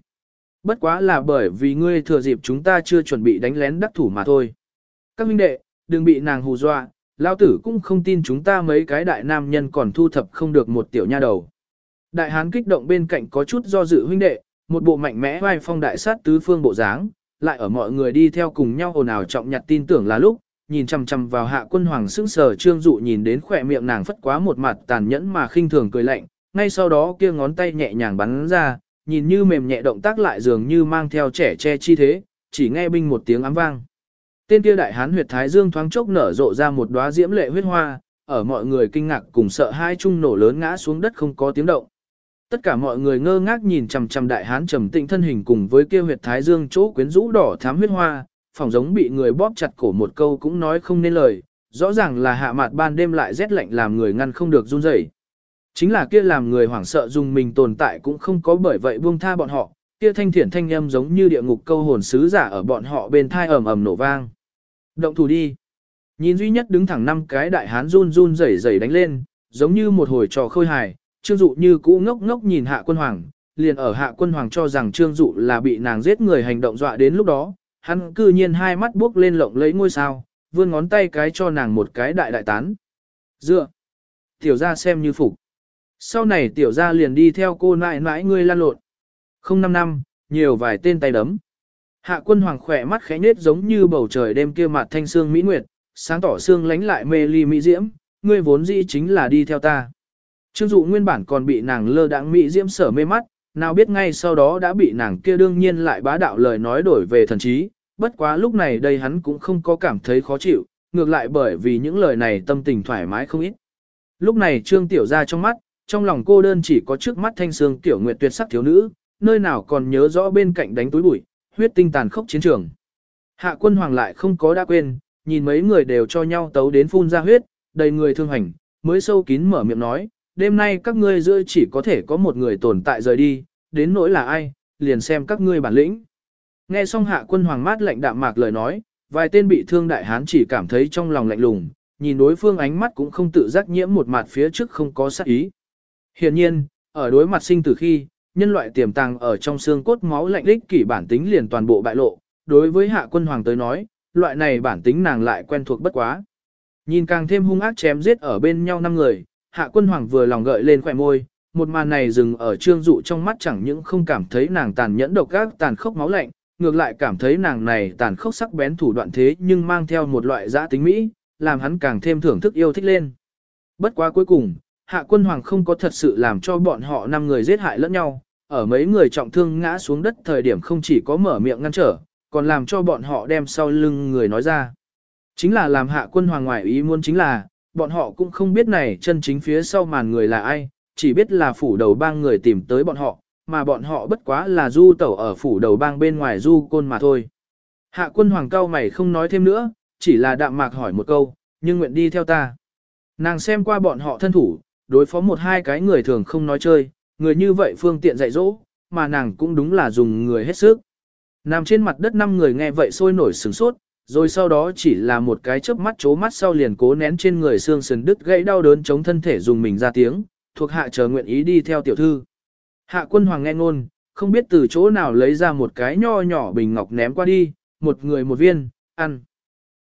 Bất quá là bởi vì ngươi thừa dịp chúng ta chưa chuẩn bị đánh lén đắc thủ mà thôi. Các huynh đệ, đừng bị nàng hù dọa, lao tử cũng không tin chúng ta mấy cái đại nam nhân còn thu thập không được một tiểu nha đầu. Đại hán kích động bên cạnh có chút do dự huynh đệ, một bộ mạnh mẽ vai phong đại sát tứ phương bộ dáng, lại ở mọi người đi theo cùng nhau ồn ào trọng nhặt tin tưởng là lúc, nhìn chằm chằm vào hạ quân hoàng sững sờ trương dụ nhìn đến khỏe miệng nàng phất quá một mặt tàn nhẫn mà khinh thường cười lạnh, ngay sau đó kia ngón tay nhẹ nhàng bắn ra, nhìn như mềm nhẹ động tác lại dường như mang theo trẻ che chi thế, chỉ nghe binh một tiếng ám vang. Tên kia đại hán huyệt thái dương thoáng chốc nở rộ ra một đóa diễm lệ huyết hoa, ở mọi người kinh ngạc cùng sợ hai chung nổ lớn ngã xuống đất không có tiếng động. Tất cả mọi người ngơ ngác nhìn chằm chằm đại hán trầm tĩnh thân hình cùng với kia huyệt thái dương chỗ quyến rũ đỏ thám huyết hoa, phòng giống bị người bóp chặt cổ một câu cũng nói không nên lời, rõ ràng là hạ mạt ban đêm lại rét lạnh làm người ngăn không được run rẩy. Chính là kia làm người hoảng sợ dùng mình tồn tại cũng không có bởi vậy buông tha bọn họ, kia thanh thiển thanh âm giống như địa ngục câu hồn sứ giả ở bọn họ bên thai ầm ầm nổ vang. Động thủ đi. Nhìn duy nhất đứng thẳng năm cái đại hán run run rẩy rẩy đánh lên, giống như một hồi trò khôi hài, Trương Dụ như cũ ngốc ngốc nhìn Hạ Quân Hoàng, liền ở Hạ Quân Hoàng cho rằng Trương Dụ là bị nàng giết người hành động dọa đến lúc đó, hắn cư nhiên hai mắt buốc lên lộng lấy ngôi sao, vươn ngón tay cái cho nàng một cái đại đại tán. Dựa. Tiểu ra xem như phục. Sau này tiểu ra liền đi theo cô nãi nãi ngươi lan lộn. Không năm năm, nhiều vài tên tay đấm. Hạ quân hoàng khỏe mắt khẽ nết giống như bầu trời đêm kia mặt thanh xương mỹ nguyệt, sáng tỏ xương lánh lại mê ly mỹ diễm, ngươi vốn dĩ chính là đi theo ta. Trương dụ nguyên bản còn bị nàng lơ đãng mỹ diễm sở mê mắt, nào biết ngay sau đó đã bị nàng kia đương nhiên lại bá đạo lời nói đổi về thần trí, bất quá lúc này đây hắn cũng không có cảm thấy khó chịu, ngược lại bởi vì những lời này tâm tình thoải mái không ít. Lúc này Trương Tiểu ra trong mắt, trong lòng cô đơn chỉ có trước mắt thanh sương Tiểu Nguyệt tuyệt sắc thiếu nữ, nơi nào còn nhớ rõ bên cạnh đánh túi bụi, huyết tinh tàn khốc chiến trường. Hạ quân hoàng lại không có đã quên, nhìn mấy người đều cho nhau tấu đến phun ra huyết, đầy người thương hành, mới sâu kín mở miệng nói, đêm nay các ngươi giữa chỉ có thể có một người tồn tại rời đi, đến nỗi là ai, liền xem các ngươi bản lĩnh. Nghe xong hạ quân hoàng mát lạnh đạm mạc lời nói, vài tên bị thương đại hán chỉ cảm thấy trong lòng lạnh lùng, nhìn đối phương ánh mắt cũng không tự giác nhiễm một mặt phía trước không có sát ý. Hiện nhiên, ở đối mặt sinh tử khi, nhân loại tiềm tàng ở trong xương cốt máu lạnh lích kỷ bản tính liền toàn bộ bại lộ, đối với hạ quân hoàng tới nói, loại này bản tính nàng lại quen thuộc bất quá. Nhìn càng thêm hung ác chém giết ở bên nhau năm người, hạ quân hoàng vừa lòng gợi lên khỏe môi, một màn này dừng ở trương dụ trong mắt chẳng những không cảm thấy nàng tàn nhẫn độc ác tàn khốc máu lạnh, ngược lại cảm thấy nàng này tàn khốc sắc bén thủ đoạn thế nhưng mang theo một loại giã tính mỹ, làm hắn càng thêm thưởng thức yêu thích lên. Bất quá cuối cùng, hạ quân hoàng không có thật sự làm cho bọn họ năm người giết hại lẫn nhau, ở mấy người trọng thương ngã xuống đất thời điểm không chỉ có mở miệng ngăn trở, còn làm cho bọn họ đem sau lưng người nói ra. Chính là làm hạ quân hoàng ngoại ý muốn chính là, bọn họ cũng không biết này chân chính phía sau màn người là ai, chỉ biết là phủ đầu bang người tìm tới bọn họ, mà bọn họ bất quá là du tẩu ở phủ đầu bang bên ngoài du côn mà thôi. Hạ quân hoàng cao mày không nói thêm nữa, chỉ là đạm mạc hỏi một câu, nhưng nguyện đi theo ta. Nàng xem qua bọn họ thân thủ, đối phó một hai cái người thường không nói chơi, người như vậy phương tiện dạy dỗ, mà nàng cũng đúng là dùng người hết sức. Nằm trên mặt đất năm người nghe vậy sôi nổi sửng sốt, rồi sau đó chỉ là một cái chớp mắt chố mắt sau liền cố nén trên người xương sườn đứt gãy đau đớn chống thân thể dùng mình ra tiếng, thuộc hạ chờ nguyện ý đi theo tiểu thư. Hạ quân hoàng nghe ngôn, không biết từ chỗ nào lấy ra một cái nho nhỏ bình ngọc ném qua đi, một người một viên, ăn.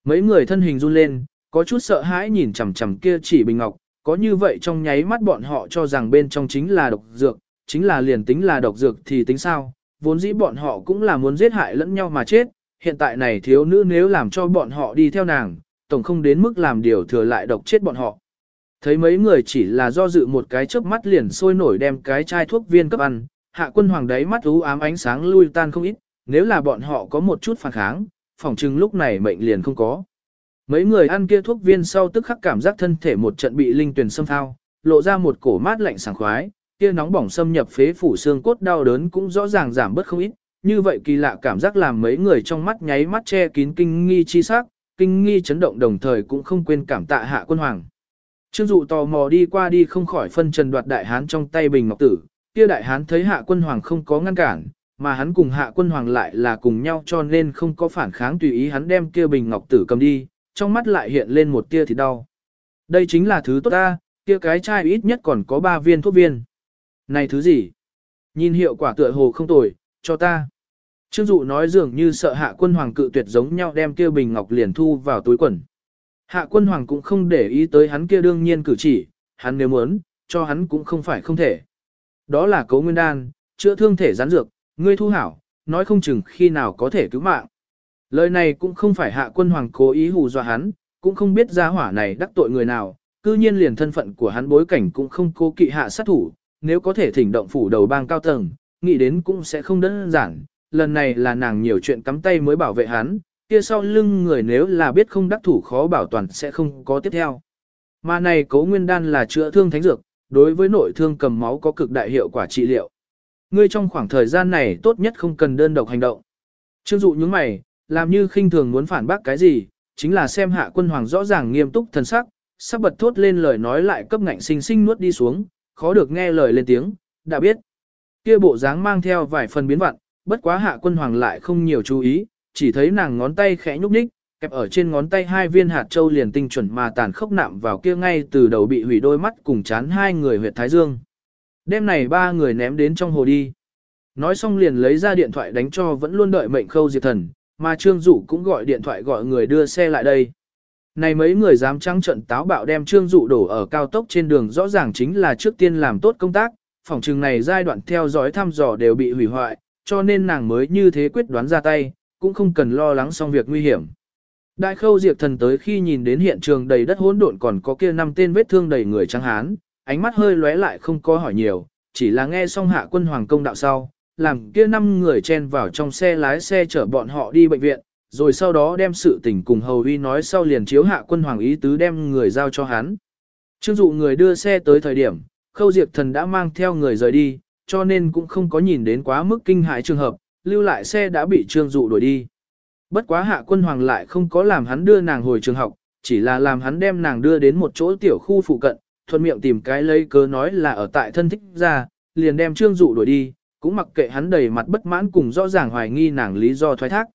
Mấy người thân hình run lên, có chút sợ hãi nhìn chằm chằm kia chỉ bình ngọc, có như vậy trong nháy mắt bọn họ cho rằng bên trong chính là độc dược, chính là liền tính là độc dược thì tính sao, vốn dĩ bọn họ cũng là muốn giết hại lẫn nhau mà chết, hiện tại này thiếu nữ nếu làm cho bọn họ đi theo nàng, tổng không đến mức làm điều thừa lại độc chết bọn họ. Thấy mấy người chỉ là do dự một cái chớp mắt liền sôi nổi đem cái chai thuốc viên cấp ăn, hạ quân hoàng đấy mắt ú ám ánh sáng lui tan không ít, nếu là bọn họ có một chút phản kháng, phỏng chừng lúc này mệnh liền không có. Mấy người ăn kia thuốc viên sau tức khắc cảm giác thân thể một trận bị linh tuyển xâm thao, lộ ra một cổ mát lạnh sảng khoái, kia nóng bỏng xâm nhập phế phủ xương cốt đau đớn cũng rõ ràng giảm bớt không ít, như vậy kỳ lạ cảm giác làm mấy người trong mắt nháy mắt che kín kinh nghi chi sắc, kinh nghi chấn động đồng thời cũng không quên cảm tạ hạ quân hoàng. Trương dụ tò mò đi qua đi không khỏi phân trần đoạt đại hán trong tay bình ngọc tử, kia đại hán thấy hạ quân hoàng không có ngăn cản, mà hắn cùng hạ quân hoàng lại là cùng nhau cho nên không có phản kháng tùy ý hắn đem kia bình ngọc tử cầm đi, trong mắt lại hiện lên một tia thì đau. Đây chính là thứ tốt ta, kia cái chai ít nhất còn có 3 viên thuốc viên. Này thứ gì? Nhìn hiệu quả tựa hồ không tồi, cho ta. Trương Dụ nói dường như sợ hạ quân hoàng cự tuyệt giống nhau đem kia bình ngọc liền thu vào túi quần. Hạ quân hoàng cũng không để ý tới hắn kia đương nhiên cử chỉ, hắn nếu muốn, cho hắn cũng không phải không thể. Đó là cấu nguyên đan, chữa thương thể gián dược, ngươi thu hảo, nói không chừng khi nào có thể cứu mạng. Lời này cũng không phải hạ quân hoàng cố ý hù dọa hắn, cũng không biết gia hỏa này đắc tội người nào, cư nhiên liền thân phận của hắn bối cảnh cũng không cố kỵ hạ sát thủ, nếu có thể thỉnh động phủ đầu bang cao tầng, nghĩ đến cũng sẽ không đơn giản, lần này là nàng nhiều chuyện cắm tay mới bảo vệ hắn, kia sau lưng người nếu là biết không đắc thủ khó bảo toàn sẽ không có tiếp theo. Mà này cố nguyên đan là chữa thương thánh dược, đối với nội thương cầm máu có cực đại hiệu quả trị liệu. Ngươi trong khoảng thời gian này tốt nhất không cần đơn độc hành động. Trương dụ những mày, làm như khinh thường muốn phản bác cái gì, chính là xem hạ quân hoàng rõ ràng nghiêm túc thần sắc, sắp bật thốt lên lời nói lại cấp ngạnh sinh sinh nuốt đi xuống, khó được nghe lời lên tiếng, đã biết. Kia bộ dáng mang theo vài phần biến vặn, bất quá hạ quân hoàng lại không nhiều chú ý, chỉ thấy nàng ngón tay khẽ nhúc nhích, kẹp ở trên ngón tay hai viên hạt châu liền tinh chuẩn mà tàn khốc nạm vào kia ngay từ đầu bị hủy đôi mắt cùng chán hai người huyệt thái dương. Đêm này ba người ném đến trong hồ đi. Nói xong liền lấy ra điện thoại đánh cho vẫn luôn đợi mệnh khâu diệt thần, mà Trương Dụ cũng gọi điện thoại gọi người đưa xe lại đây. Này mấy người dám trắng trận táo bạo đem Trương Dụ đổ ở cao tốc trên đường rõ ràng chính là trước tiên làm tốt công tác, phòng trừng này giai đoạn theo dõi thăm dò đều bị hủy hoại, cho nên nàng mới như thế quyết đoán ra tay, cũng không cần lo lắng xong việc nguy hiểm. Đại khâu diệt thần tới khi nhìn đến hiện trường đầy đất hỗn độn còn có kia năm tên vết thương đầy người trắng hán, ánh mắt hơi lóe lại không có hỏi nhiều, chỉ là nghe xong hạ quân hoàng công đạo sau, làm kia năm người chen vào trong xe lái xe chở bọn họ đi bệnh viện, rồi sau đó đem sự tình cùng hầu uy nói sau liền chiếu hạ quân hoàng ý tứ đem người giao cho hắn. Trương dụ người đưa xe tới thời điểm, khâu diệp thần đã mang theo người rời đi, cho nên cũng không có nhìn đến quá mức kinh hại trường hợp, lưu lại xe đã bị trương dụ đuổi đi. Bất quá hạ quân hoàng lại không có làm hắn đưa nàng hồi trường học, chỉ là làm hắn đem nàng đưa đến một chỗ tiểu khu phụ cận, thuận miệng tìm cái lấy cớ nói là ở tại thân thích ra, liền đem trương dụ đuổi đi, cũng mặc kệ hắn đầy mặt bất mãn cùng rõ ràng hoài nghi nàng lý do thoái thác.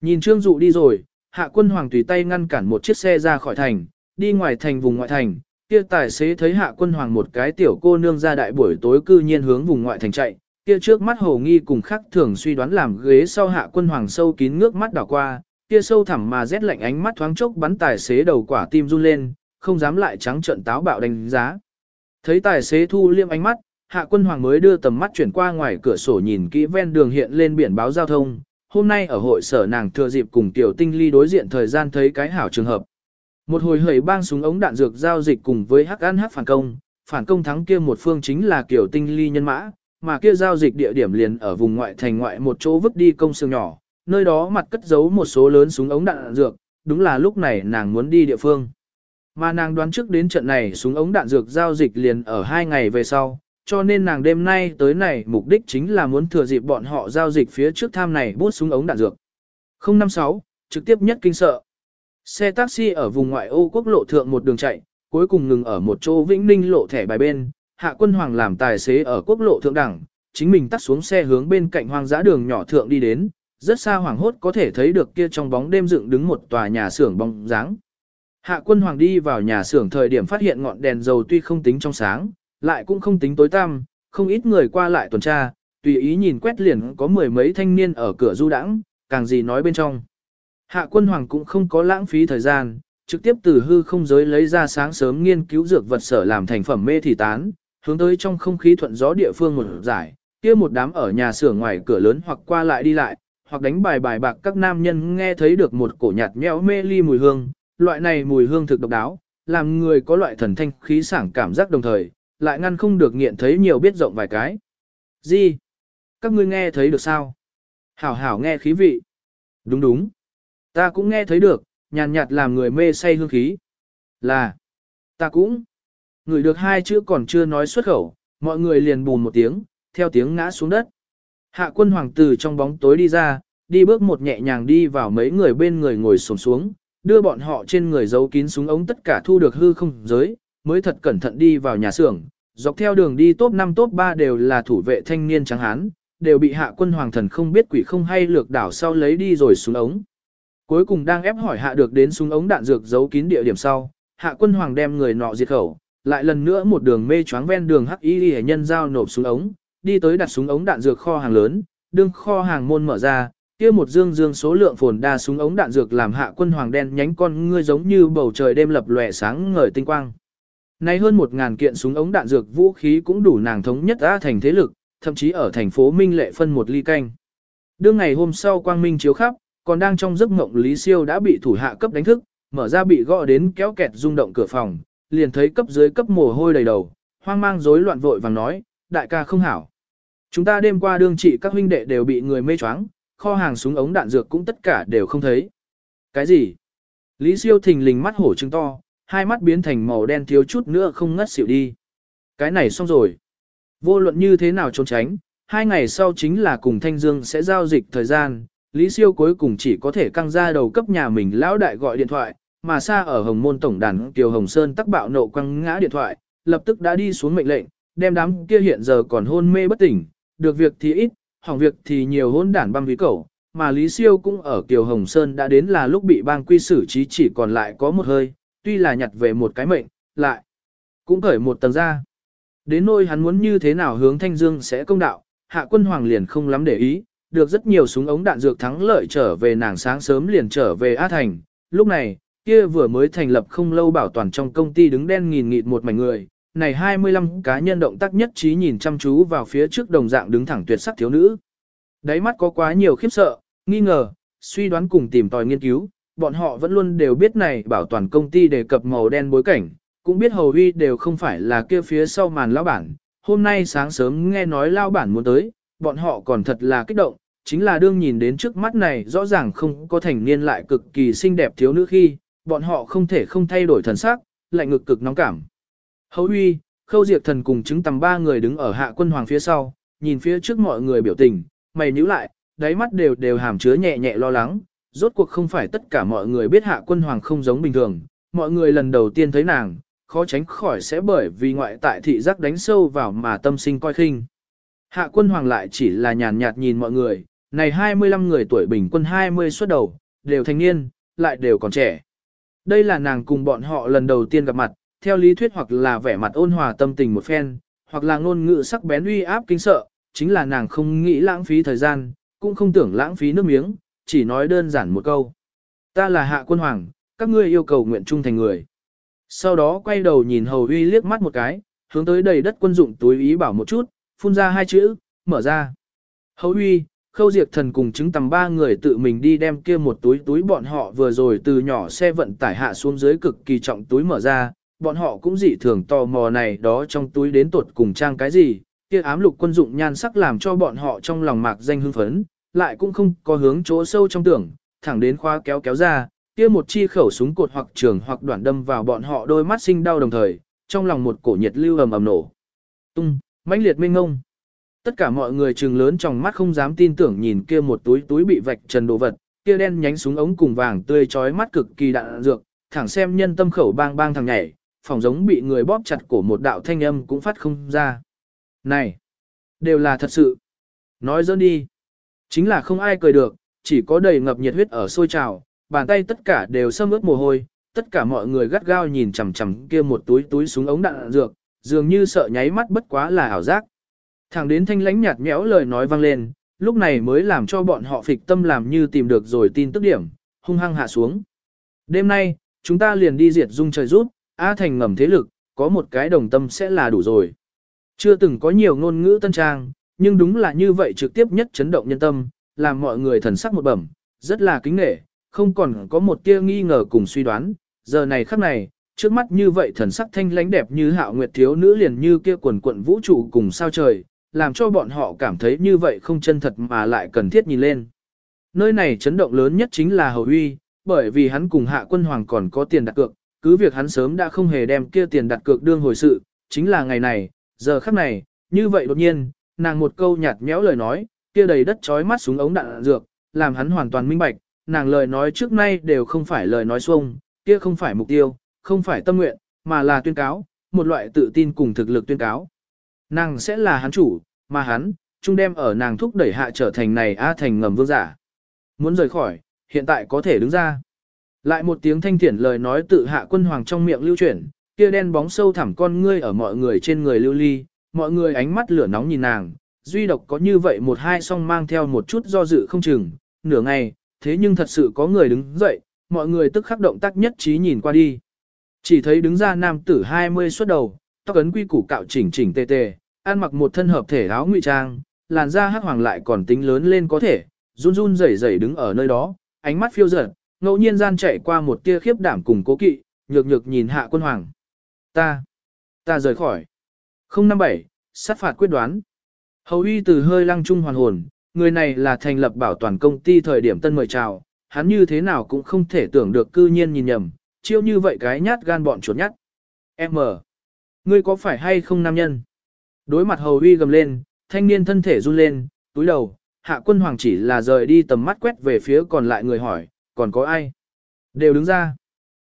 Nhìn trương dụ đi rồi, hạ quân hoàng tùy tay ngăn cản một chiếc xe ra khỏi thành, đi ngoài thành vùng ngoại thành, kia tài xế thấy hạ quân hoàng một cái tiểu cô nương ra đại buổi tối cư nhiên hướng vùng ngoại thành chạy, kia trước mắt hồ nghi cùng khắc thường suy đoán làm ghế sau hạ quân hoàng sâu kín ngước mắt đảo qua, kia sâu thẳm mà rét lạnh ánh mắt thoáng chốc bắn tài xế đầu quả tim run lên, không dám lại trắng trợn táo bạo đánh giá. Thấy tài xế thu liêm ánh mắt, hạ quân hoàng mới đưa tầm mắt chuyển qua ngoài cửa sổ nhìn kỹ ven đường hiện lên biển báo giao thông. Hôm nay ở hội sở nàng thừa dịp cùng tiểu tinh ly đối diện thời gian thấy cái hảo trường hợp. Một hồi hầy bang súng ống đạn dược giao dịch cùng với hắc ăn hắc phản công, phản công thắng kia một phương chính là kiểu tinh ly nhân mã, mà kia giao dịch địa điểm liền ở vùng ngoại thành ngoại một chỗ vứt đi công xương nhỏ, nơi đó mặt cất giấu một số lớn súng ống đạn dược, đúng là lúc này nàng muốn đi địa phương. Mà nàng đoán trước đến trận này súng ống đạn dược giao dịch liền ở hai ngày về sau, cho nên nàng đêm nay tới này mục đích chính là muốn thừa dịp bọn họ giao dịch phía trước tham này bút súng ống đạn dược. 056, trực tiếp nhất kinh sợ. Xe taxi ở vùng ngoại ô quốc lộ thượng một đường chạy, cuối cùng ngừng ở một chỗ Vĩnh Ninh lộ thẻ bài bên, Hạ Quân Hoàng làm tài xế ở quốc lộ thượng đẳng, chính mình tắt xuống xe hướng bên cạnh hoang dã đường nhỏ thượng đi đến, rất xa hoàng hốt có thể thấy được kia trong bóng đêm dựng đứng một tòa nhà xưởng bóng dáng. Hạ Quân Hoàng đi vào nhà xưởng thời điểm phát hiện ngọn đèn dầu tuy không tính trong sáng, lại cũng không tính tối tăm, không ít người qua lại tuần tra, tùy ý nhìn quét liền có mười mấy thanh niên ở cửa du đãng, càng gì nói bên trong. Hạ quân hoàng cũng không có lãng phí thời gian, trực tiếp từ hư không giới lấy ra sáng sớm nghiên cứu dược vật sở làm thành phẩm mê thì tán, hướng tới trong không khí thuận gió địa phương một giải, kia một đám ở nhà xưởng ngoài cửa lớn hoặc qua lại đi lại, hoặc đánh bài bài bạc các nam nhân nghe thấy được một cổ nhạt nhẽo mê ly mùi hương, loại này mùi hương thực độc đáo, làm người có loại thần thanh khí sảng cảm giác đồng thời, lại ngăn không được nghiện thấy nhiều biết rộng vài cái. Gì? Các ngươi nghe thấy được sao? Hảo hảo nghe khí vị. Đúng đúng. Ta cũng nghe thấy được, nhàn nhạt làm người mê say hương khí. Là. Ta cũng. Người được hai chữ còn chưa nói xuất khẩu, mọi người liền bùn một tiếng, theo tiếng ngã xuống đất. Hạ quân hoàng tử trong bóng tối đi ra, đi bước một nhẹ nhàng đi vào mấy người bên người ngồi sồn xuống, đưa bọn họ trên người giấu kín súng ống tất cả thu được hư không giới, mới thật cẩn thận đi vào nhà xưởng. Dọc theo đường đi top 5 top 3 đều là thủ vệ thanh niên trắng hán, đều bị hạ quân hoàng thần không biết quỷ không hay lược đảo sau lấy đi rồi xuống ống. Cuối cùng đang ép hỏi hạ được đến súng ống đạn dược giấu kín địa điểm sau, hạ quân hoàng đem người nọ diệt khẩu, lại lần nữa một đường mê choáng ven đường hắc y hệ nhân giao nộp súng ống, đi tới đặt súng ống đạn dược kho hàng lớn, đương kho hàng môn mở ra, kia một dương dương số lượng phồn đa súng ống đạn dược làm hạ quân hoàng đen nhánh con ngươi giống như bầu trời đêm lập lòe sáng ngời tinh quang. Nay hơn một ngàn kiện súng ống đạn dược vũ khí cũng đủ nàng thống nhất ra thành thế lực, thậm chí ở thành phố Minh Lệ phân một ly canh. Đương ngày hôm sau quang minh chiếu khắp, còn đang trong giấc mộng Lý Siêu đã bị thủ hạ cấp đánh thức, mở ra bị gõ đến kéo kẹt rung động cửa phòng, liền thấy cấp dưới cấp mồ hôi đầy đầu, hoang mang rối loạn vội vàng nói, đại ca không hảo. Chúng ta đêm qua đương trị các huynh đệ đều bị người mê choáng, kho hàng súng ống đạn dược cũng tất cả đều không thấy. Cái gì? Lý Siêu thình lình mắt hổ trừng to, hai mắt biến thành màu đen thiếu chút nữa không ngất xỉu đi. Cái này xong rồi. Vô luận như thế nào trốn tránh, hai ngày sau chính là cùng Thanh Dương sẽ giao dịch thời gian, Lý Siêu cuối cùng chỉ có thể căng ra đầu cấp nhà mình lão đại gọi điện thoại, mà xa ở Hồng Môn Tổng đàn Kiều Hồng Sơn tắc bạo nộ quăng ngã điện thoại, lập tức đã đi xuống mệnh lệnh, đem đám kia hiện giờ còn hôn mê bất tỉnh, được việc thì ít, hỏng việc thì nhiều hôn đản băng ví cẩu, mà Lý Siêu cũng ở Kiều Hồng Sơn đã đến là lúc bị bang quy xử trí chỉ còn lại có một hơi, tuy là nhặt về một cái mệnh, lại cũng cởi một tầng ra. Đến nỗi hắn muốn như thế nào hướng Thanh Dương sẽ công đạo, hạ quân hoàng liền không lắm để ý, được rất nhiều súng ống đạn dược thắng lợi trở về nàng sáng sớm liền trở về A Thành. Lúc này, kia vừa mới thành lập không lâu bảo toàn trong công ty đứng đen nghìn nghịt một mảnh người, này 25 cá nhân động tác nhất trí nhìn chăm chú vào phía trước đồng dạng đứng thẳng tuyệt sắc thiếu nữ. Đáy mắt có quá nhiều khiếp sợ, nghi ngờ, suy đoán cùng tìm tòi nghiên cứu, bọn họ vẫn luôn đều biết này bảo toàn công ty đề cập màu đen bối cảnh, cũng biết hầu huy đều không phải là kia phía sau màn lão bản. Hôm nay sáng sớm nghe nói lão bản muốn tới, bọn họ còn thật là kích động, chính là đương nhìn đến trước mắt này rõ ràng không có thành niên lại cực kỳ xinh đẹp thiếu nữ khi, bọn họ không thể không thay đổi thần sắc, lại ngực cực nóng cảm. Hầu huy, khâu diệt thần cùng chứng tầm ba người đứng ở hạ quân hoàng phía sau, nhìn phía trước mọi người biểu tình, mày nhíu lại, đáy mắt đều đều hàm chứa nhẹ nhẹ lo lắng, rốt cuộc không phải tất cả mọi người biết hạ quân hoàng không giống bình thường, mọi người lần đầu tiên thấy nàng, khó tránh khỏi sẽ bởi vì ngoại tại thị giác đánh sâu vào mà tâm sinh coi khinh. Hạ quân hoàng lại chỉ là nhàn nhạt nhìn mọi người, này 25 người tuổi bình quân 20 xuất đầu, đều thanh niên, lại đều còn trẻ. Đây là nàng cùng bọn họ lần đầu tiên gặp mặt, theo lý thuyết hoặc là vẻ mặt ôn hòa tâm tình một phen, hoặc là ngôn ngữ sắc bén uy áp kinh sợ, chính là nàng không nghĩ lãng phí thời gian, cũng không tưởng lãng phí nước miếng, chỉ nói đơn giản một câu. Ta là hạ quân hoàng, các ngươi yêu cầu nguyện trung thành người. Sau đó quay đầu nhìn hầu uy liếc mắt một cái, hướng tới đầy đất quân dụng túi ý bảo một chút, phun ra hai chữ, mở ra. Hầu uy, khâu diệt thần cùng chứng tầm ba người tự mình đi đem kia một túi túi bọn họ vừa rồi từ nhỏ xe vận tải hạ xuống dưới cực kỳ trọng túi mở ra, bọn họ cũng dị thường tò mò này đó trong túi đến tột cùng trang cái gì, kia ám lục quân dụng nhan sắc làm cho bọn họ trong lòng mạc danh hưng phấn, lại cũng không có hướng chỗ sâu trong tưởng, thẳng đến khóa kéo kéo ra, kia một chi khẩu súng cột hoặc trường hoặc đoạn đâm vào bọn họ đôi mắt sinh đau đồng thời, trong lòng một cổ nhiệt lưu ầm ầm nổ. Tung, mãnh liệt minh ngông. Tất cả mọi người trừng lớn trong mắt không dám tin tưởng nhìn kia một túi túi bị vạch trần đồ vật, kia đen nhánh súng ống cùng vàng tươi chói mắt cực kỳ đạn dược, thẳng xem nhân tâm khẩu bang bang thằng nhảy, phòng giống bị người bóp chặt cổ một đạo thanh âm cũng phát không ra. Này, đều là thật sự. Nói dỡn đi. Chính là không ai cười được, chỉ có đầy ngập nhiệt huyết ở sôi trào, bàn tay tất cả đều sâm ướt mồ hôi, tất cả mọi người gắt gao nhìn chằm chằm kia một túi túi súng ống đạn dược, dường như sợ nháy mắt bất quá là ảo giác. Thẳng đến thanh lãnh nhạt nhẽo lời nói vang lên, lúc này mới làm cho bọn họ phịch tâm làm như tìm được rồi tin tức điểm, hung hăng hạ xuống. Đêm nay, chúng ta liền đi diệt dung trời rút, A Thành ngầm thế lực, có một cái đồng tâm sẽ là đủ rồi. Chưa từng có nhiều ngôn ngữ tân trang, nhưng đúng là như vậy trực tiếp nhất chấn động nhân tâm, làm mọi người thần sắc một bẩm, rất là kính nghệ, không còn có một tia nghi ngờ cùng suy đoán, giờ này khắc này, trước mắt như vậy thần sắc thanh lãnh đẹp như hạo nguyệt thiếu nữ liền như kia quần quận vũ trụ cùng sao trời, làm cho bọn họ cảm thấy như vậy không chân thật mà lại cần thiết nhìn lên. Nơi này chấn động lớn nhất chính là Hầu Huy, bởi vì hắn cùng hạ quân hoàng còn có tiền đặt cược, cứ việc hắn sớm đã không hề đem kia tiền đặt cược đương hồi sự, chính là ngày này, giờ khắc này, như vậy đột nhiên, nàng một câu nhạt nhẽo lời nói, kia đầy đất chói mắt xuống ống đạn dược, làm hắn hoàn toàn minh bạch, nàng lời nói trước nay đều không phải lời nói xuông, kia không phải mục tiêu, không phải tâm nguyện, mà là tuyên cáo, một loại tự tin cùng thực lực tuyên cáo. Nàng sẽ là hắn chủ, mà hắn, trung đem ở nàng thúc đẩy hạ trở thành này A thành ngầm vương giả. Muốn rời khỏi, hiện tại có thể đứng ra. Lại một tiếng thanh thiển lời nói tự hạ quân hoàng trong miệng lưu chuyển, kia đen bóng sâu thẳm con ngươi ở mọi người trên người lưu ly, mọi người ánh mắt lửa nóng nhìn nàng, duy độc có như vậy một hai song mang theo một chút do dự không chừng, nửa ngày, thế nhưng thật sự có người đứng dậy, mọi người tức khắc động tác nhất trí nhìn qua đi. Chỉ thấy đứng ra nam tử 20 xuất đầu, tóc ấn quy củ cạo chỉnh chỉnh tề tề, ăn mặc một thân hợp thể áo ngụy trang, làn da hắc hoàng lại còn tính lớn lên có thể, run run rẩy rẩy đứng ở nơi đó, ánh mắt phiêu dật, ngẫu nhiên gian chạy qua một tia khiếp đảm cùng cố kỵ, nhược nhược nhìn hạ quân hoàng. Ta, ta rời khỏi. 057, sát phạt quyết đoán. Hầu uy từ hơi lăng trung hoàn hồn, người này là thành lập bảo toàn công ty thời điểm tân mời chào, hắn như thế nào cũng không thể tưởng được cư nhiên nhìn nhầm, chiêu như vậy cái nhát gan bọn chuột nhát. M. Ngươi có phải hay không nam nhân? Đối mặt hầu uy gầm lên, thanh niên thân thể run lên, túi đầu, hạ quân hoàng chỉ là rời đi tầm mắt quét về phía còn lại người hỏi, còn có ai? Đều đứng ra.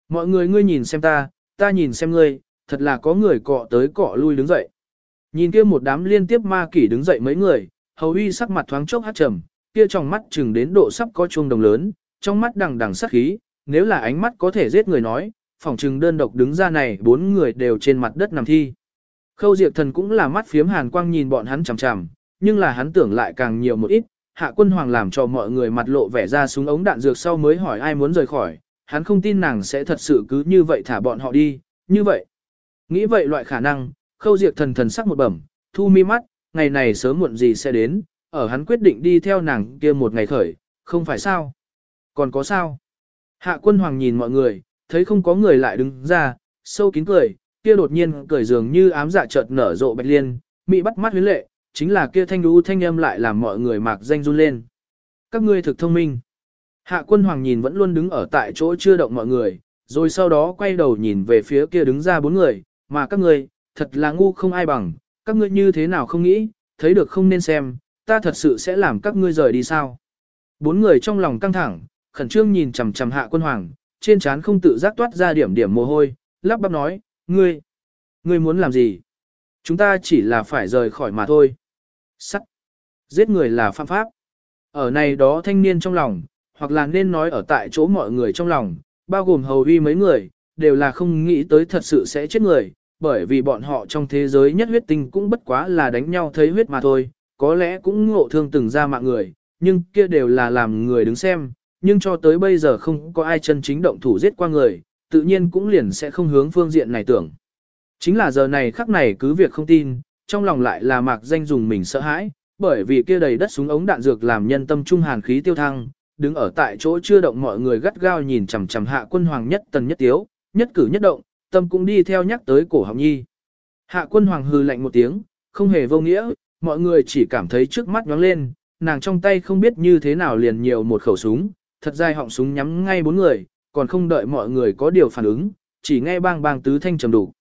Mọi người ngươi nhìn xem ta, ta nhìn xem ngươi, thật là có người cọ tới cọ lui đứng dậy. Nhìn kia một đám liên tiếp ma kỷ đứng dậy mấy người, hầu uy sắc mặt thoáng chốc hát trầm, kia trong mắt chừng đến độ sắp có chuông đồng lớn, trong mắt đằng đằng sắc khí, nếu là ánh mắt có thể giết người nói, phòng trừng đơn độc đứng ra này bốn người đều trên mặt đất nằm thi. Khâu Diệp Thần cũng là mắt phiếm hàn quang nhìn bọn hắn chằm chằm, nhưng là hắn tưởng lại càng nhiều một ít, hạ quân hoàng làm cho mọi người mặt lộ vẻ ra súng ống đạn dược sau mới hỏi ai muốn rời khỏi, hắn không tin nàng sẽ thật sự cứ như vậy thả bọn họ đi, như vậy. Nghĩ vậy loại khả năng, khâu diệt thần thần sắc một bẩm, thu mi mắt, ngày này sớm muộn gì sẽ đến, ở hắn quyết định đi theo nàng kia một ngày khởi, không phải sao. Còn có sao? Hạ quân hoàng nhìn mọi người, thấy không có người lại đứng ra, sâu kín cười, kia đột nhiên cười dường như ám dạ chợt nở rộ bạch liên, mị bắt mắt huyến lệ, chính là kia thanh đú thanh âm lại làm mọi người mạc danh run lên. Các ngươi thực thông minh. Hạ quân hoàng nhìn vẫn luôn đứng ở tại chỗ chưa động mọi người, rồi sau đó quay đầu nhìn về phía kia đứng ra bốn người, mà các ngươi, thật là ngu không ai bằng, các ngươi như thế nào không nghĩ, thấy được không nên xem, ta thật sự sẽ làm các ngươi rời đi sao. Bốn người trong lòng căng thẳng, khẩn trương nhìn chằm chằm hạ quân hoàng, trên trán không tự giác toát ra điểm điểm mồ hôi, lắp bắp nói, ngươi, ngươi muốn làm gì? Chúng ta chỉ là phải rời khỏi mà thôi. Sắt. Giết người là phạm pháp. Ở này đó thanh niên trong lòng, hoặc là nên nói ở tại chỗ mọi người trong lòng, bao gồm hầu uy mấy người, đều là không nghĩ tới thật sự sẽ chết người, bởi vì bọn họ trong thế giới nhất huyết tinh cũng bất quá là đánh nhau thấy huyết mà thôi, có lẽ cũng ngộ thương từng ra mạng người, nhưng kia đều là làm người đứng xem, nhưng cho tới bây giờ không có ai chân chính động thủ giết qua người, tự nhiên cũng liền sẽ không hướng phương diện này tưởng. Chính là giờ này khắc này cứ việc không tin, trong lòng lại là mạc danh dùng mình sợ hãi, bởi vì kia đầy đất súng ống đạn dược làm nhân tâm trung hàn khí tiêu thăng, đứng ở tại chỗ chưa động mọi người gắt gao nhìn chằm chằm hạ quân hoàng nhất tần nhất tiếu, nhất cử nhất động, tâm cũng đi theo nhắc tới cổ học nhi. Hạ quân hoàng hư lạnh một tiếng, không hề vô nghĩa, mọi người chỉ cảm thấy trước mắt nhóng lên, nàng trong tay không biết như thế nào liền nhiều một khẩu súng, thật dài họng súng nhắm ngay bốn người, còn không đợi mọi người có điều phản ứng, chỉ nghe bang bang tứ thanh trầm đủ.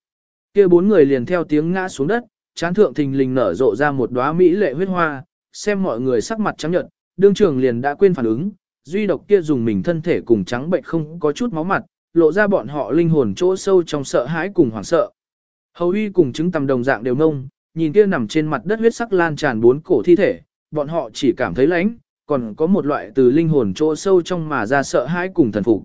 kia bốn người liền theo tiếng ngã xuống đất, chán thượng thình lình nở rộ ra một đóa mỹ lệ huyết hoa, xem mọi người sắc mặt trắng nhợt, đương trường liền đã quên phản ứng, duy độc kia dùng mình thân thể cùng trắng bệnh không có chút máu mặt, lộ ra bọn họ linh hồn chỗ sâu trong sợ hãi cùng hoảng sợ. Hầu uy cùng chứng tầm đồng dạng đều nông, nhìn kia nằm trên mặt đất huyết sắc lan tràn bốn cổ thi thể, bọn họ chỉ cảm thấy lãnh, còn có một loại từ linh hồn chỗ sâu trong mà ra sợ hãi cùng thần phục.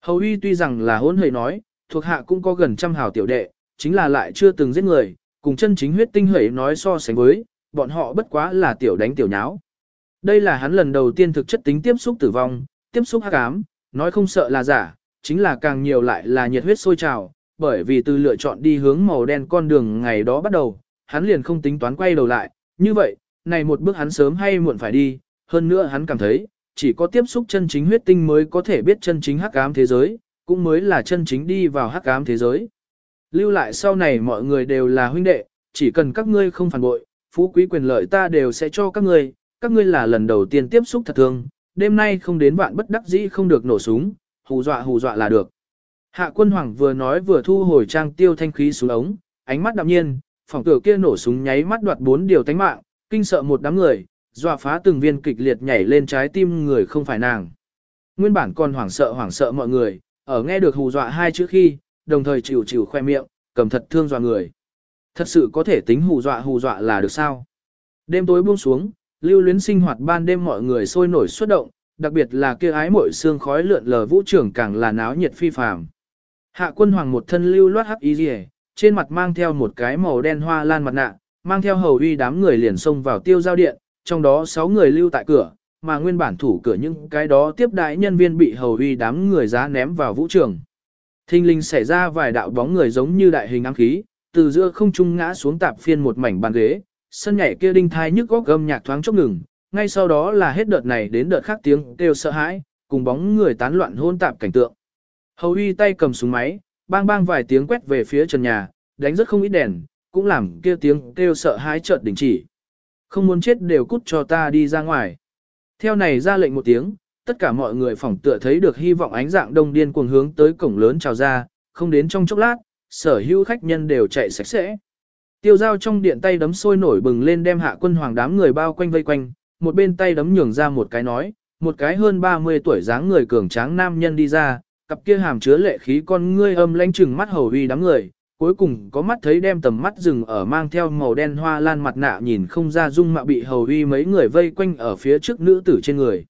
Hầu uy tuy rằng là hôn hời nói, thuộc hạ cũng có gần trăm hào tiểu đệ, chính là lại chưa từng giết người, cùng chân chính huyết tinh hẩy nói so sánh với, bọn họ bất quá là tiểu đánh tiểu nháo. Đây là hắn lần đầu tiên thực chất tính tiếp xúc tử vong, tiếp xúc hắc ám, nói không sợ là giả, chính là càng nhiều lại là nhiệt huyết sôi trào, bởi vì từ lựa chọn đi hướng màu đen con đường ngày đó bắt đầu, hắn liền không tính toán quay đầu lại, như vậy, này một bước hắn sớm hay muộn phải đi, hơn nữa hắn cảm thấy, chỉ có tiếp xúc chân chính huyết tinh mới có thể biết chân chính hắc ám thế giới, cũng mới là chân chính đi vào hắc ám thế giới. Lưu lại sau này mọi người đều là huynh đệ, chỉ cần các ngươi không phản bội, phú quý quyền lợi ta đều sẽ cho các ngươi, các ngươi là lần đầu tiên tiếp xúc thật thương, đêm nay không đến vạn bất đắc dĩ không được nổ súng, hù dọa hù dọa là được. Hạ quân hoàng vừa nói vừa thu hồi trang tiêu thanh khí xuống ống, ánh mắt đạm nhiên, phòng cửa kia nổ súng nháy mắt đoạt bốn điều tánh mạng, kinh sợ một đám người, dọa phá từng viên kịch liệt nhảy lên trái tim người không phải nàng. Nguyên bản còn hoảng sợ hoảng sợ mọi người, ở nghe được hù dọa hai chữ khi, đồng thời chịu chịu khoe miệng, cầm thật thương dọa người. Thật sự có thể tính hù dọa hù dọa là được sao? Đêm tối buông xuống, lưu luyến sinh hoạt ban đêm mọi người sôi nổi xuất động, đặc biệt là kia ái mội xương khói lượn lờ vũ trưởng càng là náo nhiệt phi phàm. Hạ quân hoàng một thân lưu loát hắc y rìa, trên mặt mang theo một cái màu đen hoa lan mặt nạ, mang theo hầu uy đám người liền xông vào tiêu giao điện, trong đó 6 người lưu tại cửa, mà nguyên bản thủ cửa những cái đó tiếp đại nhân viên bị hầu uy đám người giá ném vào vũ trường. Thinh linh xảy ra vài đạo bóng người giống như đại hình ám khí, từ giữa không trung ngã xuống tạp phiên một mảnh bàn ghế, sân nhảy kia đinh thai nhức góc gầm nhạc thoáng chốc ngừng, ngay sau đó là hết đợt này đến đợt khác tiếng kêu sợ hãi, cùng bóng người tán loạn hôn tạp cảnh tượng. Hầu uy tay cầm súng máy, bang bang vài tiếng quét về phía trần nhà, đánh rất không ít đèn, cũng làm kia tiếng kêu sợ hãi chợt đình chỉ. Không muốn chết đều cút cho ta đi ra ngoài. Theo này ra lệnh một tiếng, tất cả mọi người phỏng tựa thấy được hy vọng ánh dạng đông điên cuồng hướng tới cổng lớn chào ra, không đến trong chốc lát, sở hữu khách nhân đều chạy sạch sẽ. Tiêu giao trong điện tay đấm sôi nổi bừng lên đem hạ quân hoàng đám người bao quanh vây quanh, một bên tay đấm nhường ra một cái nói, một cái hơn 30 tuổi dáng người cường tráng nam nhân đi ra, cặp kia hàm chứa lệ khí con ngươi âm lãnh chừng mắt hầu uy đám người, cuối cùng có mắt thấy đem tầm mắt dừng ở mang theo màu đen hoa lan mặt nạ nhìn không ra dung mạo bị hầu uy mấy người vây quanh ở phía trước nữ tử trên người.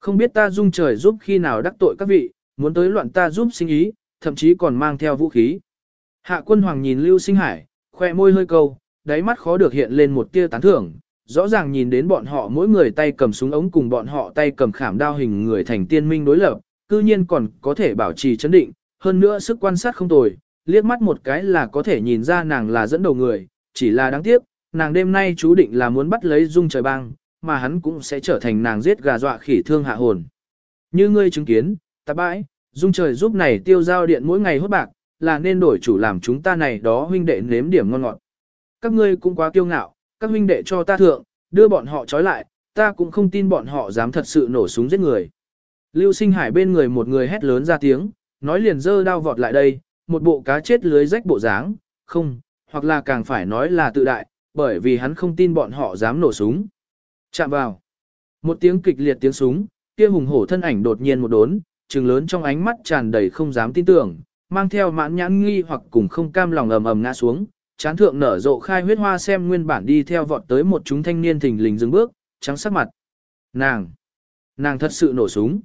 Không biết ta dung trời giúp khi nào đắc tội các vị, muốn tới loạn ta giúp sinh ý, thậm chí còn mang theo vũ khí. Hạ quân hoàng nhìn Lưu Sinh Hải, khoe môi hơi câu, đáy mắt khó được hiện lên một tia tán thưởng, rõ ràng nhìn đến bọn họ mỗi người tay cầm súng ống cùng bọn họ tay cầm khảm đao hình người thành tiên minh đối lập, cư nhiên còn có thể bảo trì chấn định, hơn nữa sức quan sát không tồi, liếc mắt một cái là có thể nhìn ra nàng là dẫn đầu người, chỉ là đáng tiếc, nàng đêm nay chú định là muốn bắt lấy dung trời băng, mà hắn cũng sẽ trở thành nàng giết gà dọa khỉ thương hạ hồn. Như ngươi chứng kiến, ta bãi, dung trời giúp này tiêu giao điện mỗi ngày hốt bạc, là nên đổi chủ làm chúng ta này đó huynh đệ nếm điểm ngon ngọt. Các ngươi cũng quá kiêu ngạo, các huynh đệ cho ta thượng, đưa bọn họ trói lại, ta cũng không tin bọn họ dám thật sự nổ súng giết người. Lưu sinh hải bên người một người hét lớn ra tiếng, nói liền dơ đao vọt lại đây, một bộ cá chết lưới rách bộ dáng, không, hoặc là càng phải nói là tự đại, bởi vì hắn không tin bọn họ dám nổ súng. Chạm vào. Một tiếng kịch liệt tiếng súng, kia hùng hổ thân ảnh đột nhiên một đốn, trừng lớn trong ánh mắt tràn đầy không dám tin tưởng, mang theo mãn nhãn nghi hoặc cùng không cam lòng ầm ầm ngã xuống, chán thượng nở rộ khai huyết hoa xem nguyên bản đi theo vọt tới một chúng thanh niên thình lình dừng bước, trắng sắc mặt. Nàng! Nàng thật sự nổ súng.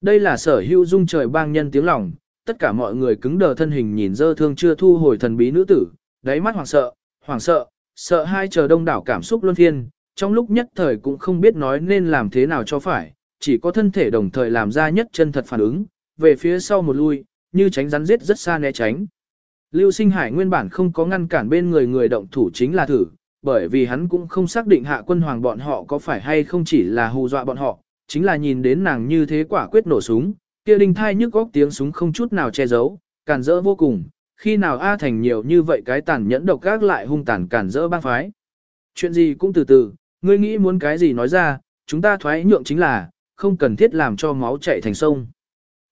Đây là sở hữu dung trời bang nhân tiếng lòng, tất cả mọi người cứng đờ thân hình nhìn dơ thương chưa thu hồi thần bí nữ tử, đáy mắt hoảng sợ, hoảng sợ, sợ hai chờ đông đảo cảm xúc luân phiên, trong lúc nhất thời cũng không biết nói nên làm thế nào cho phải, chỉ có thân thể đồng thời làm ra nhất chân thật phản ứng, về phía sau một lui, như tránh rắn giết rất xa né tránh. Lưu sinh hải nguyên bản không có ngăn cản bên người người động thủ chính là thử, bởi vì hắn cũng không xác định hạ quân hoàng bọn họ có phải hay không chỉ là hù dọa bọn họ, chính là nhìn đến nàng như thế quả quyết nổ súng, kia đinh thai nhức góc tiếng súng không chút nào che giấu, cản rỡ vô cùng, khi nào A thành nhiều như vậy cái tàn nhẫn độc gác lại hung tàn cản rỡ băng phái. Chuyện gì cũng từ từ, ngươi nghĩ muốn cái gì nói ra, chúng ta thoái nhượng chính là, không cần thiết làm cho máu chảy thành sông.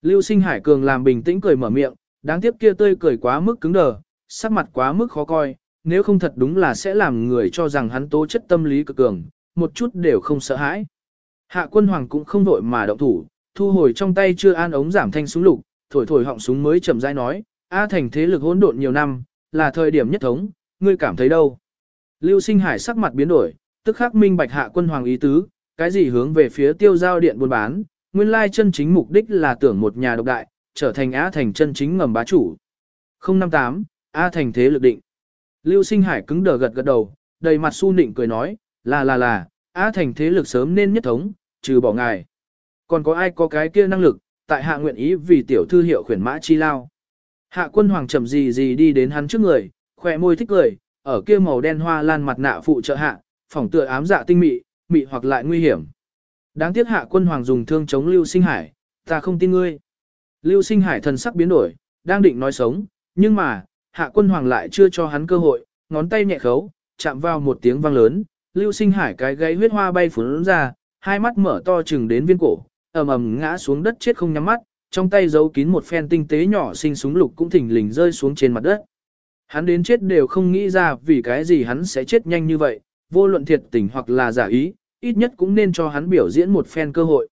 Lưu sinh hải cường làm bình tĩnh cười mở miệng, đáng tiếc kia tươi cười quá mức cứng đờ, sắc mặt quá mức khó coi, nếu không thật đúng là sẽ làm người cho rằng hắn tố chất tâm lý cực cường, một chút đều không sợ hãi. Hạ quân hoàng cũng không vội mà động thủ, thu hồi trong tay chưa an ống giảm thanh súng lục, thổi thổi họng súng mới chậm rãi nói, A thành thế lực hỗn độn nhiều năm, là thời điểm nhất thống, ngươi cảm thấy đâu? Lưu Sinh Hải sắc mặt biến đổi, tức khắc minh bạch hạ quân hoàng ý tứ, cái gì hướng về phía tiêu giao điện buôn bán, nguyên lai chân chính mục đích là tưởng một nhà độc đại, trở thành Á thành chân chính ngầm bá chủ. 058, A thành thế lực định. Lưu Sinh Hải cứng đờ gật gật đầu, đầy mặt su nịnh cười nói, là là là, Á thành thế lực sớm nên nhất thống, trừ bỏ ngài. Còn có ai có cái kia năng lực, tại hạ nguyện ý vì tiểu thư hiệu khuyển mã chi lao. Hạ quân hoàng chậm gì gì đi đến hắn trước người, khỏe môi thích cười, ở kia màu đen hoa lan mặt nạ phụ trợ hạ, phỏng tựa ám dạ tinh mị, mị hoặc lại nguy hiểm. Đáng tiếc hạ quân hoàng dùng thương chống Lưu Sinh Hải, ta không tin ngươi. Lưu Sinh Hải thần sắc biến đổi, đang định nói sống, nhưng mà, hạ quân hoàng lại chưa cho hắn cơ hội, ngón tay nhẹ khấu, chạm vào một tiếng vang lớn, Lưu Sinh Hải cái gáy huyết hoa bay phún ra, hai mắt mở to chừng đến viên cổ, ầm ầm ngã xuống đất chết không nhắm mắt, trong tay giấu kín một phen tinh tế nhỏ sinh súng lục cũng thỉnh lình rơi xuống trên mặt đất. Hắn đến chết đều không nghĩ ra vì cái gì hắn sẽ chết nhanh như vậy, vô luận thiệt tình hoặc là giả ý, ít nhất cũng nên cho hắn biểu diễn một phen cơ hội.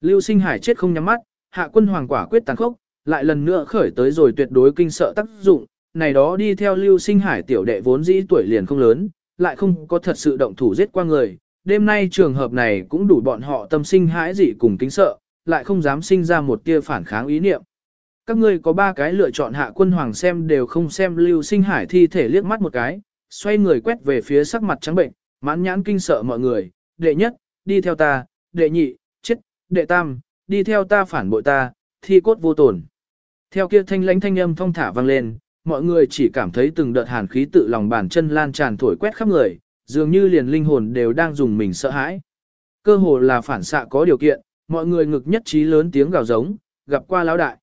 Lưu sinh hải chết không nhắm mắt, hạ quân hoàng quả quyết tàn khốc, lại lần nữa khởi tới rồi tuyệt đối kinh sợ tác dụng, này đó đi theo lưu sinh hải tiểu đệ vốn dĩ tuổi liền không lớn, lại không có thật sự động thủ giết qua người. Đêm nay trường hợp này cũng đủ bọn họ tâm sinh hãi dị cùng kính sợ, lại không dám sinh ra một tia phản kháng ý niệm. Các ngươi có ba cái lựa chọn hạ quân hoàng xem đều không xem lưu sinh hải thi thể liếc mắt một cái, xoay người quét về phía sắc mặt trắng bệnh, mãn nhãn kinh sợ mọi người, đệ nhất, đi theo ta, đệ nhị, chết, đệ tam, đi theo ta phản bội ta, thi cốt vô tổn. Theo kia thanh lãnh thanh âm thong thả vang lên, mọi người chỉ cảm thấy từng đợt hàn khí tự lòng bàn chân lan tràn thổi quét khắp người, dường như liền linh hồn đều đang dùng mình sợ hãi. Cơ hồ là phản xạ có điều kiện, mọi người ngực nhất trí lớn tiếng gào giống, gặp qua lão đại.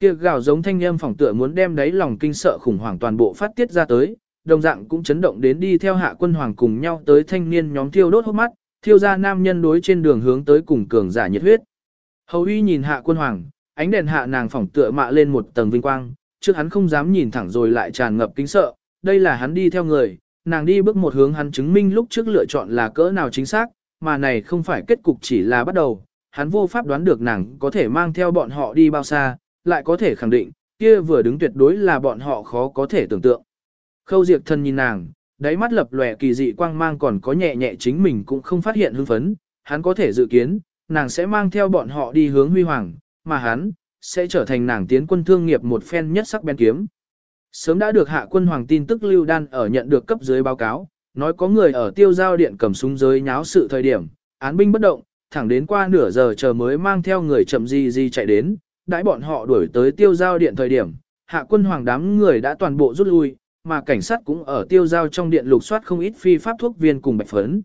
Kia gào giống thanh âm phỏng tựa muốn đem đáy lòng kinh sợ khủng hoảng toàn bộ phát tiết ra tới, đồng dạng cũng chấn động đến đi theo hạ quân hoàng cùng nhau tới thanh niên nhóm thiêu đốt hốc mắt, thiêu ra nam nhân đối trên đường hướng tới cùng cường giả nhiệt huyết. Hầu uy nhìn hạ quân hoàng, ánh đèn hạ nàng phỏng tựa mạ lên một tầng vinh quang, trước hắn không dám nhìn thẳng rồi lại tràn ngập kính sợ, đây là hắn đi theo người, nàng đi bước một hướng hắn chứng minh lúc trước lựa chọn là cỡ nào chính xác, mà này không phải kết cục chỉ là bắt đầu, hắn vô pháp đoán được nàng có thể mang theo bọn họ đi bao xa, lại có thể khẳng định, kia vừa đứng tuyệt đối là bọn họ khó có thể tưởng tượng. Khâu Diệp thân nhìn nàng, đáy mắt lập lòe kỳ dị quang mang còn có nhẹ nhẹ chính mình cũng không phát hiện hưng phấn, hắn có thể dự kiến, nàng sẽ mang theo bọn họ đi hướng huy hoàng, mà hắn, sẽ trở thành nàng tiến quân thương nghiệp một phen nhất sắc bén kiếm. Sớm đã được hạ quân hoàng tin tức lưu đan ở nhận được cấp dưới báo cáo, nói có người ở tiêu giao điện cầm súng giới nháo sự thời điểm, án binh bất động, thẳng đến qua nửa giờ chờ mới mang theo người chậm gì gì chạy đến, đãi bọn họ đuổi tới tiêu giao điện thời điểm, hạ quân hoàng đám người đã toàn bộ rút lui, mà cảnh sát cũng ở tiêu giao trong điện lục soát không ít phi pháp thuốc viên cùng bạch phấn.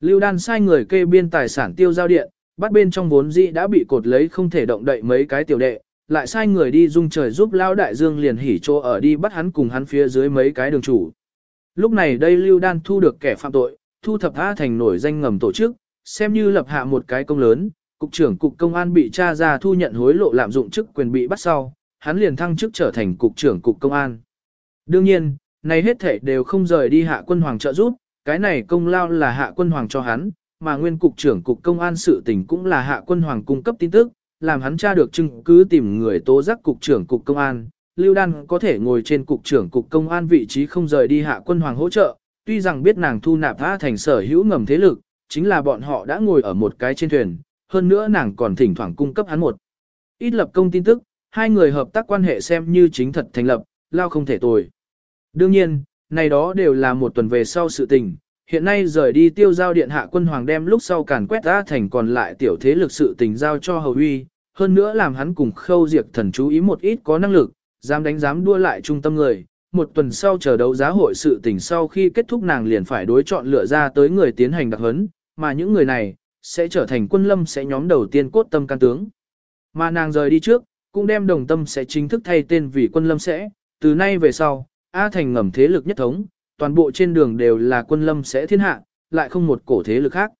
Lưu đan sai người kê biên tài sản tiêu giao điện, bắt bên trong vốn dĩ đã bị cột lấy không thể động đậy mấy cái tiểu đệ, lại sai người đi dung trời giúp lao đại dương liền hỉ chỗ ở đi bắt hắn cùng hắn phía dưới mấy cái đường chủ. Lúc này đây Lưu Đan thu được kẻ phạm tội, thu thập A thành nổi danh ngầm tổ chức, xem như lập hạ một cái công lớn, cục trưởng cục công an bị tra ra thu nhận hối lộ lạm dụng chức quyền bị bắt sau, hắn liền thăng chức trở thành cục trưởng cục công an. Đương nhiên, này hết thể đều không rời đi hạ quân hoàng trợ giúp, cái này công lao là hạ quân hoàng cho hắn, mà nguyên cục trưởng cục công an sự tình cũng là hạ quân hoàng cung cấp tin tức, làm hắn tra được chứng cứ tìm người tố giác cục trưởng cục công an. Lưu Đan có thể ngồi trên cục trưởng cục công an vị trí không rời đi hạ quân hoàng hỗ trợ, tuy rằng biết nàng thu nạp tha thành sở hữu ngầm thế lực, chính là bọn họ đã ngồi ở một cái trên thuyền, hơn nữa nàng còn thỉnh thoảng cung cấp hắn một. Ít lập công tin tức, hai người hợp tác quan hệ xem như chính thật thành lập, lao không thể tồi. Đương nhiên, này đó đều là một tuần về sau sự tình, hiện nay rời đi tiêu giao điện hạ quân hoàng đem lúc sau càn quét ra thành còn lại tiểu thế lực sự tình giao cho hầu huy hơn nữa làm hắn cùng khâu diệt thần chú ý một ít có năng lực, dám đánh dám đua lại trung tâm người. Một tuần sau chờ đấu giá hội sự tình sau khi kết thúc nàng liền phải đối chọn lựa ra tới người tiến hành đặc hấn, mà những người này, sẽ trở thành quân lâm sẽ nhóm đầu tiên cốt tâm can tướng. Mà nàng rời đi trước, cũng đem đồng tâm sẽ chính thức thay tên vì quân lâm sẽ, từ nay về sau, A Thành ngầm thế lực nhất thống, toàn bộ trên đường đều là quân lâm sẽ thiên hạ, lại không một cổ thế lực khác.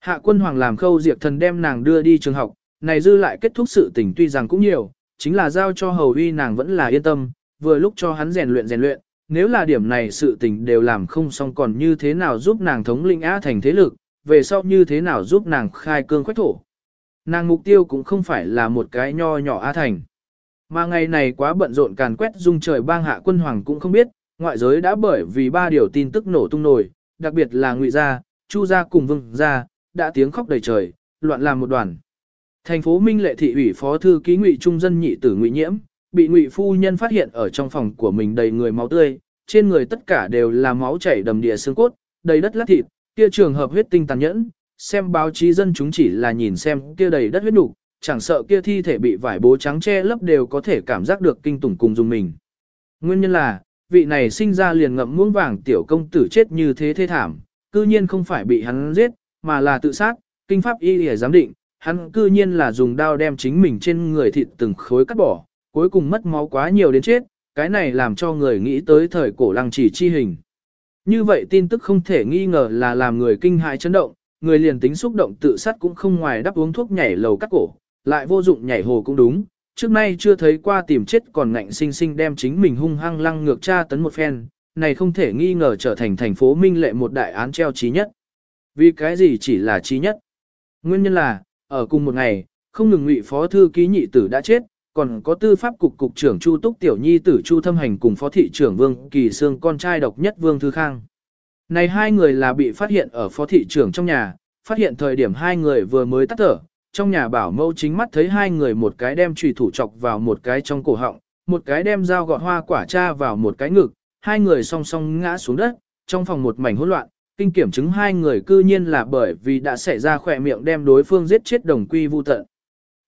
Hạ quân hoàng làm khâu diệt thần đem nàng đưa đi trường học, này dư lại kết thúc sự tình tuy rằng cũng nhiều, chính là giao cho hầu uy nàng vẫn là yên tâm, vừa lúc cho hắn rèn luyện rèn luyện, nếu là điểm này sự tình đều làm không xong còn như thế nào giúp nàng thống linh á thành thế lực, về sau như thế nào giúp nàng khai cương khoách thổ. Nàng mục tiêu cũng không phải là một cái nho nhỏ Á Thành. Mà ngày này quá bận rộn càn quét dung trời bang hạ quân hoàng cũng không biết, ngoại giới đã bởi vì ba điều tin tức nổ tung nổi, đặc biệt là ngụy gia, chu gia cùng vương gia, đã tiếng khóc đầy trời, loạn làm một đoàn. Thành phố Minh Lệ thị ủy phó thư ký ngụy trung dân nhị tử ngụy nhiễm, bị ngụy phu nhân phát hiện ở trong phòng của mình đầy người máu tươi, trên người tất cả đều là máu chảy đầm địa xương cốt, đầy đất lát thịt, kia trường hợp huyết tinh tàn nhẫn, xem báo chí dân chúng chỉ là nhìn xem kia đầy đất huyết nục, chẳng sợ kia thi thể bị vải bố trắng che lấp đều có thể cảm giác được kinh tủng cùng dùng mình. Nguyên nhân là, vị này sinh ra liền ngậm muỗng vàng tiểu công tử chết như thế thê thảm, cư nhiên không phải bị hắn giết, mà là tự sát, kinh pháp y để giám định, hắn cư nhiên là dùng đao đem chính mình trên người thịt từng khối cắt bỏ, cuối cùng mất máu quá nhiều đến chết, cái này làm cho người nghĩ tới thời cổ lăng chỉ chi hình. Như vậy tin tức không thể nghi ngờ là làm người kinh hại chấn động, người liền tính xúc động tự sát cũng không ngoài đắp uống thuốc nhảy lầu cắt cổ, lại vô dụng nhảy hồ cũng đúng. Trước nay chưa thấy qua tìm chết còn ngạnh sinh sinh đem chính mình hung hăng lăng ngược tra tấn một phen, này không thể nghi ngờ trở thành thành phố Minh Lệ một đại án treo trí nhất. Vì cái gì chỉ là trí nhất? Nguyên nhân là, ở cùng một ngày, không ngừng ngụy phó thư ký nhị tử đã chết, còn có tư pháp cục cục trưởng Chu Túc Tiểu Nhi tử Chu Thâm Hành cùng phó thị trưởng Vương Kỳ Sương con trai độc nhất Vương Thư Khang. Này hai người là bị phát hiện ở phó thị trưởng trong nhà, phát hiện thời điểm hai người vừa mới tắt thở, trong nhà bảo mâu chính mắt thấy hai người một cái đem trùy thủ chọc vào một cái trong cổ họng, một cái đem dao gọt hoa quả cha vào một cái ngực, hai người song song ngã xuống đất, trong phòng một mảnh hỗn loạn, kinh kiểm chứng hai người cư nhiên là bởi vì đã xảy ra khỏe miệng đem đối phương giết chết đồng quy vu tận.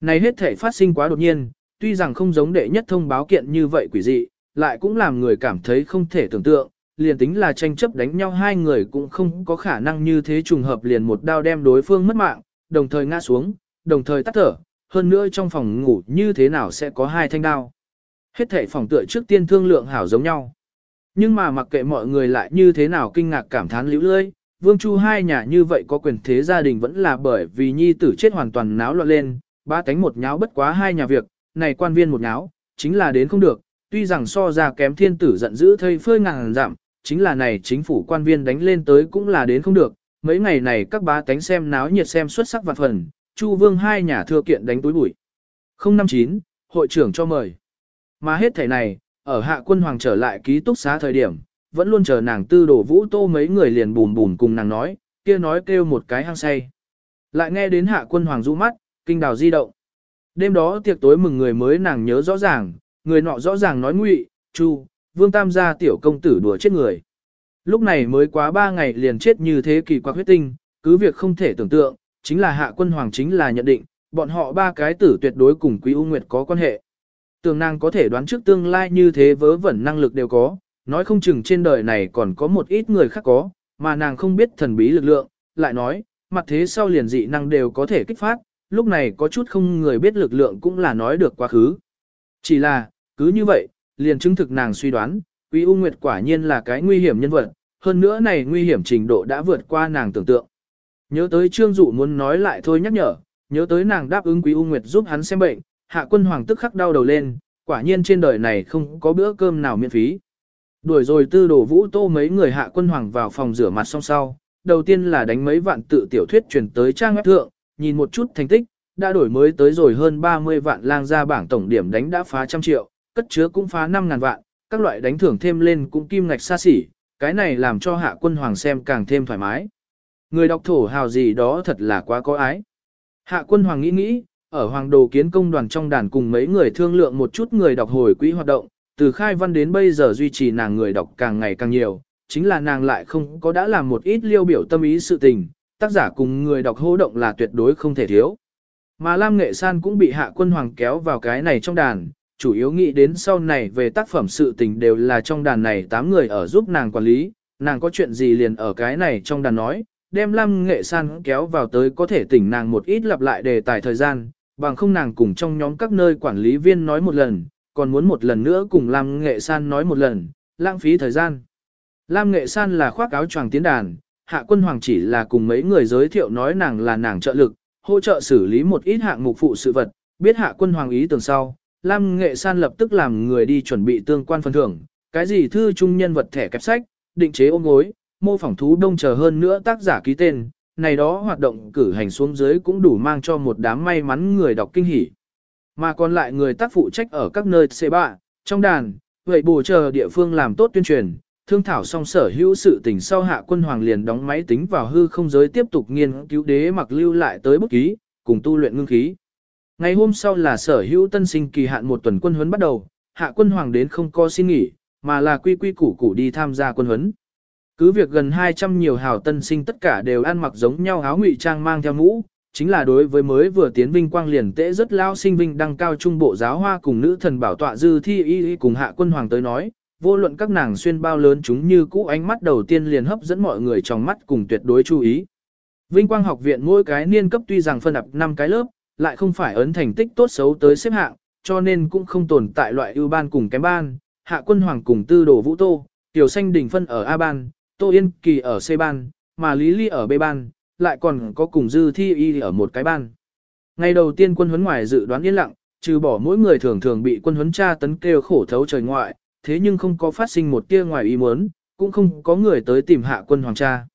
Này hết thể phát sinh quá đột nhiên, tuy rằng không giống đệ nhất thông báo kiện như vậy quỷ dị, lại cũng làm người cảm thấy không thể tưởng tượng, liền tính là tranh chấp đánh nhau hai người cũng không có khả năng như thế trùng hợp liền một đao đem đối phương mất mạng, đồng thời ngã xuống, đồng thời tắt thở, hơn nữa trong phòng ngủ như thế nào sẽ có hai thanh đao. Hết thể phòng tựa trước tiên thương lượng hảo giống nhau. Nhưng mà mặc kệ mọi người lại như thế nào kinh ngạc cảm thán liễu lơi, Vương Chu hai nhà như vậy có quyền thế gia đình vẫn là bởi vì nhi tử chết hoàn toàn náo loạn lên, ba cánh một nháo bất quá hai nhà việc, này quan viên một nháo, chính là đến không được, tuy rằng so ra kém thiên tử giận dữ thây phơi ngàn giảm, chính là này chính phủ quan viên đánh lên tới cũng là đến không được, mấy ngày này các bá tánh xem náo nhiệt xem xuất sắc vạn phần, Chu Vương hai nhà thừa kiện đánh túi bụi. 059, hội trưởng cho mời. Mà hết thảy này, ở hạ quân hoàng trở lại ký túc xá thời điểm, vẫn luôn chờ nàng tư đổ vũ tô mấy người liền bùn bùn cùng nàng nói, kia nói kêu một cái hăng say. Lại nghe đến hạ quân hoàng rũ mắt, kinh đào di động. Đêm đó tiệc tối mừng người mới nàng nhớ rõ ràng, người nọ rõ ràng nói ngụy, chu, vương tam gia tiểu công tử đùa chết người. Lúc này mới quá ba ngày liền chết như thế kỳ quặc huyết tinh, cứ việc không thể tưởng tượng, chính là hạ quân hoàng chính là nhận định, bọn họ ba cái tử tuyệt đối cùng quý U Nguyệt có quan hệ. Tường nàng có thể đoán trước tương lai như thế vớ vẩn năng lực đều có, nói không chừng trên đời này còn có một ít người khác có, mà nàng không biết thần bí lực lượng, lại nói, mặt thế sau liền dị năng đều có thể kích phát, lúc này có chút không người biết lực lượng cũng là nói được quá khứ. Chỉ là, cứ như vậy, liền chứng thực nàng suy đoán, Quý U Nguyệt quả nhiên là cái nguy hiểm nhân vật, hơn nữa này nguy hiểm trình độ đã vượt qua nàng tưởng tượng. Nhớ tới Trương Dụ muốn nói lại thôi nhắc nhở, nhớ tới nàng đáp ứng Quý U Nguyệt giúp hắn xem bệnh, hạ quân hoàng tức khắc đau đầu lên, quả nhiên trên đời này không có bữa cơm nào miễn phí. Đuổi rồi tư đồ vũ tô mấy người hạ quân hoàng vào phòng rửa mặt xong sau, đầu tiên là đánh mấy vạn tự tiểu thuyết truyền tới trang web thượng, nhìn một chút thành tích, đã đổi mới tới rồi hơn 30 vạn lang ra bảng tổng điểm đánh đã phá trăm triệu, cất chứa cũng phá 5 ngàn vạn, các loại đánh thưởng thêm lên cũng kim ngạch xa xỉ, cái này làm cho hạ quân hoàng xem càng thêm thoải mái. Người đọc thổ hào gì đó thật là quá có ái. Hạ quân hoàng nghĩ nghĩ, ở hoàng đồ kiến công đoàn trong đàn cùng mấy người thương lượng một chút người đọc hồi quỹ hoạt động, từ khai văn đến bây giờ duy trì nàng người đọc càng ngày càng nhiều, chính là nàng lại không có đã làm một ít liêu biểu tâm ý sự tình, tác giả cùng người đọc hô động là tuyệt đối không thể thiếu. Mà Lam Nghệ San cũng bị hạ quân hoàng kéo vào cái này trong đàn, chủ yếu nghĩ đến sau này về tác phẩm sự tình đều là trong đàn này 8 người ở giúp nàng quản lý, nàng có chuyện gì liền ở cái này trong đàn nói, đem Lam Nghệ San kéo vào tới có thể tỉnh nàng một ít lặp lại đề tài thời gian, bằng không nàng cùng trong nhóm các nơi quản lý viên nói một lần, còn muốn một lần nữa cùng Lam Nghệ San nói một lần, lãng phí thời gian. Lam Nghệ San là khoác áo choàng tiến đàn, Hạ Quân Hoàng chỉ là cùng mấy người giới thiệu nói nàng là nàng trợ lực, hỗ trợ xử lý một ít hạng mục phụ sự vật, biết Hạ Quân Hoàng ý tưởng sau, Lam Nghệ San lập tức làm người đi chuẩn bị tương quan phần thưởng, cái gì thư trung nhân vật thẻ kẹp sách, định chế ôm gối, mô phỏng thú đông chờ hơn nữa tác giả ký tên, này đó hoạt động cử hành xuống dưới cũng đủ mang cho một đám may mắn người đọc kinh hỉ. Mà còn lại người tác phụ trách ở các nơi C3, trong đàn, vậy bổ chờ địa phương làm tốt tuyên truyền, thương thảo xong sở hữu sự tình sau hạ quân hoàng liền đóng máy tính vào hư không giới tiếp tục nghiên cứu đế mặc lưu lại tới bút ký, cùng tu luyện ngưng khí. Ngày hôm sau là sở hữu tân sinh kỳ hạn một tuần quân huấn bắt đầu, hạ quân hoàng đến không có xin nghỉ, mà là quy quy củ củ đi tham gia quân huấn. Cứ việc gần 200 nhiều hào tân sinh tất cả đều ăn mặc giống nhau áo ngụy trang mang theo mũ, chính là đối với mới vừa tiến vinh quang liền tễ rất lao sinh vinh đăng cao trung bộ giáo hoa cùng nữ thần bảo tọa dư thi y cùng hạ quân hoàng tới nói, vô luận các nàng xuyên bao lớn chúng như cũ ánh mắt đầu tiên liền hấp dẫn mọi người trong mắt cùng tuyệt đối chú ý. Vinh quang học viện mỗi cái niên cấp tuy rằng phân đập 5 cái lớp, lại không phải ấn thành tích tốt xấu tới xếp hạng, cho nên cũng không tồn tại loại ưu ban cùng kém ban, hạ quân hoàng cùng tư đồ vũ tô, tiểu xanh đỉnh phân ở A ban, tô yên kỳ ở C ban, mà lý ly ở B ban, lại còn có cùng dư thi y ở một cái ban. Ngày đầu tiên quân huấn ngoài dự đoán yên lặng, trừ bỏ mỗi người thường thường bị quân huấn tra tấn kêu khổ thấu trời ngoại, thế nhưng không có phát sinh một tia ngoài ý muốn, cũng không có người tới tìm hạ quân hoàng cha.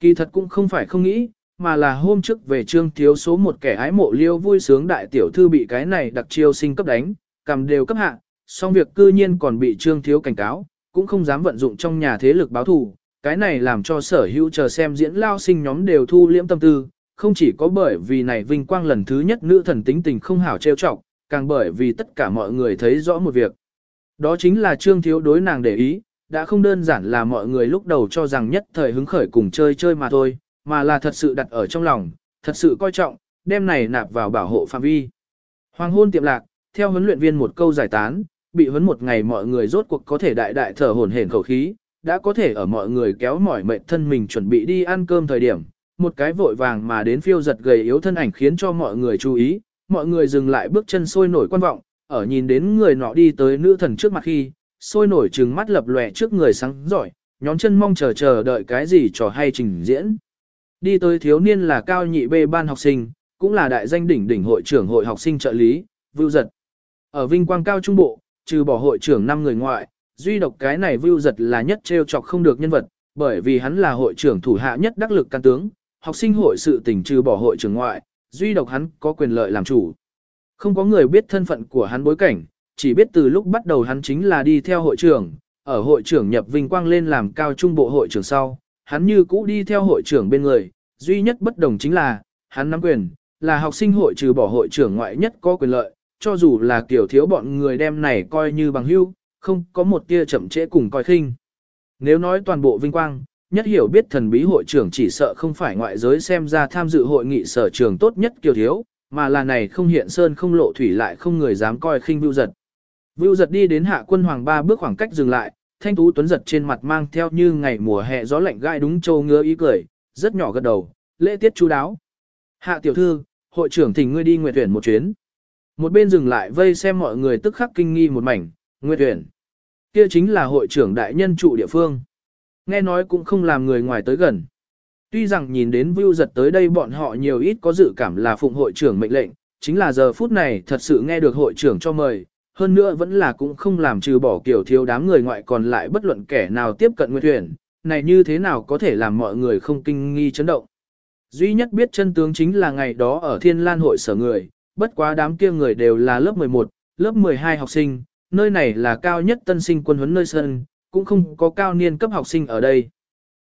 Kỳ thật cũng không phải không nghĩ, mà là hôm trước về trương thiếu số một kẻ ái mộ liêu vui sướng đại tiểu thư bị cái này đặc chiêu sinh cấp đánh, cầm đều cấp hạ, song việc cư nhiên còn bị trương thiếu cảnh cáo, cũng không dám vận dụng trong nhà thế lực báo thù, cái này làm cho sở hữu chờ xem diễn lao sinh nhóm đều thu liễm tâm tư, không chỉ có bởi vì này vinh quang lần thứ nhất nữ thần tính tình không hảo trêu chọc, càng bởi vì tất cả mọi người thấy rõ một việc. Đó chính là trương thiếu đối nàng để ý, đã không đơn giản là mọi người lúc đầu cho rằng nhất thời hứng khởi cùng chơi chơi mà thôi, mà là thật sự đặt ở trong lòng, thật sự coi trọng, đem này nạp vào bảo hộ phạm vi. Hoàng hôn tiệm lạc, theo huấn luyện viên một câu giải tán, bị huấn một ngày mọi người rốt cuộc có thể đại đại thở hổn hển khẩu khí, đã có thể ở mọi người kéo mỏi mệt thân mình chuẩn bị đi ăn cơm thời điểm, một cái vội vàng mà đến phiêu giật gầy yếu thân ảnh khiến cho mọi người chú ý, mọi người dừng lại bước chân sôi nổi quan vọng, ở nhìn đến người nọ đi tới nữ thần trước mặt khi, sôi nổi trừng mắt lập lòe trước người sáng giỏi, nhón chân mong chờ chờ đợi cái gì trò hay trình diễn. Đi tới thiếu niên là cao nhị bê ban học sinh, cũng là đại danh đỉnh đỉnh hội trưởng hội học sinh trợ lý, Vưu Giật. Ở Vinh Quang Cao Trung Bộ, trừ bỏ hội trưởng 5 người ngoại, duy độc cái này Vưu Giật là nhất trêu chọc không được nhân vật, bởi vì hắn là hội trưởng thủ hạ nhất đắc lực căn tướng, học sinh hội sự tình trừ bỏ hội trưởng ngoại, duy độc hắn có quyền lợi làm chủ. Không có người biết thân phận của hắn bối cảnh, chỉ biết từ lúc bắt đầu hắn chính là đi theo hội trưởng, ở hội trưởng nhập vinh quang lên làm cao trung bộ hội trưởng sau, hắn như cũ đi theo hội trưởng bên người, duy nhất bất đồng chính là, hắn nắm quyền, là học sinh hội trừ bỏ hội trưởng ngoại nhất có quyền lợi, cho dù là kiểu thiếu bọn người đem này coi như bằng hưu, không có một tia chậm trễ cùng coi khinh. Nếu nói toàn bộ vinh quang, nhất hiểu biết thần bí hội trưởng chỉ sợ không phải ngoại giới xem ra tham dự hội nghị sở trường tốt nhất kiều thiếu, mà là này không hiện sơn không lộ thủy lại không người dám coi khinh vưu giật. Vưu giật đi đến hạ quân hoàng ba bước khoảng cách dừng lại, thanh tú tuấn giật trên mặt mang theo như ngày mùa hè gió lạnh gai đúng châu ngứa ý cười, rất nhỏ gật đầu, lễ tiết chú đáo. Hạ tiểu thư, hội trưởng thỉnh ngươi đi nguyệt tuyển một chuyến. Một bên dừng lại vây xem mọi người tức khắc kinh nghi một mảnh, nguyệt tuyển. Kia chính là hội trưởng đại nhân trụ địa phương. Nghe nói cũng không làm người ngoài tới gần. Tuy rằng nhìn đến Vưu giật tới đây bọn họ nhiều ít có dự cảm là phụng hội trưởng mệnh lệnh, chính là giờ phút này thật sự nghe được hội trưởng cho mời, hơn nữa vẫn là cũng không làm trừ bỏ kiểu thiếu đám người ngoại còn lại bất luận kẻ nào tiếp cận nguyên thuyền, này như thế nào có thể làm mọi người không kinh nghi chấn động. Duy nhất biết chân tướng chính là ngày đó ở Thiên Lan hội sở người, bất quá đám kia người đều là lớp 11, lớp 12 học sinh, nơi này là cao nhất tân sinh quân huấn nơi sân, cũng không có cao niên cấp học sinh ở đây.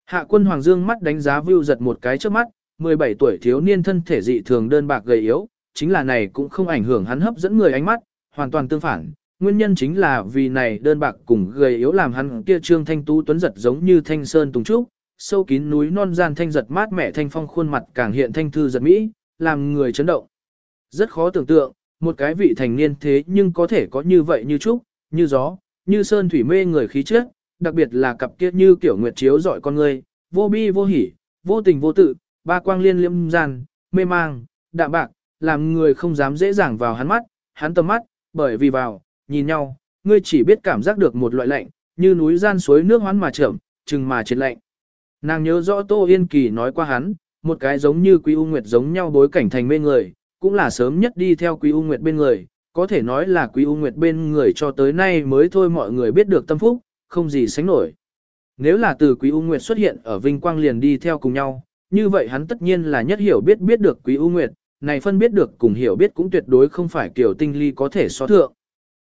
Hạ quân Hoàng Dương mắt đánh giá Vưu giật một cái trước mắt, 17 tuổi thiếu niên thân thể dị thường đơn bạc gầy yếu, chính là này cũng không ảnh hưởng hắn hấp dẫn người ánh mắt, hoàn toàn tương phản. Nguyên nhân chính là vì này đơn bạc cùng gầy yếu làm hắn kia trương thanh tú tuấn giật giống như thanh sơn tùng trúc, sâu kín núi non gian thanh giật mát mẻ thanh phong khuôn mặt càng hiện thanh thư giật mỹ, làm người chấn động. Rất khó tưởng tượng, một cái vị thành niên thế nhưng có thể có như vậy như trúc, như gió, như sơn thủy mê người khí chất, đặc biệt là cặp kia như kiểu nguyệt chiếu dọi con người, vô bi vô hỉ, vô tình vô tự, ba quang liên liêm gian, mê mang, đạm bạc, làm người không dám dễ dàng vào hắn mắt, hắn tầm mắt, bởi vì vào, nhìn nhau, ngươi chỉ biết cảm giác được một loại lạnh, như núi gian suối nước hoán mà chậm, chừng mà chết lạnh. Nàng nhớ rõ Tô Yên Kỳ nói qua hắn, một cái giống như Quý U Nguyệt giống nhau bối cảnh thành mê người, cũng là sớm nhất đi theo Quý U Nguyệt bên người, có thể nói là Quý U Nguyệt bên người cho tới nay mới thôi mọi người biết được tâm phúc, không gì sánh nổi. Nếu là từ Quý U Nguyệt xuất hiện ở Vinh Quang liền đi theo cùng nhau, như vậy hắn tất nhiên là nhất hiểu biết biết được Quý U Nguyệt, này phân biết được cùng hiểu biết cũng tuyệt đối không phải kiểu tinh ly có thể so thượng.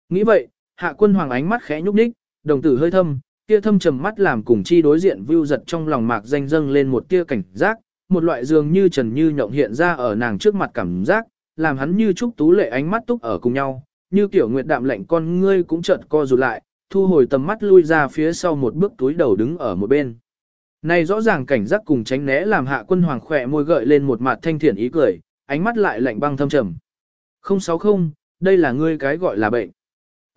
Nghĩ vậy, hạ quân hoàng ánh mắt khẽ nhúc nhích, đồng tử hơi thâm, kia thâm trầm mắt làm cùng chi đối diện view giật trong lòng mạc danh dâng lên một tia cảnh giác, một loại dường như trần như nhộng hiện ra ở nàng trước mặt cảm giác, làm hắn như trúc tú lệ ánh mắt túc ở cùng nhau, như kiểu nguyệt đạm lạnh con ngươi cũng chợt co rụt lại, thu hồi tầm mắt lui ra phía sau một bước túi đầu đứng ở một bên. Này rõ ràng cảnh giác cùng tránh né làm hạ quân hoàng khỏe môi gợi lên một mặt thanh thiện ý cười, ánh mắt lại lạnh băng thâm trầm. 060, đây là ngươi cái gọi là bệnh.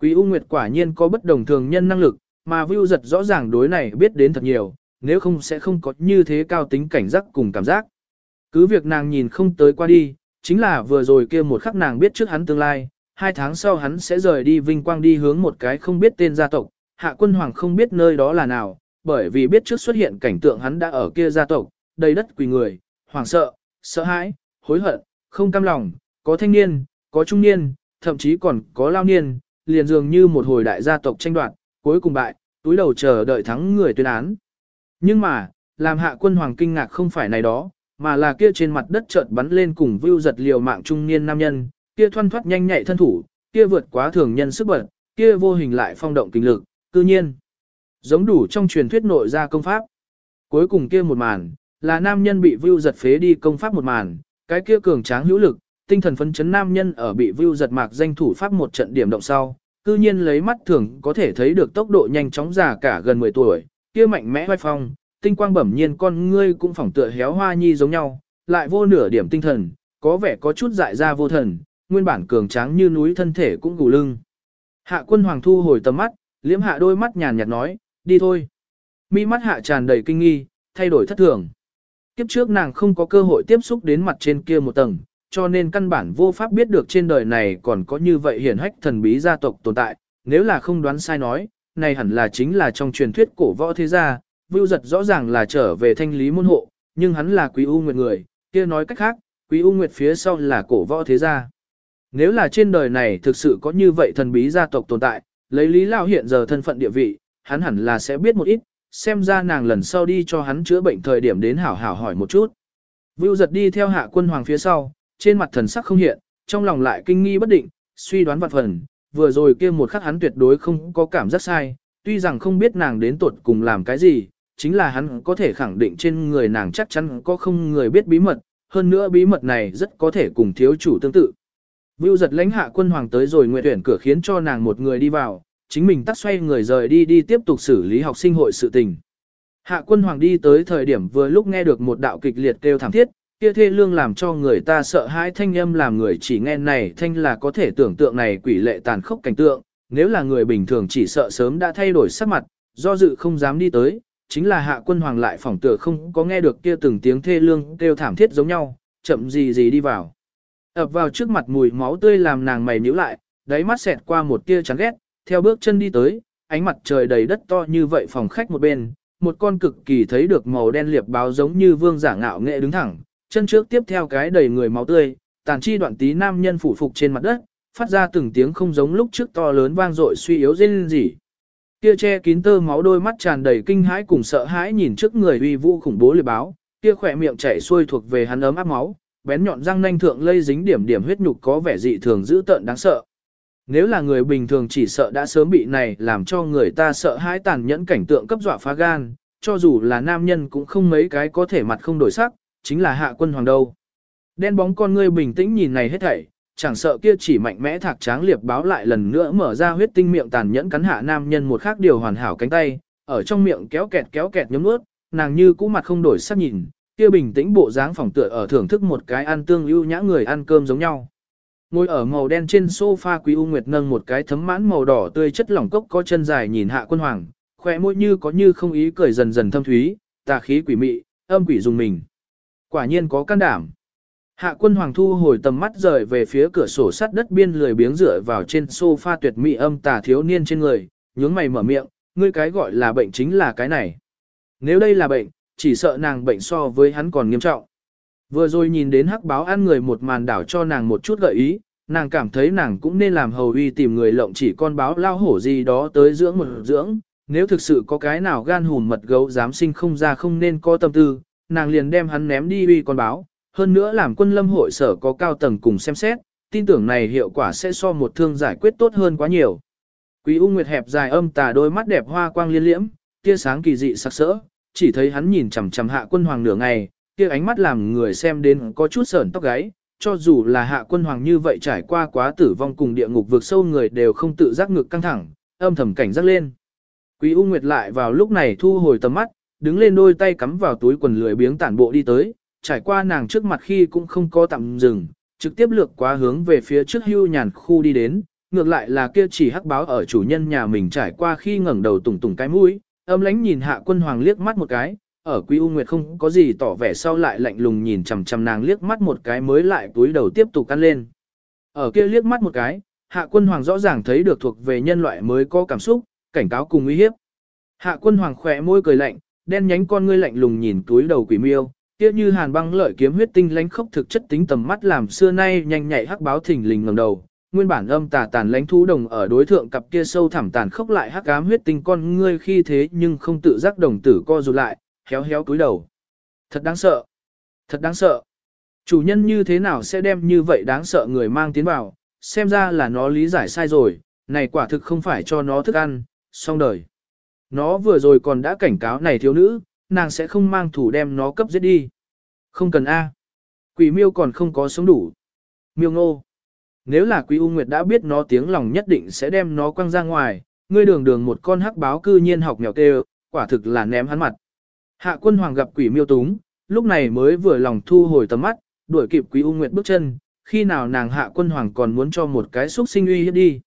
Quý U Nguyệt quả nhiên có bất đồng thường nhân năng lực, mà Vưu giật rõ ràng đối này biết đến thật nhiều, nếu không sẽ không có như thế cao tính cảnh giác cùng cảm giác. Cứ việc nàng nhìn không tới qua đi, chính là vừa rồi kia một khắc nàng biết trước hắn tương lai, hai tháng sau hắn sẽ rời đi vinh quang đi hướng một cái không biết tên gia tộc, hạ quân hoàng không biết nơi đó là nào, bởi vì biết trước xuất hiện cảnh tượng hắn đã ở kia gia tộc, đầy đất quỳ người, hoảng sợ, sợ hãi, hối hận, không cam lòng, có thanh niên, có trung niên, thậm chí còn có lao niên, liền dường như một hồi đại gia tộc tranh đoạt, cuối cùng bại, túi đầu chờ đợi thắng người tuyên án. Nhưng mà, làm hạ quân hoàng kinh ngạc không phải này đó, mà là kia trên mặt đất chợt bắn lên cùng vưu giật liều mạng trung niên nam nhân, kia thoăn thoát nhanh nhạy thân thủ, kia vượt quá thường nhân sức bật, kia vô hình lại phong động kinh lực, cư nhiên. Giống đủ trong truyền thuyết nội ra công pháp. Cuối cùng kia một màn, là nam nhân bị vưu giật phế đi công pháp một màn, cái kia cường tráng hữu lực, tinh thần phấn chấn nam nhân ở bị vưu giật mạc danh thủ pháp một trận điểm động sau, cư nhiên lấy mắt thường có thể thấy được tốc độ nhanh chóng già cả gần 10 tuổi, kia mạnh mẽ vai phong, tinh quang bẩm nhiên con ngươi cũng phỏng tựa héo hoa nhi giống nhau, lại vô nửa điểm tinh thần, có vẻ có chút dại ra vô thần, nguyên bản cường tráng như núi thân thể cũng gù lưng. Hạ quân hoàng thu hồi tầm mắt, liếm hạ đôi mắt nhàn nhạt nói, đi thôi. Mi mắt hạ tràn đầy kinh nghi, thay đổi thất thường. Kiếp trước nàng không có cơ hội tiếp xúc đến mặt trên kia một tầng, cho nên căn bản vô pháp biết được trên đời này còn có như vậy hiển hách thần bí gia tộc tồn tại, nếu là không đoán sai nói, này hẳn là chính là trong truyền thuyết cổ võ thế gia, Vưu giật rõ ràng là trở về thanh lý môn hộ, nhưng hắn là quý u nguyệt người, kia nói cách khác, quý u nguyệt phía sau là cổ võ thế gia. Nếu là trên đời này thực sự có như vậy thần bí gia tộc tồn tại, lấy lý lao hiện giờ thân phận địa vị, hắn hẳn là sẽ biết một ít, xem ra nàng lần sau đi cho hắn chữa bệnh thời điểm đến hảo hảo hỏi một chút. Vưu giật đi theo hạ quân hoàng phía sau, trên mặt thần sắc không hiện, trong lòng lại kinh nghi bất định, suy đoán vặt phần, vừa rồi kia một khắc hắn tuyệt đối không có cảm giác sai, tuy rằng không biết nàng đến tuột cùng làm cái gì, chính là hắn có thể khẳng định trên người nàng chắc chắn có không người biết bí mật, hơn nữa bí mật này rất có thể cùng thiếu chủ tương tự. Vưu giật lãnh hạ quân hoàng tới rồi nguyện tuyển cửa khiến cho nàng một người đi vào, chính mình tắt xoay người rời đi đi tiếp tục xử lý học sinh hội sự tình. Hạ quân hoàng đi tới thời điểm vừa lúc nghe được một đạo kịch liệt kêu thảm thiết, kia thê lương làm cho người ta sợ hãi thanh âm làm người chỉ nghe này thanh là có thể tưởng tượng này quỷ lệ tàn khốc cảnh tượng, nếu là người bình thường chỉ sợ sớm đã thay đổi sắc mặt, do dự không dám đi tới, chính là hạ quân hoàng lại phỏng tựa không có nghe được kia từng tiếng thê lương kêu thảm thiết giống nhau, chậm gì gì đi vào. ập vào trước mặt mùi máu tươi làm nàng mày nhíu lại, đáy mắt xẹt qua một tia chán ghét, theo bước chân đi tới, ánh mặt trời đầy đất to như vậy phòng khách một bên, một con cực kỳ thấy được màu đen liệp báo giống như vương giả ngạo nghệ đứng thẳng, chân trước tiếp theo cái đầy người máu tươi, tàn chi đoạn tí nam nhân phủ phục trên mặt đất, phát ra từng tiếng không giống lúc trước to lớn vang dội suy yếu rên rỉ. Kia che kín tơ máu đôi mắt tràn đầy kinh hãi cùng sợ hãi nhìn trước người uy vũ khủng bố liệt báo, kia khỏe miệng chảy xuôi thuộc về hắn ấm áp máu, bén nhọn răng nanh thượng lây dính điểm điểm huyết nhục có vẻ dị thường dữ tợn đáng sợ. Nếu là người bình thường chỉ sợ đã sớm bị này làm cho người ta sợ hãi tàn nhẫn cảnh tượng cấp dọa phá gan, cho dù là nam nhân cũng không mấy cái có thể mặt không đổi sắc, chính là hạ quân hoàng đâu. Đen bóng con ngươi bình tĩnh nhìn này hết thảy, chẳng sợ kia chỉ mạnh mẽ thạc tráng liệp báo lại lần nữa mở ra huyết tinh miệng tàn nhẫn cắn hạ nam nhân một khác điều hoàn hảo cánh tay, ở trong miệng kéo kẹt kéo kẹt nhấm nuốt, nàng như cũ mặt không đổi sắc nhìn, kia bình tĩnh bộ dáng phòng tựa ở thưởng thức một cái ăn tương ưu nhã người ăn cơm giống nhau. Ngồi ở màu đen trên sofa Quý U Nguyệt nâng một cái thấm mãn màu đỏ tươi chất lỏng cốc có chân dài nhìn hạ quân hoàng, khóe môi như có như không ý cười dần dần thâm thúy, tà khí quỷ mị, âm quỷ dùng mình. Quả nhiên có can đảm. Hạ quân hoàng thu hồi tầm mắt rời về phía cửa sổ sắt đất biên lười biếng rửa vào trên sofa tuyệt mỹ âm tà thiếu niên trên người, nhướng mày mở miệng, ngươi cái gọi là bệnh chính là cái này. Nếu đây là bệnh, chỉ sợ nàng bệnh so với hắn còn nghiêm trọng. Vừa rồi nhìn đến hắc báo ăn người một màn đảo cho nàng một chút gợi ý, nàng cảm thấy nàng cũng nên làm hầu uy tìm người lộng chỉ con báo lao hổ gì đó tới dưỡng một dưỡng, nếu thực sự có cái nào gan hùn mật gấu dám sinh không ra không nên có tâm tư, nàng liền đem hắn ném đi uy con báo, hơn nữa làm quân lâm hội sở có cao tầng cùng xem xét, tin tưởng này hiệu quả sẽ so một thương giải quyết tốt hơn quá nhiều. Quý U Nguyệt hẹp dài âm tà đôi mắt đẹp hoa quang liên liễm, tia sáng kỳ dị sắc sỡ, chỉ thấy hắn nhìn chằm chằm hạ quân hoàng nửa ngày, kia ánh mắt làm người xem đến có chút sởn tóc gáy, cho dù là hạ quân hoàng như vậy trải qua quá tử vong cùng địa ngục vượt sâu người đều không tự giác ngực căng thẳng, âm thầm cảnh giác lên. Quý U Nguyệt lại vào lúc này thu hồi tầm mắt, đứng lên đôi tay cắm vào túi quần lười biếng tản bộ đi tới, trải qua nàng trước mặt khi cũng không có tạm dừng, trực tiếp lược quá hướng về phía trước hưu nhàn khu đi đến, ngược lại là kia chỉ hắc báo ở chủ nhân nhà mình trải qua khi ngẩng đầu tùng tùng cái mũi, âm lánh nhìn hạ quân hoàng liếc mắt một cái, ở Quý U Nguyệt không có gì tỏ vẻ sau lại lạnh lùng nhìn chằm chằm nàng liếc mắt một cái mới lại túi đầu tiếp tục ăn lên. Ở kia liếc mắt một cái, hạ quân hoàng rõ ràng thấy được thuộc về nhân loại mới có cảm xúc, cảnh cáo cùng uy hiếp. Hạ quân hoàng khỏe môi cười lạnh, đen nhánh con ngươi lạnh lùng nhìn túi đầu quỷ miêu, kia như hàn băng lợi kiếm huyết tinh lánh khốc thực chất tính tầm mắt làm xưa nay nhanh nhạy hắc báo thình lình ngẩng đầu. Nguyên bản âm tà tàn lánh thú đồng ở đối thượng cặp kia sâu thẳm tàn khốc lại hắc ám huyết tinh con ngươi khi thế nhưng không tự giác đồng tử co rụt lại, héo héo cúi đầu. Thật đáng sợ. Thật đáng sợ. Chủ nhân như thế nào sẽ đem như vậy đáng sợ người mang tiến vào, xem ra là nó lý giải sai rồi, này quả thực không phải cho nó thức ăn, xong đời. Nó vừa rồi còn đã cảnh cáo này thiếu nữ, nàng sẽ không mang thủ đem nó cấp giết đi. Không cần A. Quỷ miêu còn không có sống đủ. Miêu ngô. Nếu là quý U Nguyệt đã biết nó tiếng lòng nhất định sẽ đem nó quăng ra ngoài, ngươi đường đường một con hắc báo cư nhiên học mèo tê quả thực là ném hắn mặt. Hạ quân hoàng gặp quỷ miêu túng, lúc này mới vừa lòng thu hồi tầm mắt, đuổi kịp quý U Nguyệt bước chân, khi nào nàng hạ quân hoàng còn muốn cho một cái xúc sinh uy hiếp đi.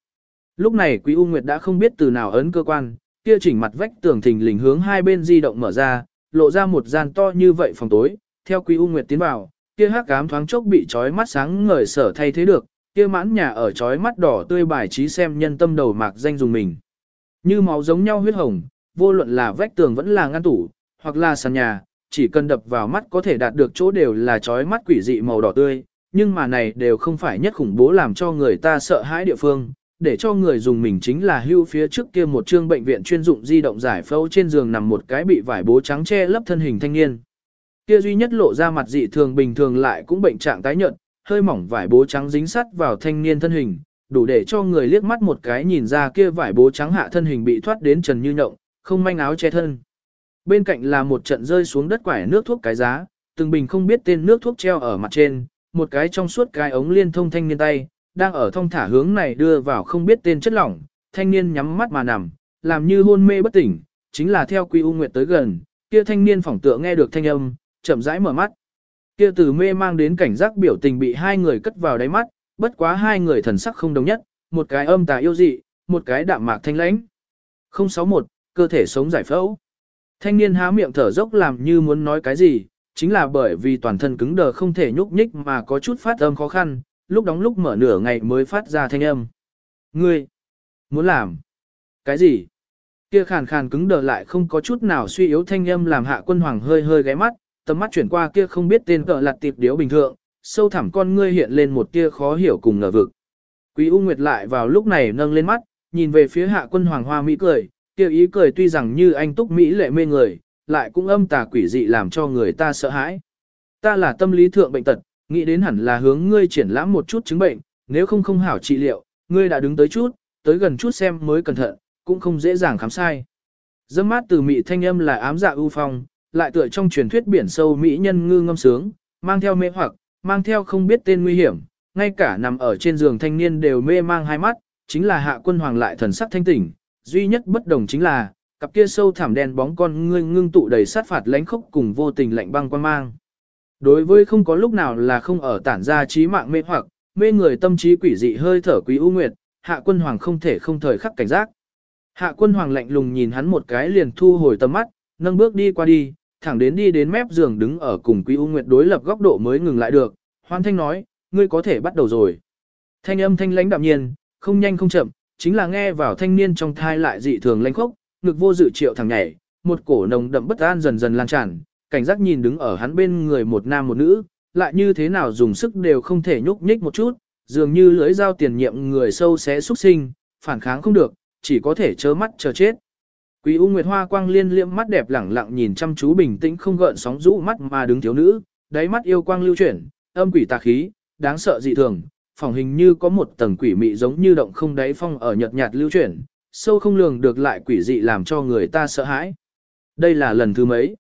Lúc này quý U Nguyệt đã không biết từ nào ấn cơ quan, kia chỉnh mặt vách tường thình lình hướng hai bên di động mở ra, lộ ra một gian to như vậy phòng tối, theo quý U Nguyệt tiến vào, kia hắc ám thoáng chốc bị chói mắt sáng ngời sở thay thế được, kia mãn nhà ở chói mắt đỏ tươi bài trí xem nhân tâm đầu mạc danh dùng mình. Như máu giống nhau huyết hồng, vô luận là vách tường vẫn là ngăn tủ, hoặc là sàn nhà, chỉ cần đập vào mắt có thể đạt được chỗ đều là chói mắt quỷ dị màu đỏ tươi, nhưng mà này đều không phải nhất khủng bố làm cho người ta sợ hãi địa phương, để cho người dùng mình chính là hưu phía trước kia một chương bệnh viện chuyên dụng di động giải phẫu trên giường nằm một cái bị vải bố trắng che lấp thân hình thanh niên. Kia duy nhất lộ ra mặt dị thường bình thường lại cũng bệnh trạng tái nhợt, hơi mỏng vải bố trắng dính sắt vào thanh niên thân hình, đủ để cho người liếc mắt một cái nhìn ra kia vải bố trắng hạ thân hình bị thoát đến trần như nhộng, không manh áo che thân. Bên cạnh là một trận rơi xuống đất quải nước thuốc cái giá, từng bình không biết tên nước thuốc treo ở mặt trên, một cái trong suốt cái ống liên thông thanh niên tay, đang ở thông thả hướng này đưa vào không biết tên chất lỏng, thanh niên nhắm mắt mà nằm, làm như hôn mê bất tỉnh, chính là theo Quy U Nguyệt tới gần, kia thanh niên phỏng tựa nghe được thanh âm, chậm rãi mở mắt. Kia từ mê mang đến cảnh giác biểu tình bị hai người cất vào đáy mắt, bất quá hai người thần sắc không đồng nhất, một cái âm tà yêu dị, một cái đạm mạc thanh lãnh. 061, cơ thể sống giải phẫu. Thanh niên há miệng thở dốc làm như muốn nói cái gì, chính là bởi vì toàn thân cứng đờ không thể nhúc nhích mà có chút phát âm khó khăn, lúc đóng lúc mở nửa ngày mới phát ra thanh âm. Ngươi, muốn làm cái gì? Kia khàn khàn cứng đờ lại không có chút nào suy yếu thanh âm làm hạ quân hoàng hơi hơi ghé mắt, tầm mắt chuyển qua kia không biết tên cỡ lặt tiệp điếu bình thường, sâu thẳm con ngươi hiện lên một tia khó hiểu cùng ngờ vực. Quý U Nguyệt lại vào lúc này nâng lên mắt, nhìn về phía hạ quân hoàng hoa mỹ cười, kia ý cười tuy rằng như anh túc mỹ lệ mê người, lại cũng âm tà quỷ dị làm cho người ta sợ hãi. Ta là tâm lý thượng bệnh tật, nghĩ đến hẳn là hướng ngươi triển lãm một chút chứng bệnh, nếu không không hảo trị liệu, ngươi đã đứng tới chút, tới gần chút xem mới cẩn thận, cũng không dễ dàng khám sai. Dâm mát từ mị thanh âm là ám dạ ưu phong, lại tựa trong truyền thuyết biển sâu mỹ nhân ngư ngâm sướng, mang theo mê hoặc, mang theo không biết tên nguy hiểm, ngay cả nằm ở trên giường thanh niên đều mê mang hai mắt, chính là hạ quân hoàng lại thần sắc thanh tỉnh, duy nhất bất đồng chính là, cặp kia sâu thảm đen bóng con ngươi ngưng tụ đầy sát phạt lánh khốc cùng vô tình lạnh băng quan mang. Đối với không có lúc nào là không ở tản ra trí mạng mê hoặc, mê người tâm trí quỷ dị hơi thở quý u nguyệt, hạ quân hoàng không thể không thời khắc cảnh giác. Hạ quân hoàng lạnh lùng nhìn hắn một cái liền thu hồi tầm mắt, nâng bước đi qua đi, thẳng đến đi đến mép giường đứng ở cùng quý u nguyệt đối lập góc độ mới ngừng lại được. Hoan thanh nói, ngươi có thể bắt đầu rồi. Thanh âm thanh lãnh đạm nhiên, không nhanh không chậm, chính là nghe vào thanh niên trong thai lại dị thường lãnh khốc, ngực vô dự triệu thẳng nhảy, một cổ nồng đậm bất an dần dần lan tràn, cảnh giác nhìn đứng ở hắn bên người một nam một nữ, lại như thế nào dùng sức đều không thể nhúc nhích một chút, dường như lưỡi dao tiền nhiệm người sâu xé xuất sinh, phản kháng không được, chỉ có thể chớ mắt chờ chết. Quý U Nguyệt Hoa quang liên liễm mắt đẹp lẳng lặng nhìn chăm chú bình tĩnh không gợn sóng rũ mắt mà đứng thiếu nữ, đáy mắt yêu quang lưu chuyển, âm quỷ tà khí, đáng sợ dị thường, phòng hình như có một tầng quỷ mị giống như động không đáy phong ở nhợt nhạt lưu chuyển, sâu không lường được lại quỷ dị làm cho người ta sợ hãi. Đây là lần thứ mấy.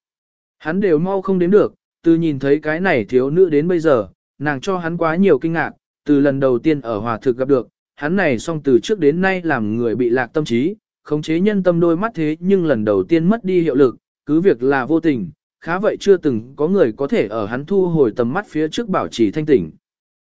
Hắn đều mau không đến được, từ nhìn thấy cái này thiếu nữ đến bây giờ, nàng cho hắn quá nhiều kinh ngạc, từ lần đầu tiên ở hòa thực gặp được, hắn này song từ trước đến nay làm người bị lạc tâm trí, khống chế nhân tâm đôi mắt thế nhưng lần đầu tiên mất đi hiệu lực, cứ việc là vô tình, khá vậy chưa từng có người có thể ở hắn thu hồi tầm mắt phía trước bảo trì thanh tỉnh.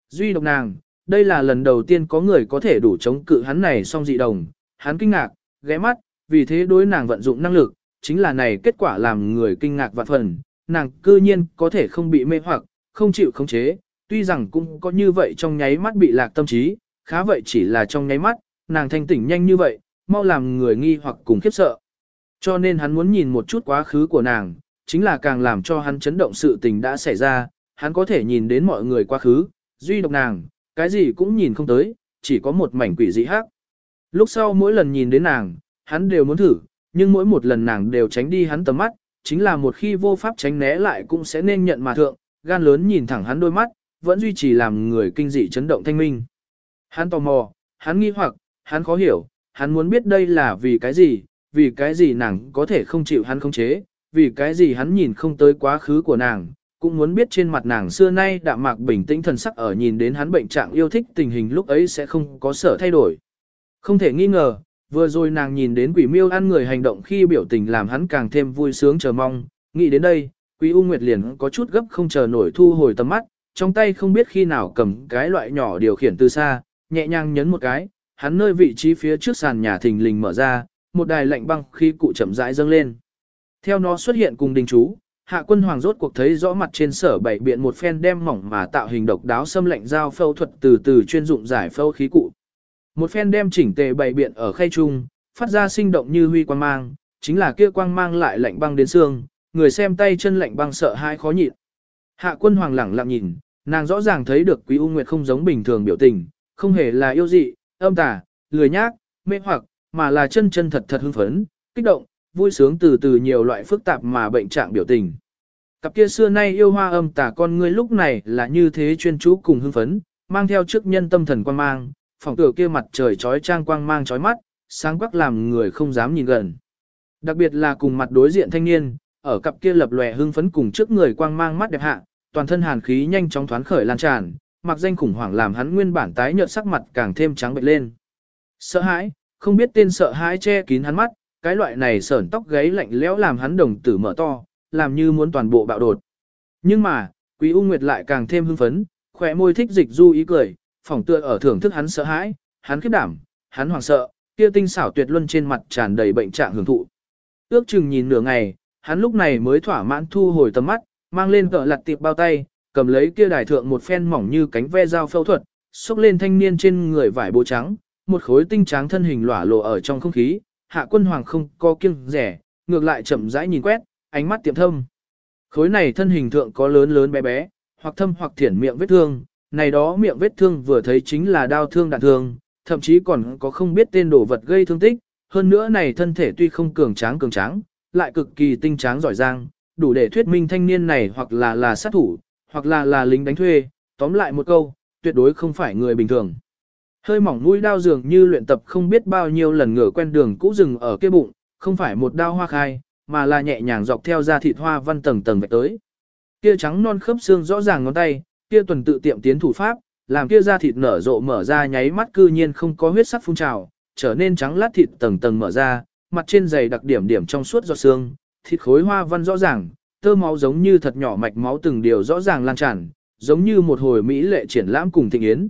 Duy độc nàng, đây là lần đầu tiên có người có thể đủ chống cự hắn này song dị đồng, hắn kinh ngạc, ghé mắt, vì thế đối nàng vận dụng năng lực, chính là này kết quả làm người kinh ngạc vạn phần, nàng cư nhiên có thể không bị mê hoặc, không chịu khống chế, tuy rằng cũng có như vậy trong nháy mắt bị lạc tâm trí, khá vậy chỉ là trong nháy mắt, nàng thanh tỉnh nhanh như vậy, mau làm người nghi hoặc cùng khiếp sợ. Cho nên hắn muốn nhìn một chút quá khứ của nàng, chính là càng làm cho hắn chấn động sự tình đã xảy ra, hắn có thể nhìn đến mọi người quá khứ, duy độc nàng, cái gì cũng nhìn không tới, chỉ có một mảnh quỷ dị khác. Lúc sau mỗi lần nhìn đến nàng, hắn đều muốn thử, nhưng mỗi một lần nàng đều tránh đi hắn tầm mắt, chính là một khi vô pháp tránh né lại cũng sẽ nên nhận mà thượng, gan lớn nhìn thẳng hắn đôi mắt, vẫn duy trì làm người kinh dị chấn động thanh minh. Hắn tò mò, hắn nghi hoặc, hắn khó hiểu, hắn muốn biết đây là vì cái gì, vì cái gì nàng có thể không chịu hắn khống chế, vì cái gì hắn nhìn không tới quá khứ của nàng, cũng muốn biết trên mặt nàng xưa nay đạm mạc bình tĩnh thần sắc ở nhìn đến hắn bệnh trạng yêu thích tình hình lúc ấy sẽ không có sở thay đổi. Không thể nghi ngờ, vừa rồi nàng nhìn đến quỷ miêu ăn người hành động khi biểu tình làm hắn càng thêm vui sướng chờ mong, nghĩ đến đây, quý U Nguyệt liền có chút gấp không chờ nổi thu hồi tầm mắt, trong tay không biết khi nào cầm cái loại nhỏ điều khiển từ xa, nhẹ nhàng nhấn một cái, hắn nơi vị trí phía trước sàn nhà thình lình mở ra, một đài lạnh băng khi cụ chậm rãi dâng lên. Theo nó xuất hiện cùng đình chú, hạ quân hoàng rốt cuộc thấy rõ mặt trên sở bảy biện một phen đem mỏng mà tạo hình độc đáo xâm lạnh dao phẫu thuật từ từ chuyên dụng giải phẫu khí cụ. Một phen đem chỉnh tề bày biện ở khay trung phát ra sinh động như huy quang mang, chính là kia quang mang lại lạnh băng đến xương, người xem tay chân lạnh băng sợ hai khó nhịn. Hạ quân hoàng lẳng lặng nhìn, nàng rõ ràng thấy được quý u nguyệt không giống bình thường biểu tình, không hề là yêu dị, âm tà, lười nhác, mê hoặc, mà là chân chân thật thật hưng phấn, kích động, vui sướng từ từ nhiều loại phức tạp mà bệnh trạng biểu tình. Cặp kia xưa nay yêu hoa âm tà con ngươi lúc này là như thế chuyên chú cùng hưng phấn, mang theo trước nhân tâm thần quang mang, phòng tựa kia mặt trời chói trang quang mang chói mắt, sáng quắc làm người không dám nhìn gần. Đặc biệt là cùng mặt đối diện thanh niên, ở cặp kia lập lòe hưng phấn cùng trước người quang mang mắt đẹp hạ, toàn thân hàn khí nhanh chóng thoán khởi lan tràn, mặc danh khủng hoảng làm hắn nguyên bản tái nhợt sắc mặt càng thêm trắng bệch lên. Sợ hãi, không biết tên sợ hãi che kín hắn mắt, cái loại này sởn tóc gáy lạnh lẽo làm hắn đồng tử mở to, làm như muốn toàn bộ bạo đột. Nhưng mà, Quý U Nguyệt lại càng thêm hưng phấn, khỏe môi thích dịch du ý cười, phỏng tựa ở thưởng thức hắn sợ hãi, hắn khiếp đảm, hắn hoảng sợ, kia tinh xảo tuyệt luân trên mặt tràn đầy bệnh trạng hưởng thụ. Ước chừng nhìn nửa ngày, hắn lúc này mới thỏa mãn thu hồi tầm mắt, mang lên cỡ lặt tiệp bao tay, cầm lấy kia đài thượng một phen mỏng như cánh ve dao phẫu thuật, xúc lên thanh niên trên người vải bố trắng, một khối tinh tráng thân hình lỏa lộ ở trong không khí, hạ quân hoàng không có kiêng rẻ, ngược lại chậm rãi nhìn quét, ánh mắt tiệm thâm. Khối này thân hình thượng có lớn lớn bé bé, hoặc thâm hoặc thiển miệng vết thương, này đó miệng vết thương vừa thấy chính là đau thương đạn thương, thậm chí còn có không biết tên đồ vật gây thương tích, hơn nữa này thân thể tuy không cường tráng cường tráng, lại cực kỳ tinh tráng giỏi giang, đủ để thuyết minh thanh niên này hoặc là là sát thủ, hoặc là là lính đánh thuê, tóm lại một câu, tuyệt đối không phải người bình thường. Hơi mỏng mũi đao dường như luyện tập không biết bao nhiêu lần ngửa quen đường cũ rừng ở kia bụng, không phải một đao hoa khai, mà là nhẹ nhàng dọc theo da thịt hoa văn tầng tầng vạch tới. Kia trắng non khớp xương rõ ràng ngón tay, kia tuần tự tiệm tiến thủ pháp, làm kia da thịt nở rộ mở ra nháy mắt cư nhiên không có huyết sắc phun trào, trở nên trắng lát thịt tầng tầng mở ra, mặt trên dày đặc điểm điểm trong suốt giọt xương, thịt khối hoa văn rõ ràng, tơ máu giống như thật nhỏ mạch máu từng điều rõ ràng lan tràn, giống như một hồi mỹ lệ triển lãm cùng thịnh yến.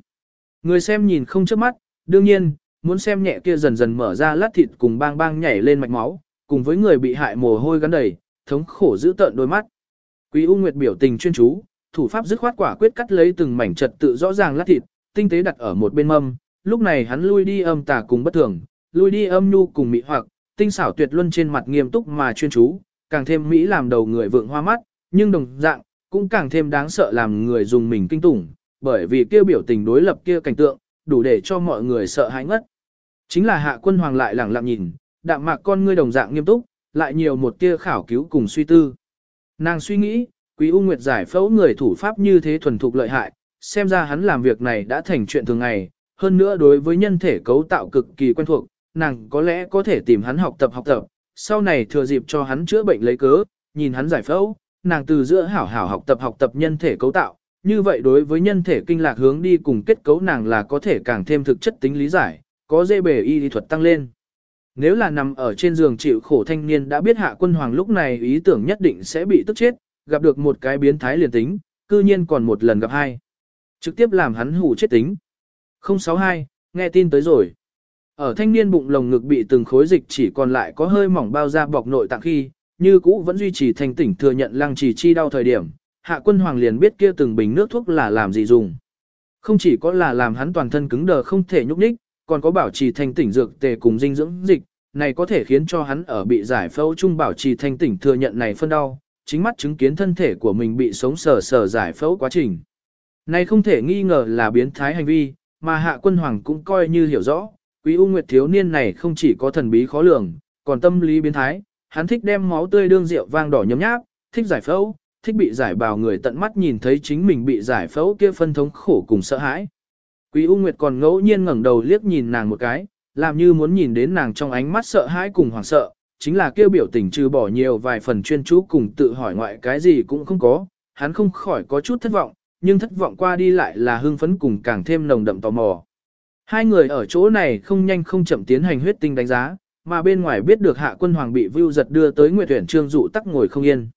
Người xem nhìn không chớp mắt, đương nhiên, muốn xem nhẹ kia dần dần mở ra lát thịt cùng bang bang nhảy lên mạch máu, cùng với người bị hại mồ hôi gắn đầy, thống khổ giữ tợn đôi mắt. Quý U Nguyệt biểu tình chuyên chú, thủ pháp dứt khoát quả quyết cắt lấy từng mảnh trật tự rõ ràng lát thịt, tinh tế đặt ở một bên mâm, lúc này hắn lui đi âm tà cùng bất thường, lui đi âm nhu cùng mỹ hoặc, tinh xảo tuyệt luân trên mặt nghiêm túc mà chuyên chú, càng thêm mỹ làm đầu người vượng hoa mắt, nhưng đồng dạng, cũng càng thêm đáng sợ làm người dùng mình kinh tủng, bởi vì kia biểu tình đối lập kia cảnh tượng, đủ để cho mọi người sợ hãi ngất. Chính là hạ quân hoàng lại lẳng lặng nhìn, đạm mạc con ngươi đồng dạng nghiêm túc, lại nhiều một tia khảo cứu cùng suy tư. Nàng suy nghĩ, Quý U Nguyệt giải phẫu người thủ pháp như thế thuần thục lợi hại, xem ra hắn làm việc này đã thành chuyện thường ngày, hơn nữa đối với nhân thể cấu tạo cực kỳ quen thuộc, nàng có lẽ có thể tìm hắn học tập học tập, sau này thừa dịp cho hắn chữa bệnh lấy cớ, nhìn hắn giải phẫu, nàng từ giữa hảo hảo học tập học tập nhân thể cấu tạo, như vậy đối với nhân thể kinh lạc hướng đi cùng kết cấu nàng là có thể càng thêm thực chất tính lý giải, có dễ bề y lý thuật tăng lên. Nếu là nằm ở trên giường chịu khổ thanh niên đã biết hạ quân hoàng lúc này ý tưởng nhất định sẽ bị tức chết, gặp được một cái biến thái liền tính, cư nhiên còn một lần gặp hai. Trực tiếp làm hắn hủ chết tính. 062, nghe tin tới rồi. Ở thanh niên bụng lồng ngực bị từng khối dịch chỉ còn lại có hơi mỏng bao da bọc nội tạng khi, như cũ vẫn duy trì thành tỉnh thừa nhận lăng trì chi đau thời điểm, hạ quân hoàng liền biết kia từng bình nước thuốc là làm gì dùng. Không chỉ có là làm hắn toàn thân cứng đờ không thể nhúc nhích, còn có bảo trì thanh tỉnh dược tề cùng dinh dưỡng dịch, này có thể khiến cho hắn ở bị giải phẫu chung bảo trì thanh tỉnh thừa nhận này phân đau, chính mắt chứng kiến thân thể của mình bị sống sờ sờ giải phẫu quá trình. Này không thể nghi ngờ là biến thái hành vi, mà hạ quân hoàng cũng coi như hiểu rõ, quý u nguyệt thiếu niên này không chỉ có thần bí khó lường, còn tâm lý biến thái, hắn thích đem máu tươi đương rượu vang đỏ nhấm nháp, thích giải phẫu, thích bị giải bào người tận mắt nhìn thấy chính mình bị giải phẫu kia phân thống khổ cùng sợ hãi. Quý U Nguyệt còn ngẫu nhiên ngẩng đầu liếc nhìn nàng một cái, làm như muốn nhìn đến nàng trong ánh mắt sợ hãi cùng hoảng sợ, chính là kêu biểu tình trừ bỏ nhiều vài phần chuyên chú cùng tự hỏi ngoại cái gì cũng không có, hắn không khỏi có chút thất vọng, nhưng thất vọng qua đi lại là hưng phấn cùng càng thêm nồng đậm tò mò. Hai người ở chỗ này không nhanh không chậm tiến hành huyết tinh đánh giá, mà bên ngoài biết được hạ quân hoàng bị vưu giật đưa tới nguyệt tuyển trương dụ tắc ngồi không yên.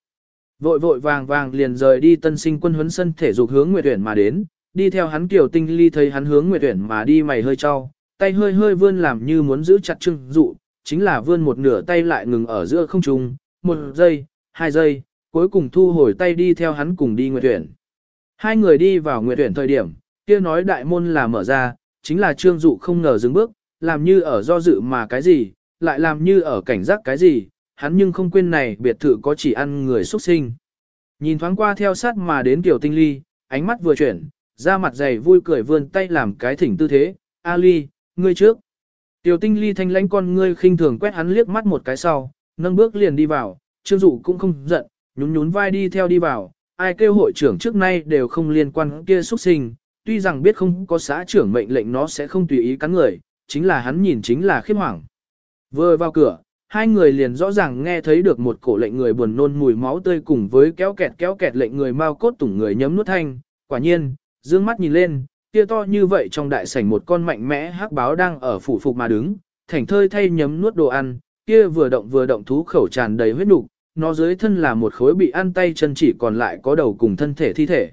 Vội vội vàng vàng liền rời đi tân sinh quân huấn sân thể dục hướng nguyệt tuyển mà đến, đi theo hắn kiểu tinh ly thấy hắn hướng nguyệt tuyển mà đi mày hơi cho, tay hơi hơi vươn làm như muốn giữ chặt trương dụ, chính là vươn một nửa tay lại ngừng ở giữa không trung, một giây, hai giây, cuối cùng thu hồi tay đi theo hắn cùng đi nguyệt tuyển. Hai người đi vào nguyệt tuyển thời điểm, kia nói đại môn là mở ra, chính là trương dụ không ngờ dừng bước, làm như ở do dự mà cái gì, lại làm như ở cảnh giác cái gì, hắn nhưng không quên này biệt thự có chỉ ăn người xuất sinh. Nhìn thoáng qua theo sát mà đến tiểu tinh ly, ánh mắt vừa chuyển, ra mặt dày vui cười vươn tay làm cái thỉnh tư thế, Ali, ngươi trước. Tiểu tinh ly thanh lãnh con ngươi khinh thường quét hắn liếc mắt một cái sau, nâng bước liền đi vào, trương dụ cũng không giận, nhún nhún vai đi theo đi vào, ai kêu hội trưởng trước nay đều không liên quan kia xuất sinh, tuy rằng biết không có xã trưởng mệnh lệnh nó sẽ không tùy ý cắn người, chính là hắn nhìn chính là khiếp hoảng. Vừa vào cửa, hai người liền rõ ràng nghe thấy được một cổ lệnh người buồn nôn mùi máu tươi cùng với kéo kẹt kéo kẹt lệnh người mau cốt tủng người nhấm nuốt thanh. Quả nhiên, dương mắt nhìn lên, kia to như vậy trong đại sảnh một con mạnh mẽ hắc báo đang ở phủ phục mà đứng, thảnh thơi thay nhấm nuốt đồ ăn, kia vừa động vừa động thú khẩu tràn đầy huyết nục, nó dưới thân là một khối bị ăn tay chân chỉ còn lại có đầu cùng thân thể thi thể.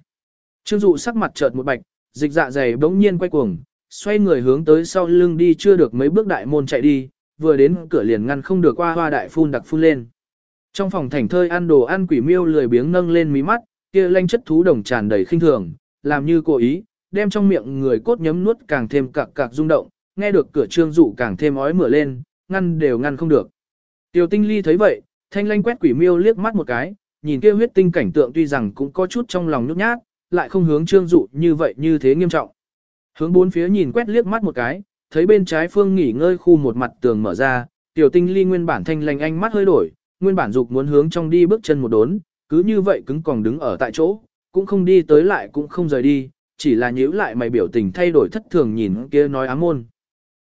Trương dụ sắc mặt chợt một bạch, dịch dạ dày bỗng nhiên quay cuồng, xoay người hướng tới sau lưng đi chưa được mấy bước đại môn chạy đi, vừa đến cửa liền ngăn không được qua hoa đại phun đặc phun lên. Trong phòng thành thơi ăn đồ ăn quỷ miêu lười biếng nâng lên mí mắt, kia lanh chất thú đồng tràn đầy khinh thường, làm như cố ý, đem trong miệng người cốt nhấm nuốt càng thêm cạc cạc rung động, nghe được cửa trương dụ càng thêm ói mửa lên, ngăn đều ngăn không được. Tiểu tinh ly thấy vậy, thanh lanh quét quỷ miêu liếc mắt một cái, nhìn kia huyết tinh cảnh tượng tuy rằng cũng có chút trong lòng nhút nhát, lại không hướng trương dụ như vậy như thế nghiêm trọng. Hướng bốn phía nhìn quét liếc mắt một cái, thấy bên trái phương nghỉ ngơi khu một mặt tường mở ra, tiểu tinh ly nguyên bản thanh lanh ánh mắt hơi đổi, nguyên bản dục muốn hướng trong đi bước chân một đốn, cứ như vậy cứng còn đứng ở tại chỗ, cũng không đi tới lại cũng không rời đi, chỉ là nhíu lại mày biểu tình thay đổi thất thường nhìn kia nói ám môn.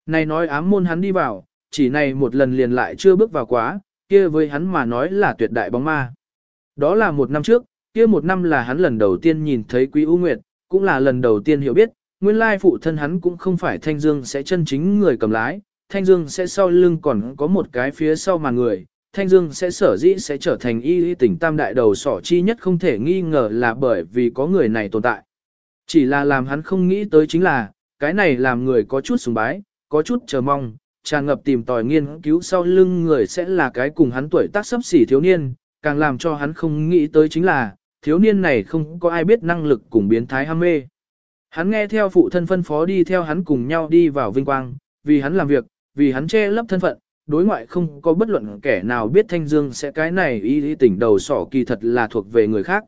Này nói ám môn hắn đi vào, chỉ này một lần liền lại chưa bước vào quá, kia với hắn mà nói là tuyệt đại bóng ma. Đó là một năm trước, kia một năm là hắn lần đầu tiên nhìn thấy Quý U Nguyệt, cũng là lần đầu tiên hiểu biết, nguyên lai phụ thân hắn cũng không phải Thanh Dương sẽ chân chính người cầm lái, Thanh Dương sẽ sau lưng còn có một cái phía sau mà người, Thanh Dương sẽ sở dĩ sẽ trở thành y y tỉnh tam đại đầu sỏ chi nhất không thể nghi ngờ là bởi vì có người này tồn tại. Chỉ là làm hắn không nghĩ tới chính là, cái này làm người có chút sùng bái, có chút chờ mong, tràn ngập tìm tòi nghiên cứu sau lưng người sẽ là cái cùng hắn tuổi tác sắp xỉ thiếu niên, càng làm cho hắn không nghĩ tới chính là, thiếu niên này không có ai biết năng lực cùng biến thái ham mê. Hắn nghe theo phụ thân phân phó đi theo hắn cùng nhau đi vào vinh quang, vì hắn làm việc, vì hắn che lấp thân phận, đối ngoại không có bất luận kẻ nào biết Thanh Dương sẽ cái này y ý tỉnh đầu sỏ kỳ thật là thuộc về người khác.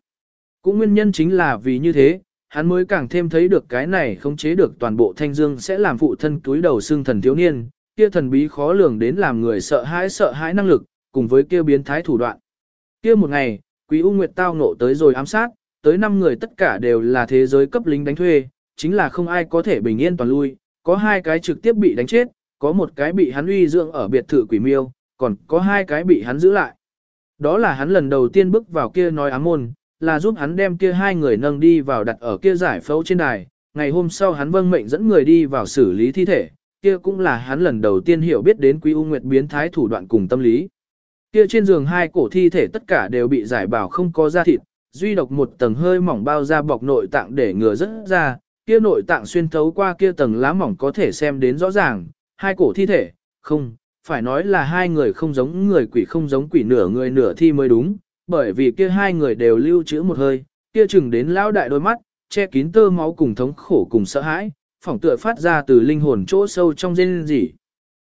Cũng nguyên nhân chính là vì như thế, hắn mới càng thêm thấy được cái này không chế được toàn bộ Thanh Dương sẽ làm phụ thân túi đầu xương thần thiếu niên, kia thần bí khó lường đến làm người sợ hãi sợ hãi năng lực, cùng với kia biến thái thủ đoạn. Kia một ngày, Quý U Nguyệt tao nộ tới rồi ám sát, tới 5 người tất cả đều là thế giới cấp lính đánh thuê, chính là không ai có thể bình yên toàn lui, có hai cái trực tiếp bị đánh chết, có một cái bị hắn uy dưỡng ở biệt thự quỷ miêu, còn có hai cái bị hắn giữ lại. Đó là hắn lần đầu tiên bước vào kia nói ám môn, là giúp hắn đem kia hai người nâng đi vào đặt ở kia giải phẫu trên đài. Ngày hôm sau hắn vâng mệnh dẫn người đi vào xử lý thi thể, kia cũng là hắn lần đầu tiên hiểu biết đến Quý U Nguyệt biến thái thủ đoạn cùng tâm lý. Kia trên giường hai cổ thi thể tất cả đều bị giải bảo không có da thịt, duy độc một tầng hơi mỏng bao da bọc nội tạng để ngừa rất ra, kia nội tạng xuyên thấu qua kia tầng lá mỏng có thể xem đến rõ ràng, hai cổ thi thể, không, phải nói là hai người không giống người quỷ không giống quỷ nửa người nửa thi mới đúng, bởi vì kia hai người đều lưu trữ một hơi, kia chừng đến lão đại đôi mắt, che kín tơ máu cùng thống khổ cùng sợ hãi, phỏng tựa phát ra từ linh hồn chỗ sâu trong dên gì.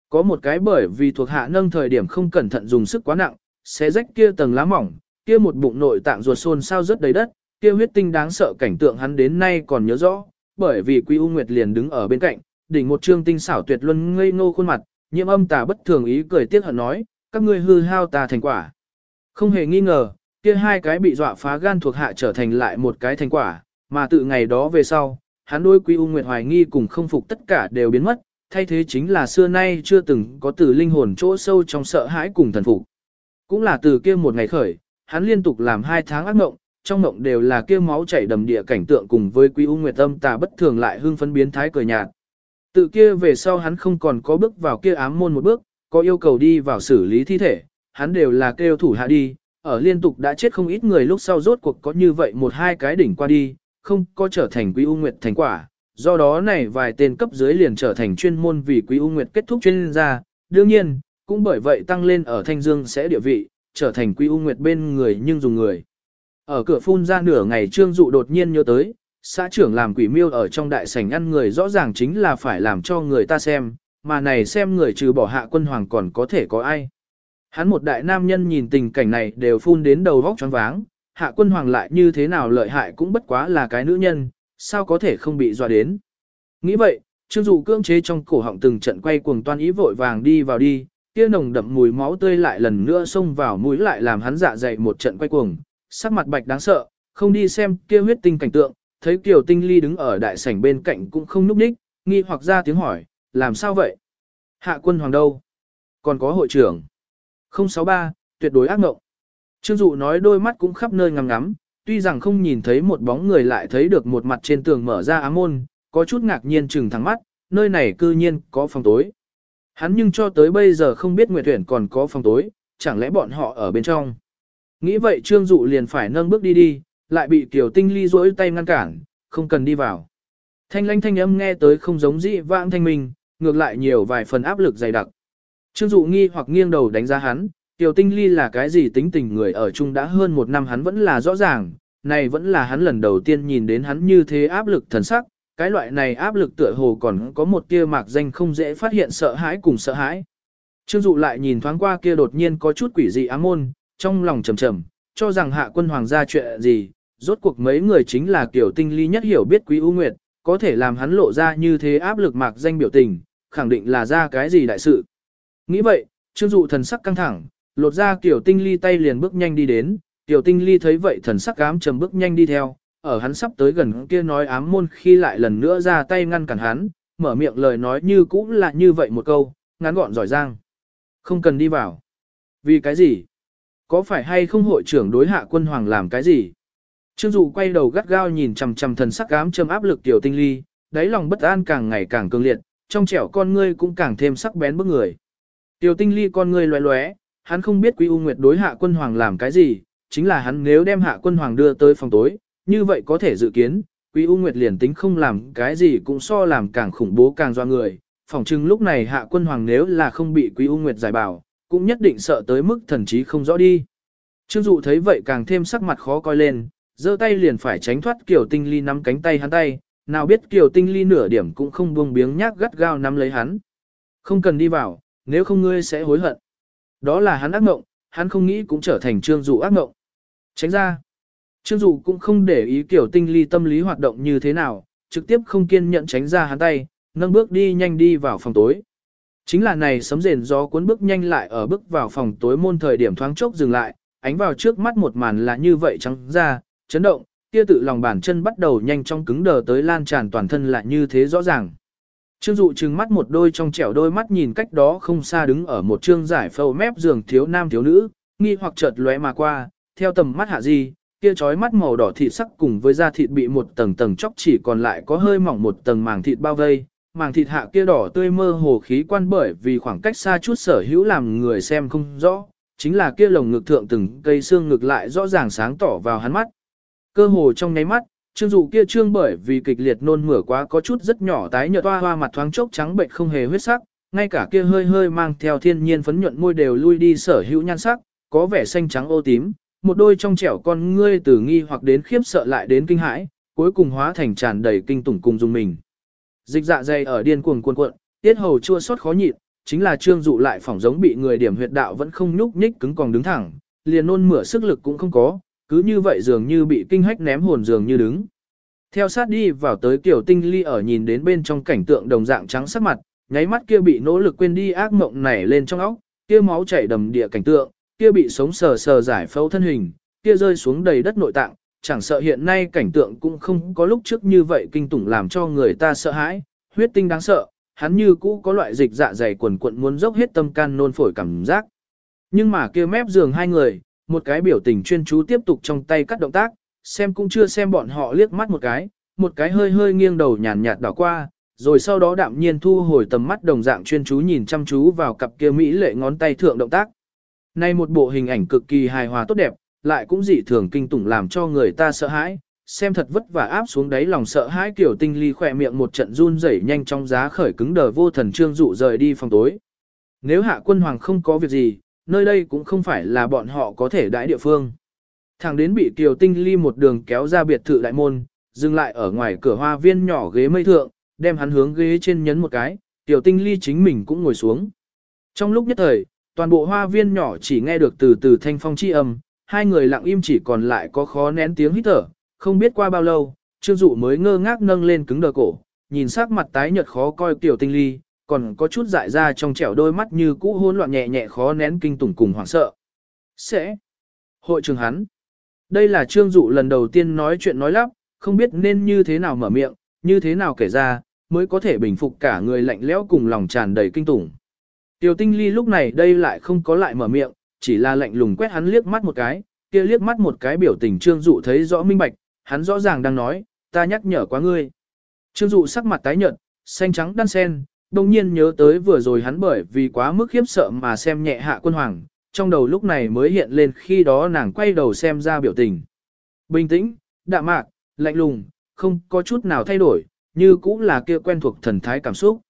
Có một cái bởi vì thuộc hạ nâng thời điểm không cẩn thận dùng sức quá nặng, sẽ rách kia tầng lá mỏng, kia một bụng nội tạng ruột xôn sao rất đầy đất, kia huyết tinh đáng sợ cảnh tượng hắn đến nay còn nhớ rõ, bởi vì Quý U Nguyệt liền đứng ở bên cạnh, đỉnh một trương tinh xảo tuyệt luân ngây ngô khuôn mặt, nhiễm âm tà bất thường ý cười tiếc hận nói, các ngươi hư hao ta thành quả. Không hề nghi ngờ, kia hai cái bị dọa phá gan thuộc hạ trở thành lại một cái thành quả, mà từ ngày đó về sau, hắn đôi Quý U Nguyệt hoài nghi cùng không phục tất cả đều biến mất, thay thế chính là xưa nay chưa từng có từ linh hồn chỗ sâu trong sợ hãi cùng thần phục. Cũng là từ kia một ngày khởi, hắn liên tục làm hai tháng ác mộng, trong mộng đều là kia máu chảy đầm địa cảnh tượng cùng với Quý U Nguyệt âm tà bất thường lại hưng phấn biến thái cười nhạt. Tự kia về sau hắn không còn có bước vào kia ám môn một bước, có yêu cầu đi vào xử lý thi thể, hắn đều là kêu thủ hạ đi, ở liên tục đã chết không ít người lúc sau rốt cuộc có như vậy một hai cái đỉnh qua đi, không có trở thành quý u nguyệt thành quả, do đó này vài tên cấp dưới liền trở thành chuyên môn vì quý u nguyệt kết thúc chuyên gia, đương nhiên, cũng bởi vậy tăng lên ở thanh dương sẽ địa vị, trở thành quý u nguyệt bên người nhưng dùng người. Ở cửa phun ra nửa ngày trương dụ đột nhiên nhớ tới, xã trưởng làm quỷ miêu ở trong đại sảnh ăn người rõ ràng chính là phải làm cho người ta xem, mà này xem người trừ bỏ hạ quân hoàng còn có thể có ai. Hắn một đại nam nhân nhìn tình cảnh này đều phun đến đầu vóc choáng váng, hạ quân hoàng lại như thế nào lợi hại cũng bất quá là cái nữ nhân, sao có thể không bị dọa đến. Nghĩ vậy, trương dụ cưỡng chế trong cổ họng từng trận quay cuồng toan ý vội vàng đi vào đi, kia nồng đậm mùi máu tươi lại lần nữa xông vào mũi lại làm hắn dạ dày một trận quay cuồng, sắc mặt bạch đáng sợ, không đi xem kia huyết tinh cảnh tượng, thấy Kiều Tinh Ly đứng ở đại sảnh bên cạnh cũng không núp đích, nghi hoặc ra tiếng hỏi, làm sao vậy? Hạ quân hoàng đâu? Còn có hội trưởng. 063, tuyệt đối ác ngộng. Trương Dụ nói đôi mắt cũng khắp nơi ngắm ngắm, tuy rằng không nhìn thấy một bóng người lại thấy được một mặt trên tường mở ra ám môn, có chút ngạc nhiên chừng thẳng mắt, nơi này cư nhiên có phòng tối. Hắn nhưng cho tới bây giờ không biết Nguyệt Tuyển còn có phòng tối, chẳng lẽ bọn họ ở bên trong. Nghĩ vậy Trương Dụ liền phải nâng bước đi đi, lại bị Kiều Tinh Ly rỗi tay ngăn cản, không cần đi vào. Thanh lanh thanh âm nghe tới không giống dị vãng thanh minh, ngược lại nhiều vài phần áp lực dày đặc. Trương Dụ nghi hoặc nghiêng đầu đánh giá hắn, Tiểu Tinh Ly là cái gì tính tình người ở chung đã hơn một năm hắn vẫn là rõ ràng, này vẫn là hắn lần đầu tiên nhìn đến hắn như thế áp lực thần sắc, cái loại này áp lực tựa hồ còn có một tia mạc danh không dễ phát hiện sợ hãi cùng sợ hãi. Trương Dụ lại nhìn thoáng qua kia đột nhiên có chút quỷ dị ám môn, trong lòng trầm trầm, cho rằng hạ quân hoàng gia chuyện gì, rốt cuộc mấy người chính là kiểu tinh ly nhất hiểu biết quý ưu nguyệt, có thể làm hắn lộ ra như thế áp lực mạc danh biểu tình, khẳng định là ra cái gì đại sự. Nghĩ vậy, trương dụ thần sắc căng thẳng, lột ra tiểu tinh ly tay liền bước nhanh đi đến, tiểu tinh ly thấy vậy thần sắc ám trầm bước nhanh đi theo, ở hắn sắp tới gần kia nói ám môn khi lại lần nữa ra tay ngăn cản hắn, mở miệng lời nói như cũng là như vậy một câu, ngắn gọn giỏi giang. Không cần đi vào. Vì cái gì? Có phải hay không hội trưởng đối hạ quân hoàng làm cái gì? Trương Dụ quay đầu gắt gao nhìn chằm chằm thần sắc ám trầm áp lực tiểu tinh ly, đáy lòng bất an càng ngày càng cường liệt, trong trẻo con ngươi cũng càng thêm sắc bén bức người. Tiểu tinh ly con người loé loé, hắn không biết Quý U Nguyệt đối hạ quân hoàng làm cái gì, chính là hắn nếu đem hạ quân hoàng đưa tới phòng tối, như vậy có thể dự kiến, Quý U Nguyệt liền tính không làm cái gì cũng so làm càng khủng bố càng doa người. Phòng chừng lúc này hạ quân hoàng nếu là không bị Quý U Nguyệt giải bảo, cũng nhất định sợ tới mức thần trí không rõ đi. Trương Dụ thấy vậy càng thêm sắc mặt khó coi lên, giơ tay liền phải tránh thoát Kiều Tinh Ly nắm cánh tay hắn tay, nào biết Kiều Tinh Ly nửa điểm cũng không buông biếng nhác gắt gao nắm lấy hắn. Không cần đi vào, nếu không ngươi sẽ hối hận. Đó là hắn ác mộng, hắn không nghĩ cũng trở thành Trương Dụ ác mộng. Tránh ra. Trương Dụ cũng không để ý kiểu Tinh Ly tâm lý hoạt động như thế nào, trực tiếp không kiên nhẫn tránh ra hắn tay, nâng bước đi nhanh đi vào phòng tối. Chính là này sấm rền gió cuốn bước nhanh lại ở bước vào phòng tối môn thời điểm thoáng chốc dừng lại, ánh vào trước mắt một màn là như vậy trắng ra, chấn động, kia tự lòng bàn chân bắt đầu nhanh chóng cứng đờ tới lan tràn toàn thân lại như thế rõ ràng. Trương dụ trừng mắt một đôi trong trẻo đôi mắt nhìn cách đó không xa đứng ở một trương giải phâu mép giường thiếu nam thiếu nữ, nghi hoặc chợt lóe mà qua, theo tầm mắt hạ gì, kia chói mắt màu đỏ thịt sắc cùng với da thịt bị một tầng tầng chóc chỉ còn lại có hơi mỏng một tầng màng thịt bao vây, màng thịt hạ kia đỏ tươi mơ hồ khí quan bởi vì khoảng cách xa chút sở hữu làm người xem không rõ, chính là kia lồng ngực thượng từng cây xương ngực lại rõ ràng sáng tỏ vào hắn mắt. Cơ hồ trong nháy mắt, trương dụ kia trương bởi vì kịch liệt nôn mửa quá có chút rất nhỏ tái nhợt hoa hoa mặt thoáng chốc trắng bệnh không hề huyết sắc, ngay cả kia hơi hơi mang theo thiên nhiên phấn nhuận môi đều lui đi sở hữu nhan sắc, có vẻ xanh trắng ô tím, một đôi trong trẻo con ngươi từ nghi hoặc đến khiếp sợ lại đến kinh hãi, cuối cùng hóa thành tràn đầy kinh tủng cùng dùng mình. Dịch dạ dày ở điên cuồng cuộn cuộn, tiết hầu chua xót khó nhịn, chính là trương dụ lại phỏng giống bị người điểm huyệt đạo vẫn không nhúc nhích cứng còn đứng thẳng, liền nôn mửa sức lực cũng không có, cứ như vậy dường như bị kinh hách ném hồn dường như đứng. Theo sát đi vào tới kiểu tinh ly ở nhìn đến bên trong cảnh tượng đồng dạng trắng sắc mặt, nháy mắt kia bị nỗ lực quên đi ác mộng nảy lên trong óc, kia máu chảy đầm địa cảnh tượng, kia bị sống sờ sờ giải phẫu thân hình, kia rơi xuống đầy đất nội tạng, chẳng sợ hiện nay cảnh tượng cũng không có lúc trước như vậy kinh tủng làm cho người ta sợ hãi, huyết tinh đáng sợ, hắn như cũ có loại dịch dạ dày quần quận muốn dốc hết tâm can nôn phổi cảm giác. Nhưng mà kia mép giường hai người, một cái biểu tình chuyên chú tiếp tục trong tay cắt động tác, xem cũng chưa xem bọn họ liếc mắt một cái, một cái hơi hơi nghiêng đầu nhàn nhạt đảo qua, rồi sau đó đạm nhiên thu hồi tầm mắt đồng dạng chuyên chú nhìn chăm chú vào cặp kia mỹ lệ ngón tay thượng động tác. Nay một bộ hình ảnh cực kỳ hài hòa tốt đẹp, lại cũng dị thường kinh tủng làm cho người ta sợ hãi, xem thật vất vả áp xuống đáy lòng sợ hãi kiểu tinh ly khỏe miệng một trận run rẩy nhanh trong giá khởi cứng đờ vô thần trương dụ rời đi phòng tối. Nếu hạ quân hoàng không có việc gì, nơi đây cũng không phải là bọn họ có thể đãi địa phương. Thằng đến bị Kiều Tinh Ly một đường kéo ra biệt thự đại môn, dừng lại ở ngoài cửa hoa viên nhỏ ghế mây thượng, đem hắn hướng ghế trên nhấn một cái, Kiều Tinh Ly chính mình cũng ngồi xuống. Trong lúc nhất thời, toàn bộ hoa viên nhỏ chỉ nghe được từ từ thanh phong chi âm, hai người lặng im chỉ còn lại có khó nén tiếng hít thở, không biết qua bao lâu, Trương Dụ mới ngơ ngác nâng lên cứng đờ cổ, nhìn sắc mặt tái nhợt khó coi Kiều Tinh Ly, còn có chút dại ra trong trẻo đôi mắt như cũ hỗn loạn nhẹ nhẹ khó nén kinh tủng cùng hoảng sợ. Sẽ hội trường hắn. Đây là Trương Dụ lần đầu tiên nói chuyện nói lắp, không biết nên như thế nào mở miệng, như thế nào kể ra, mới có thể bình phục cả người lạnh lẽo cùng lòng tràn đầy kinh tủng. Tiểu tinh ly lúc này đây lại không có lại mở miệng, chỉ là lạnh lùng quét hắn liếc mắt một cái, kia liếc mắt một cái biểu tình trương dụ thấy rõ minh bạch, hắn rõ ràng đang nói, ta nhắc nhở quá ngươi. Trương dụ sắc mặt tái nhợt, xanh trắng đan sen, đồng nhiên nhớ tới vừa rồi hắn bởi vì quá mức khiếp sợ mà xem nhẹ hạ quân hoàng, trong đầu lúc này mới hiện lên khi đó nàng quay đầu xem ra biểu tình. Bình tĩnh, đạm mạc, lạnh lùng, không có chút nào thay đổi, như cũng là kia quen thuộc thần thái cảm xúc.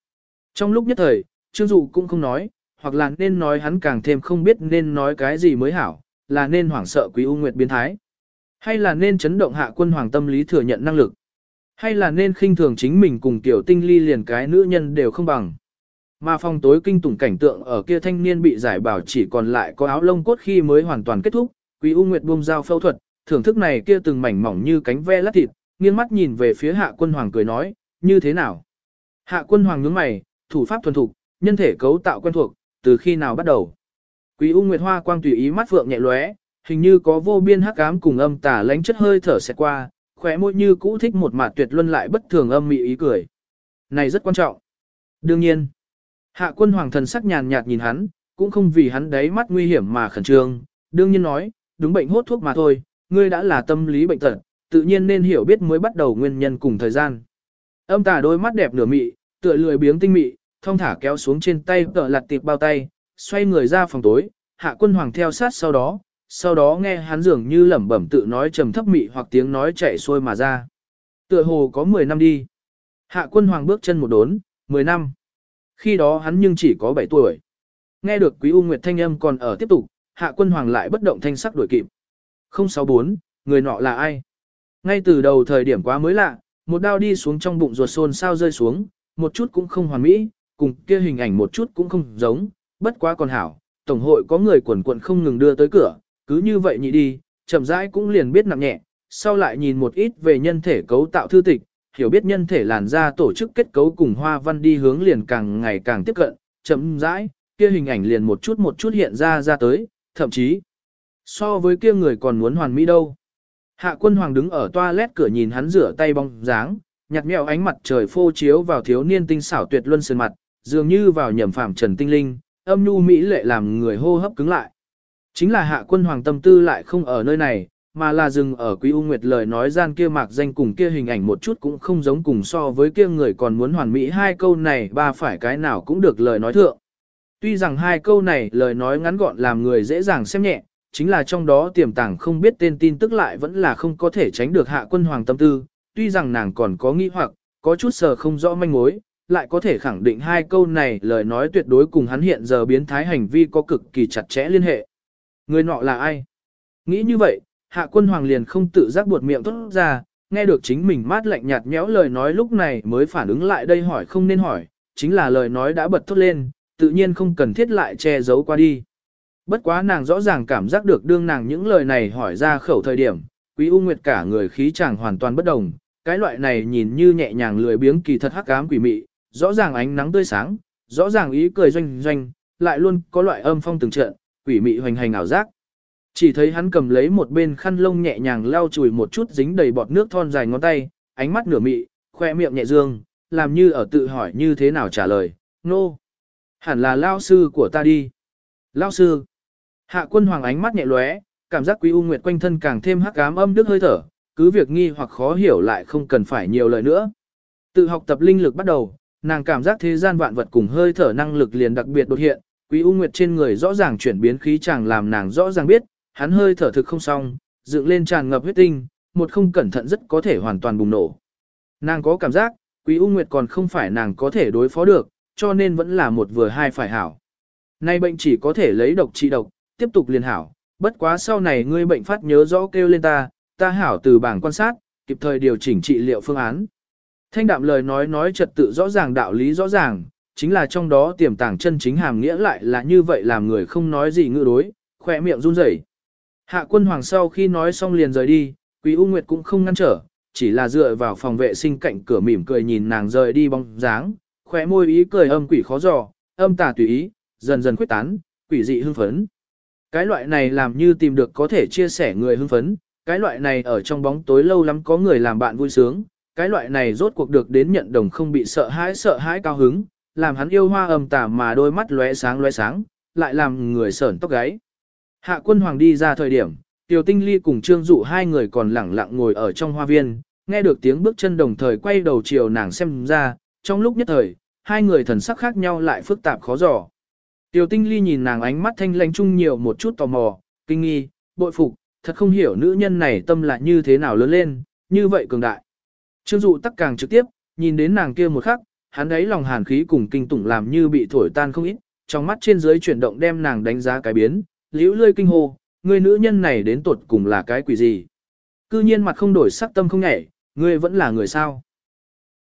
Trong lúc nhất thời, Trương Dụ cũng không nói, hoặc là nên nói hắn càng thêm không biết nên nói cái gì mới hảo, là nên hoảng sợ quý U Nguyệt biến thái, hay là nên chấn động hạ quân hoàng tâm lý thừa nhận năng lực, hay là nên khinh thường chính mình cùng tiểu tinh ly liền cái nữ nhân đều không bằng. Mà phòng tối kinh tủng cảnh tượng ở kia thanh niên bị giải bảo chỉ còn lại có áo lông cốt khi mới hoàn toàn kết thúc, Quý U Nguyệt buông dao phẫu thuật, thưởng thức này kia từng mảnh mỏng như cánh ve lát thịt, nghiêng mắt nhìn về phía Hạ Quân Hoàng cười nói, như thế nào? Hạ Quân Hoàng nhướng mày, thủ pháp thuần thục, nhân thể cấu tạo quen thuộc, từ khi nào bắt đầu? Quý U Nguyệt Hoa quang tùy ý mắt phượng nhẹ lóe, hình như có vô biên hắc ám cùng âm tà lánh chất hơi thở sẽ qua, khóe môi như cũ thích một mặt tuyệt luân lại bất thường âm mị ý cười. Này rất quan trọng. Đương nhiên, Hạ quân hoàng thần sắc nhàn nhạt nhìn hắn, cũng không vì hắn đáy mắt nguy hiểm mà khẩn trương, đương nhiên nói, đúng bệnh hốt thuốc mà thôi, ngươi đã là tâm lý bệnh tật, tự nhiên nên hiểu biết mới bắt đầu nguyên nhân cùng thời gian. Âm tà đôi mắt đẹp nửa mị, tựa lười biếng tinh mị, thông thả kéo xuống trên tay tợ lặt tiệp bao tay, xoay người ra phòng tối, hạ quân hoàng theo sát sau đó, sau đó nghe hắn dường như lẩm bẩm tự nói trầm thấp mị hoặc tiếng nói chạy xuôi mà ra. Tựa hồ có 10 năm đi. Hạ quân hoàng bước chân một đốn, 10 năm. Khi đó hắn nhưng chỉ có 7 tuổi. Nghe được Quý U Nguyệt thanh âm còn ở tiếp tục, Hạ Quân Hoàng lại bất động thanh sắc đuổi kịp. 064, người nọ là ai? Ngay từ đầu thời điểm quá mới lạ, một đao đi xuống trong bụng ruột xôn sao rơi xuống, một chút cũng không hoàn mỹ, cùng kia hình ảnh một chút cũng không giống, bất quá còn hảo. Tổng hội có người quần quận không ngừng đưa tới cửa, cứ như vậy nhị đi, chậm rãi cũng liền biết nặng nhẹ, sau lại nhìn một ít về nhân thể cấu tạo thư tịch, hiểu biết nhân thể làn da tổ chức kết cấu cùng hoa văn đi hướng liền càng ngày càng tiếp cận, chậm rãi, kia hình ảnh liền một chút một chút hiện ra ra tới, thậm chí, so với kia người còn muốn hoàn mỹ đâu. Hạ quân hoàng đứng ở toilet cửa nhìn hắn rửa tay bóng dáng, nhạt mèo ánh mặt trời phô chiếu vào thiếu niên tinh xảo tuyệt luân sơn mặt, dường như vào nhầm phàm trần tinh linh, âm nhu mỹ lệ làm người hô hấp cứng lại. Chính là hạ quân hoàng tâm tư lại không ở nơi này, mà là dừng ở Quý U Nguyệt lời nói gian kia mạc danh cùng kia hình ảnh một chút cũng không giống cùng so với kia người còn muốn hoàn mỹ hai câu này ba phải cái nào cũng được lời nói thượng. Tuy rằng hai câu này lời nói ngắn gọn làm người dễ dàng xem nhẹ, chính là trong đó tiềm tàng không biết tên tin tức lại vẫn là không có thể tránh được hạ quân hoàng tâm tư, tuy rằng nàng còn có nghĩ hoặc, có chút sờ không rõ manh mối, lại có thể khẳng định hai câu này lời nói tuyệt đối cùng hắn hiện giờ biến thái hành vi có cực kỳ chặt chẽ liên hệ. Người nọ là ai? Nghĩ như vậy, hạ quân hoàng liền không tự giác buột miệng tốt ra, nghe được chính mình mát lạnh nhạt nhẽo lời nói lúc này mới phản ứng lại đây hỏi không nên hỏi, chính là lời nói đã bật thốt lên, tự nhiên không cần thiết lại che giấu qua đi. Bất quá nàng rõ ràng cảm giác được đương nàng những lời này hỏi ra khẩu thời điểm, quý u nguyệt cả người khí chàng hoàn toàn bất đồng, cái loại này nhìn như nhẹ nhàng lười biếng kỳ thật hắc ám quỷ mị, rõ ràng ánh nắng tươi sáng, rõ ràng ý cười doanh doanh, lại luôn có loại âm phong từng trận, quỷ mị hoành hành ảo giác. Chỉ thấy hắn cầm lấy một bên khăn lông nhẹ nhàng lau chùi một chút dính đầy bọt nước thon dài ngón tay, ánh mắt nửa mị, khoe miệng nhẹ dương, làm như ở tự hỏi như thế nào trả lời, nô. No. Hẳn là lao sư của ta đi. Lao sư. Hạ quân hoàng ánh mắt nhẹ lóe, cảm giác quý u nguyệt quanh thân càng thêm hắc ám âm đức hơi thở, cứ việc nghi hoặc khó hiểu lại không cần phải nhiều lời nữa. Tự học tập linh lực bắt đầu, nàng cảm giác thế gian vạn vật cùng hơi thở năng lực liền đặc biệt đột hiện, quý u nguyệt trên người rõ ràng chuyển biến khí chàng làm nàng rõ ràng biết, hắn hơi thở thực không xong, dựng lên tràn ngập huyết tinh, một không cẩn thận rất có thể hoàn toàn bùng nổ. Nàng có cảm giác, quý u nguyệt còn không phải nàng có thể đối phó được, cho nên vẫn là một vừa hai phải hảo. Nay bệnh chỉ có thể lấy độc trị độc, tiếp tục liền hảo, bất quá sau này ngươi bệnh phát nhớ rõ kêu lên ta, ta hảo từ bảng quan sát, kịp thời điều chỉnh trị liệu phương án. Thanh đạm lời nói nói trật tự rõ ràng đạo lý rõ ràng, chính là trong đó tiềm tàng chân chính hàm nghĩa lại là như vậy làm người không nói gì ngựa đối, khỏe miệng run rẩy. Hạ quân hoàng sau khi nói xong liền rời đi, Quý U Nguyệt cũng không ngăn trở, chỉ là dựa vào phòng vệ sinh cạnh cửa mỉm cười nhìn nàng rời đi bóng dáng, khỏe môi ý cười âm quỷ khó dò, âm tà tùy ý, dần dần quyết tán, quỷ dị hưng phấn. Cái loại này làm như tìm được có thể chia sẻ người hưng phấn, cái loại này ở trong bóng tối lâu lắm có người làm bạn vui sướng, cái loại này rốt cuộc được đến nhận đồng không bị sợ hãi sợ hãi cao hứng, làm hắn yêu hoa âm tà mà đôi mắt lóe sáng lóe sáng, lại làm người sởn tóc gáy. Hạ quân hoàng đi ra thời điểm, Tiểu Tinh Ly cùng Trương Dụ hai người còn lẳng lặng ngồi ở trong hoa viên, nghe được tiếng bước chân đồng thời quay đầu chiều nàng xem ra, trong lúc nhất thời, hai người thần sắc khác nhau lại phức tạp khó dò. Tiểu Tinh Ly nhìn nàng ánh mắt thanh lãnh chung nhiều một chút tò mò, kinh nghi, bội phục, thật không hiểu nữ nhân này tâm lại như thế nào lớn lên, như vậy cường đại. Trương Dụ tắc càng trực tiếp, nhìn đến nàng kia một khắc, hắn ấy lòng hàn khí cùng kinh tủng làm như bị thổi tan không ít, trong mắt trên dưới chuyển động đem nàng đánh giá cái biến, liễu lươi kinh hô, người nữ nhân này đến tột cùng là cái quỷ gì. Cư nhiên mặt không đổi sắc tâm không nhảy, ngươi vẫn là người sao.